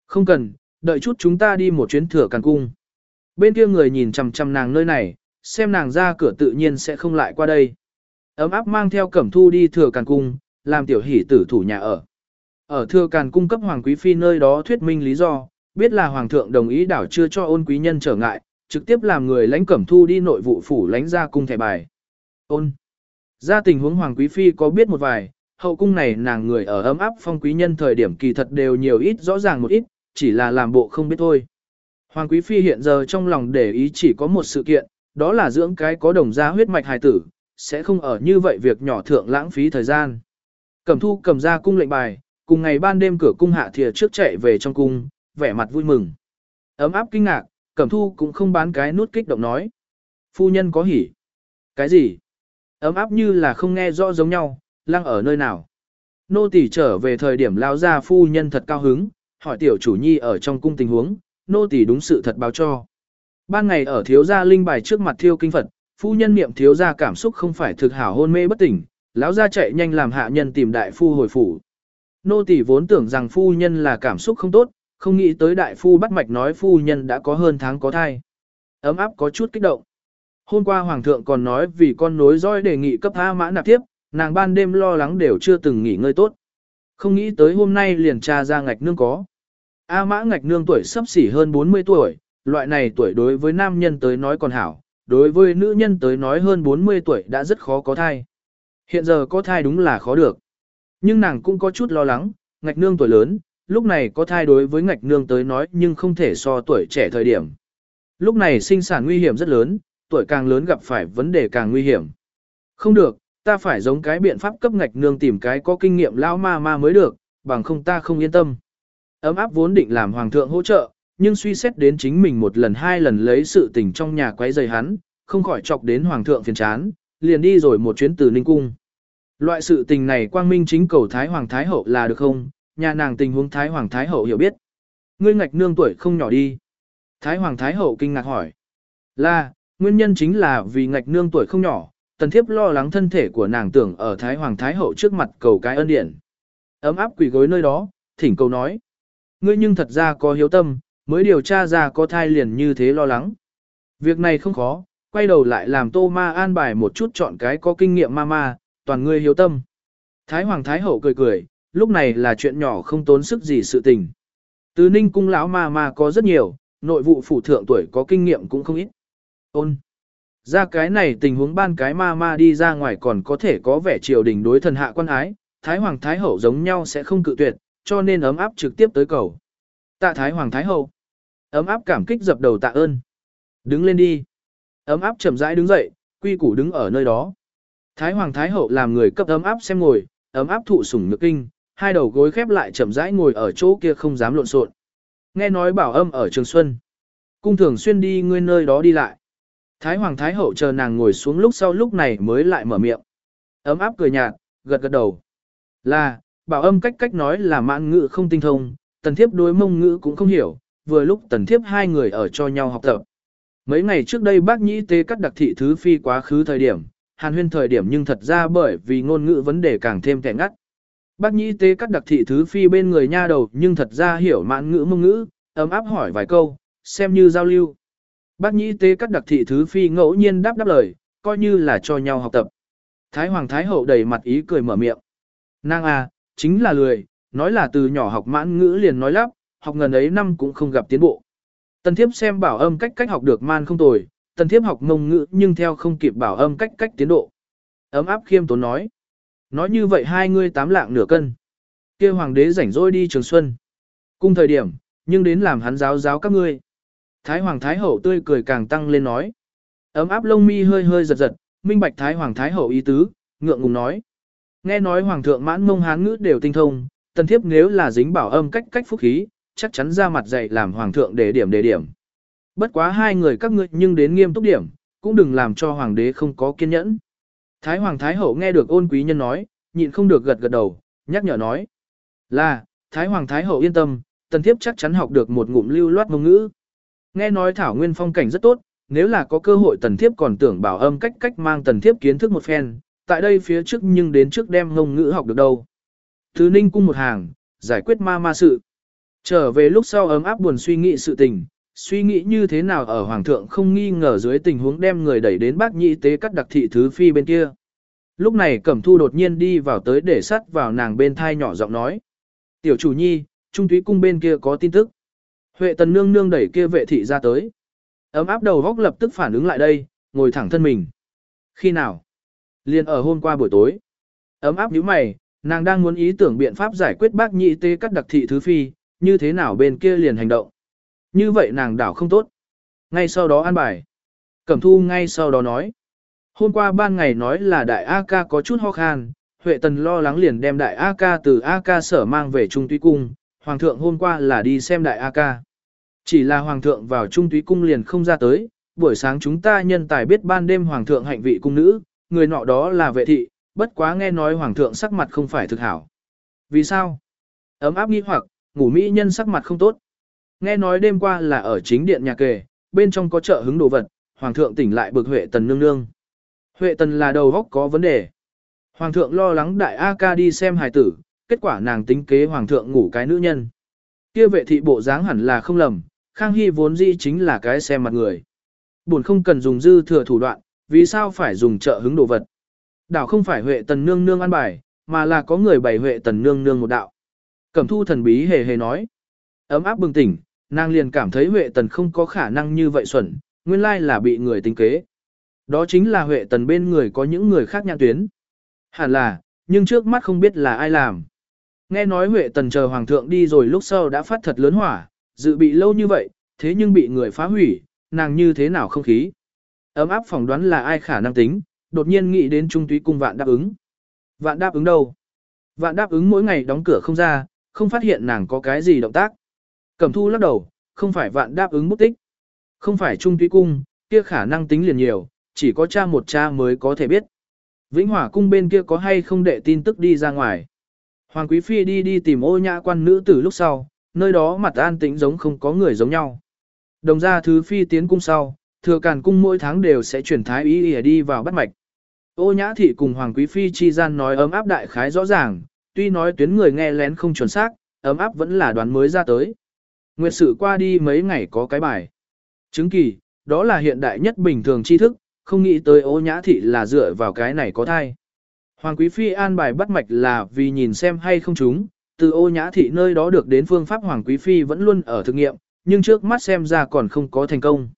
Không cần, đợi chút chúng ta đi một chuyến thừa càn cung. bên kia người nhìn chằm chằm nàng nơi này, xem nàng ra cửa tự nhiên sẽ không lại qua đây. Ấm áp mang theo cẩm thu đi thừa càn cung, làm tiểu hỷ tử thủ nhà ở. Ở thừa càn cung cấp hoàng quý phi nơi đó thuyết minh lý do, biết là hoàng thượng đồng ý đảo chưa cho ôn quý nhân trở ngại, trực tiếp làm người lãnh cẩm thu đi nội vụ phủ lãnh ra cung thẻ bài. Ôn. Ra tình huống hoàng quý phi có biết một vài, hậu cung này nàng người ở ấm áp phong quý nhân thời điểm kỳ thật đều nhiều ít rõ ràng một ít, chỉ là làm bộ không biết thôi. Hoàng quý phi hiện giờ trong lòng để ý chỉ có một sự kiện, đó là dưỡng cái có đồng gia huyết mạch hài tử, sẽ không ở như vậy việc nhỏ thượng lãng phí thời gian. Cẩm thu cầm ra cung lệnh bài, cùng ngày ban đêm cửa cung hạ thìa trước chạy về trong cung, vẻ mặt vui mừng. Ấm áp kinh ngạc, Cẩm thu cũng không bán cái nút kích động nói. Phu nhân có hỉ. Cái gì? Ấm áp như là không nghe rõ giống nhau, lăng ở nơi nào. Nô tỳ trở về thời điểm lao ra phu nhân thật cao hứng, hỏi tiểu chủ nhi ở trong cung tình huống, nô tỳ đúng sự thật báo cho. Ban ngày ở thiếu gia linh bài trước mặt thiêu kinh Phật, phu nhân niệm thiếu gia cảm xúc không phải thực hảo hôn mê bất tỉnh, lão gia chạy nhanh làm hạ nhân tìm đại phu hồi phủ. Nô tỳ vốn tưởng rằng phu nhân là cảm xúc không tốt, không nghĩ tới đại phu bắt mạch nói phu nhân đã có hơn tháng có thai. Ấm áp có chút kích động. Hôm qua hoàng thượng còn nói vì con nối roi đề nghị cấp A mã nạp tiếp, nàng ban đêm lo lắng đều chưa từng nghỉ ngơi tốt. Không nghĩ tới hôm nay liền tra ra ngạch nương có. A mã ngạch nương tuổi sắp xỉ hơn 40 tuổi, loại này tuổi đối với nam nhân tới nói còn hảo, đối với nữ nhân tới nói hơn 40 tuổi đã rất khó có thai. Hiện giờ có thai đúng là khó được. Nhưng nàng cũng có chút lo lắng, ngạch nương tuổi lớn, lúc này có thai đối với ngạch nương tới nói nhưng không thể so tuổi trẻ thời điểm. Lúc này sinh sản nguy hiểm rất lớn, tuổi càng lớn gặp phải vấn đề càng nguy hiểm. Không được, ta phải giống cái biện pháp cấp ngạch nương tìm cái có kinh nghiệm lão ma ma mới được, bằng không ta không yên tâm. Ấm áp vốn định làm hoàng thượng hỗ trợ, nhưng suy xét đến chính mình một lần hai lần lấy sự tình trong nhà quấy rầy hắn, không khỏi chọc đến hoàng thượng phiền chán, liền đi rồi một chuyến từ Ninh Cung. Loại sự tình này quang minh chính cầu Thái Hoàng Thái Hậu là được không, nhà nàng tình huống Thái Hoàng Thái Hậu hiểu biết. Ngươi ngạch nương tuổi không nhỏ đi. Thái Hoàng Thái Hậu kinh ngạc hỏi. Là, nguyên nhân chính là vì ngạch nương tuổi không nhỏ, tần thiếp lo lắng thân thể của nàng tưởng ở Thái Hoàng Thái Hậu trước mặt cầu cái ân điển. Ấm áp quỷ gối nơi đó, thỉnh cầu nói. Ngươi nhưng thật ra có hiếu tâm, mới điều tra ra có thai liền như thế lo lắng. Việc này không khó, quay đầu lại làm tô ma an bài một chút chọn cái có kinh nghiệm ma ma, toàn ngươi hiếu tâm. Thái Hoàng Thái Hậu cười cười, lúc này là chuyện nhỏ không tốn sức gì sự tình. Từ ninh cung lão ma ma có rất nhiều, nội vụ phủ thượng tuổi có kinh nghiệm cũng không ít. Ôn. Ra cái này tình huống ban cái ma ma đi ra ngoài còn có thể có vẻ triều đình đối thần hạ quan ái, Thái Hoàng Thái Hậu giống nhau sẽ không cự tuyệt, cho nên ấm áp trực tiếp tới cầu. Tạ Thái Hoàng Thái Hậu. Ấm áp cảm kích dập đầu tạ ơn. Đứng lên đi. Ấm áp chậm rãi đứng dậy, quy củ đứng ở nơi đó. Thái Hoàng Thái Hậu làm người cấp ấm áp xem ngồi, ấm áp thụ sủng nước kinh, hai đầu gối khép lại chậm rãi ngồi ở chỗ kia không dám lộn xộn. Nghe nói bảo âm ở Trường Xuân. Cung thường xuyên đi ngươi nơi đó đi lại. Thái Hoàng Thái Hậu chờ nàng ngồi xuống lúc sau lúc này mới lại mở miệng. Ấm áp cười nhạt, gật gật đầu. Là, bảo âm cách cách nói là mãn ngữ không tinh thông, tần thiếp đối mông ngữ cũng không hiểu, vừa lúc tần thiếp hai người ở cho nhau học tập. Mấy ngày trước đây bác nhĩ tế cắt đặc thị thứ phi quá khứ thời điểm, hàn huyên thời điểm nhưng thật ra bởi vì ngôn ngữ vấn đề càng thêm kẻ ngắt. Bác nhĩ tế cắt đặc thị thứ phi bên người nha đầu nhưng thật ra hiểu mãn ngữ mông ngữ, ấm áp hỏi vài câu, xem như giao lưu. Bác nhĩ tế cắt đặc thị thứ phi ngẫu nhiên đáp đáp lời, coi như là cho nhau học tập. Thái Hoàng Thái Hậu đầy mặt ý cười mở miệng. Nàng à, chính là lười, nói là từ nhỏ học mãn ngữ liền nói lắp, học ngần ấy năm cũng không gặp tiến bộ. Tần thiếp xem bảo âm cách cách học được man không tồi, tần thiếp học mông ngữ nhưng theo không kịp bảo âm cách cách tiến độ. Ấm áp khiêm tốn nói. Nói như vậy hai ngươi tám lạng nửa cân. kia hoàng đế rảnh rỗi đi trường xuân. Cung thời điểm, nhưng đến làm hắn giáo giáo các ngươi. Thái hoàng thái hậu tươi cười càng tăng lên nói. Ấm áp lông mi hơi hơi giật giật, minh bạch thái hoàng thái hậu ý tứ, ngượng ngùng nói. Nghe nói hoàng thượng mãn mông hán ngữ đều tinh thông, tần thiếp nếu là dính bảo âm cách cách phúc khí, chắc chắn ra mặt dạy làm hoàng thượng để điểm để điểm. Bất quá hai người các ngươi nhưng đến nghiêm túc điểm, cũng đừng làm cho hoàng đế không có kiên nhẫn. Thái hoàng thái hậu nghe được ôn quý nhân nói, nhịn không được gật gật đầu, nhắc nhở nói. Là, thái hoàng thái hậu yên tâm, tần thiếp chắc chắn học được một ngụm lưu loát ngôn ngữ. Nghe nói thảo nguyên phong cảnh rất tốt, nếu là có cơ hội tần thiếp còn tưởng bảo âm cách cách mang tần thiếp kiến thức một phen, tại đây phía trước nhưng đến trước đem ngôn ngữ học được đâu. Thứ ninh cung một hàng, giải quyết ma ma sự. Trở về lúc sau ấm áp buồn suy nghĩ sự tình, suy nghĩ như thế nào ở hoàng thượng không nghi ngờ dưới tình huống đem người đẩy đến bác nhị tế cắt đặc thị thứ phi bên kia. Lúc này Cẩm Thu đột nhiên đi vào tới để sắt vào nàng bên thai nhỏ giọng nói. Tiểu chủ nhi, trung thúy cung bên kia có tin tức. Huệ tần nương nương đẩy kia vệ thị ra tới. Ấm áp đầu góc lập tức phản ứng lại đây, ngồi thẳng thân mình. Khi nào? Liên ở hôm qua buổi tối. Ấm áp nhíu mày, nàng đang muốn ý tưởng biện pháp giải quyết bác nhị tế cắt đặc thị thứ phi, như thế nào bên kia liền hành động. Như vậy nàng đảo không tốt. Ngay sau đó an bài. Cẩm thu ngay sau đó nói. Hôm qua ban ngày nói là đại A ca có chút ho khan, Huệ Tần lo lắng liền đem đại A ca từ A ca sở mang về Trung Tuy Cung, Hoàng thượng hôm qua là đi xem đại A ca. Chỉ là Hoàng thượng vào Trung Tuy Cung liền không ra tới, buổi sáng chúng ta nhân tài biết ban đêm Hoàng thượng hạnh vị cung nữ, người nọ đó là vệ thị, bất quá nghe nói Hoàng thượng sắc mặt không phải thực hảo. Vì sao? Ấm áp nghi hoặc, ngủ mỹ nhân sắc mặt không tốt. Nghe nói đêm qua là ở chính điện nhà kề, bên trong có chợ hứng đồ vật, Hoàng thượng tỉnh lại bực Huệ Tần nương nương. Huệ Tần là đầu góc có vấn đề. Hoàng thượng lo lắng đại A ca đi xem hài tử, kết quả nàng tính kế hoàng thượng ngủ cái nữ nhân. Kia vệ thị bộ dáng hẳn là không lầm, Khang Hy vốn dĩ chính là cái xem mặt người. Buồn không cần dùng dư thừa thủ đoạn, vì sao phải dùng trợ hứng đồ vật. Đảo không phải Huệ Tần nương nương ăn bài, mà là có người bày Huệ Tần nương nương một đạo. Cẩm thu thần bí hề hề nói. Ấm áp bừng tỉnh, nàng liền cảm thấy Huệ Tần không có khả năng như vậy xuẩn, nguyên lai là bị người tính kế. Đó chính là Huệ Tần bên người có những người khác nhãn tuyến. Hẳn là, nhưng trước mắt không biết là ai làm. Nghe nói Huệ Tần chờ Hoàng thượng đi rồi lúc sau đã phát thật lớn hỏa, dự bị lâu như vậy, thế nhưng bị người phá hủy, nàng như thế nào không khí. Ấm áp phỏng đoán là ai khả năng tính, đột nhiên nghĩ đến trung túy cung vạn đáp ứng. Vạn đáp ứng đâu? Vạn đáp ứng mỗi ngày đóng cửa không ra, không phát hiện nàng có cái gì động tác. Cẩm thu lắc đầu, không phải vạn đáp ứng bút tích. Không phải trung túy cung, kia khả năng tính liền nhiều, chỉ có cha một cha mới có thể biết. Vĩnh Hỏa cung bên kia có hay không để tin tức đi ra ngoài. Hoàng Quý Phi đi đi tìm ô nhã quan nữ tử lúc sau, nơi đó mặt an tĩnh giống không có người giống nhau. Đồng ra thứ Phi tiến cung sau, thừa càn cung mỗi tháng đều sẽ chuyển thái ý ỉa đi vào bắt mạch. Ô nhã thị cùng Hoàng Quý Phi chi gian nói ấm áp đại khái rõ ràng, tuy nói tuyến người nghe lén không chuẩn xác, ấm áp vẫn là đoán mới ra tới. Nguyệt sự qua đi mấy ngày có cái bài. Chứng kỳ, đó là hiện đại nhất bình thường tri thức, không nghĩ tới ô nhã thị là dựa vào cái này có thai. Hoàng Quý Phi an bài bắt mạch là vì nhìn xem hay không chúng, từ ô nhã thị nơi đó được đến phương pháp Hoàng Quý Phi vẫn luôn ở thực nghiệm, nhưng trước mắt xem ra còn không có thành công.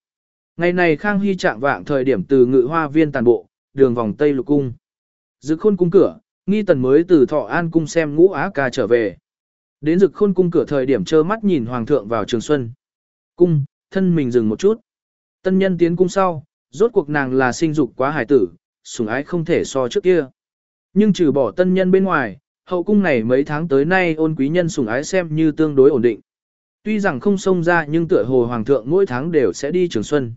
Ngày này Khang Hy trạng vạng thời điểm từ ngự hoa viên tàn bộ, đường vòng Tây Lục Cung. Giữ khôn cung cửa, nghi tần mới từ thọ an cung xem ngũ á ca trở về. Đến rực khôn cung cửa thời điểm trơ mắt nhìn Hoàng thượng vào trường xuân. Cung, thân mình dừng một chút. Tân nhân tiến cung sau, rốt cuộc nàng là sinh dục quá hải tử, sủng ái không thể so trước kia. Nhưng trừ bỏ tân nhân bên ngoài, hậu cung này mấy tháng tới nay ôn quý nhân sủng ái xem như tương đối ổn định. Tuy rằng không xông ra nhưng tựa hồ hoàng thượng mỗi tháng đều sẽ đi trường xuân.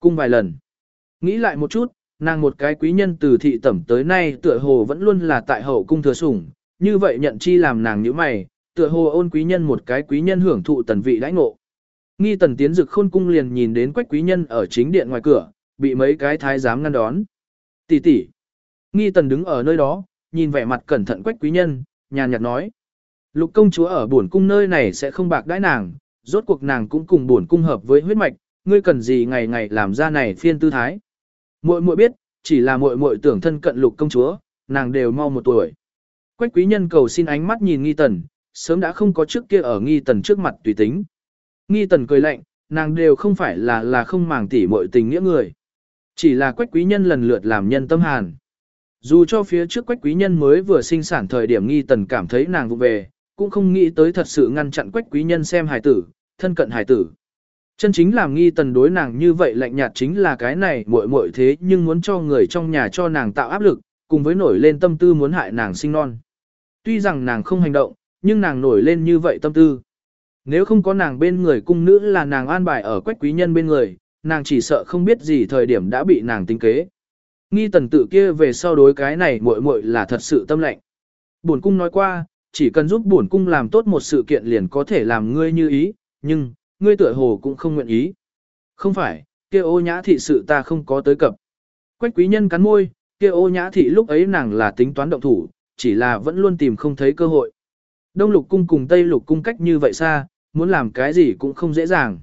Cung vài lần. Nghĩ lại một chút, nàng một cái quý nhân từ thị tẩm tới nay tựa hồ vẫn luôn là tại hậu cung thừa sủng, như vậy nhận chi làm nàng như mày, tựa hồ ôn quý nhân một cái quý nhân hưởng thụ tần vị đãi ngộ. Nghi tần tiến dực khôn cung liền nhìn đến quách quý nhân ở chính điện ngoài cửa, bị mấy cái thái giám ngăn đón. Tỷ tỷ. Nghi tần đứng ở nơi đó, nhìn vẻ mặt cẩn thận quách quý nhân, nhàn nhạt nói. Lục công chúa ở buồn cung nơi này sẽ không bạc đãi nàng, rốt cuộc nàng cũng cùng buồn cung hợp với huyết mạch, ngươi cần gì ngày ngày làm ra này phiên tư thái. Muội muội biết, chỉ là muội muội tưởng thân cận lục công chúa, nàng đều mau một tuổi. Quách quý nhân cầu xin ánh mắt nhìn nghi tần, sớm đã không có trước kia ở nghi tần trước mặt tùy tính. Nghi tần cười lạnh, nàng đều không phải là là không màng tỉ muội tình nghĩa người. Chỉ là quách quý nhân lần lượt làm nhân tâm hàn. Dù cho phía trước quách quý nhân mới vừa sinh sản thời điểm nghi tần cảm thấy nàng vụ về, cũng không nghĩ tới thật sự ngăn chặn quách quý nhân xem hài tử, thân cận hài tử. Chân chính làm nghi tần đối nàng như vậy lạnh nhạt chính là cái này muội muội thế nhưng muốn cho người trong nhà cho nàng tạo áp lực, cùng với nổi lên tâm tư muốn hại nàng sinh non. Tuy rằng nàng không hành động, nhưng nàng nổi lên như vậy tâm tư. Nếu không có nàng bên người cung nữ là nàng an bài ở quách quý nhân bên người, nàng chỉ sợ không biết gì thời điểm đã bị nàng tính kế. Nghi tần tự kia về sau đối cái này muội muội là thật sự tâm lệnh. Bổn cung nói qua, chỉ cần giúp bổn cung làm tốt một sự kiện liền có thể làm ngươi như ý, nhưng, ngươi tựa hồ cũng không nguyện ý. Không phải, kia ô nhã thị sự ta không có tới cập. Quách quý nhân cắn môi, kia ô nhã thị lúc ấy nàng là tính toán động thủ, chỉ là vẫn luôn tìm không thấy cơ hội. Đông lục cung cùng Tây lục cung cách như vậy xa, muốn làm cái gì cũng không dễ dàng.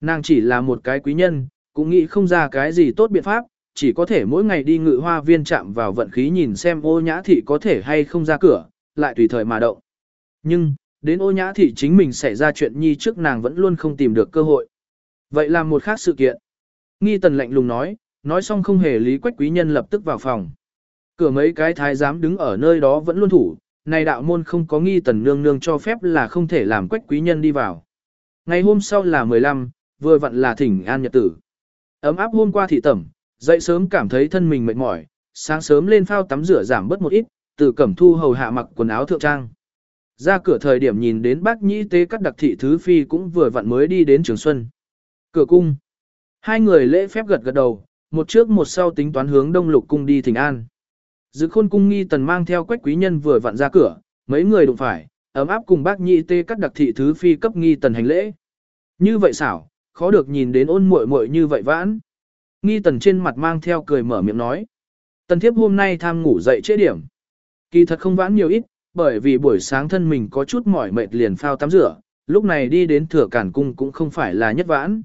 Nàng chỉ là một cái quý nhân, cũng nghĩ không ra cái gì tốt biện pháp, chỉ có thể mỗi ngày đi ngự hoa viên chạm vào vận khí nhìn xem ô nhã thị có thể hay không ra cửa, lại tùy thời mà động. Nhưng, đến ô nhã thị chính mình xảy ra chuyện nhi trước nàng vẫn luôn không tìm được cơ hội. Vậy là một khác sự kiện. Nghi tần lạnh lùng nói, nói xong không hề lý quách quý nhân lập tức vào phòng. Cửa mấy cái thái giám đứng ở nơi đó vẫn luôn thủ, này đạo môn không có nghi tần nương nương cho phép là không thể làm quách quý nhân đi vào. Ngày hôm sau là 15, vừa vặn là thỉnh an nhật tử. Ấm áp hôm qua thị tẩm, dậy sớm cảm thấy thân mình mệt mỏi, sáng sớm lên phao tắm rửa giảm bớt một ít, từ cẩm thu hầu hạ mặc quần áo thượng trang. Ra cửa thời điểm nhìn đến bác nhĩ tế các đặc thị thứ phi cũng vừa vặn mới đi đến trường xuân. Cửa cung. Hai người lễ phép gật gật đầu, một trước một sau tính toán hướng đông lục cung đi thỉnh an. Dự khôn cung nghi tần mang theo quách quý nhân vừa vặn ra cửa, mấy người đụng phải, ấm áp cùng bác nhị tê cắt đặc thị thứ phi cấp nghi tần hành lễ. Như vậy xảo, khó được nhìn đến ôn muội muội như vậy vãn. Nghi tần trên mặt mang theo cười mở miệng nói. Tần thiếp hôm nay tham ngủ dậy trễ điểm. Kỳ thật không vãn nhiều ít, bởi vì buổi sáng thân mình có chút mỏi mệt liền phao tắm rửa, lúc này đi đến thừa cản cung cũng không phải là nhất vãn.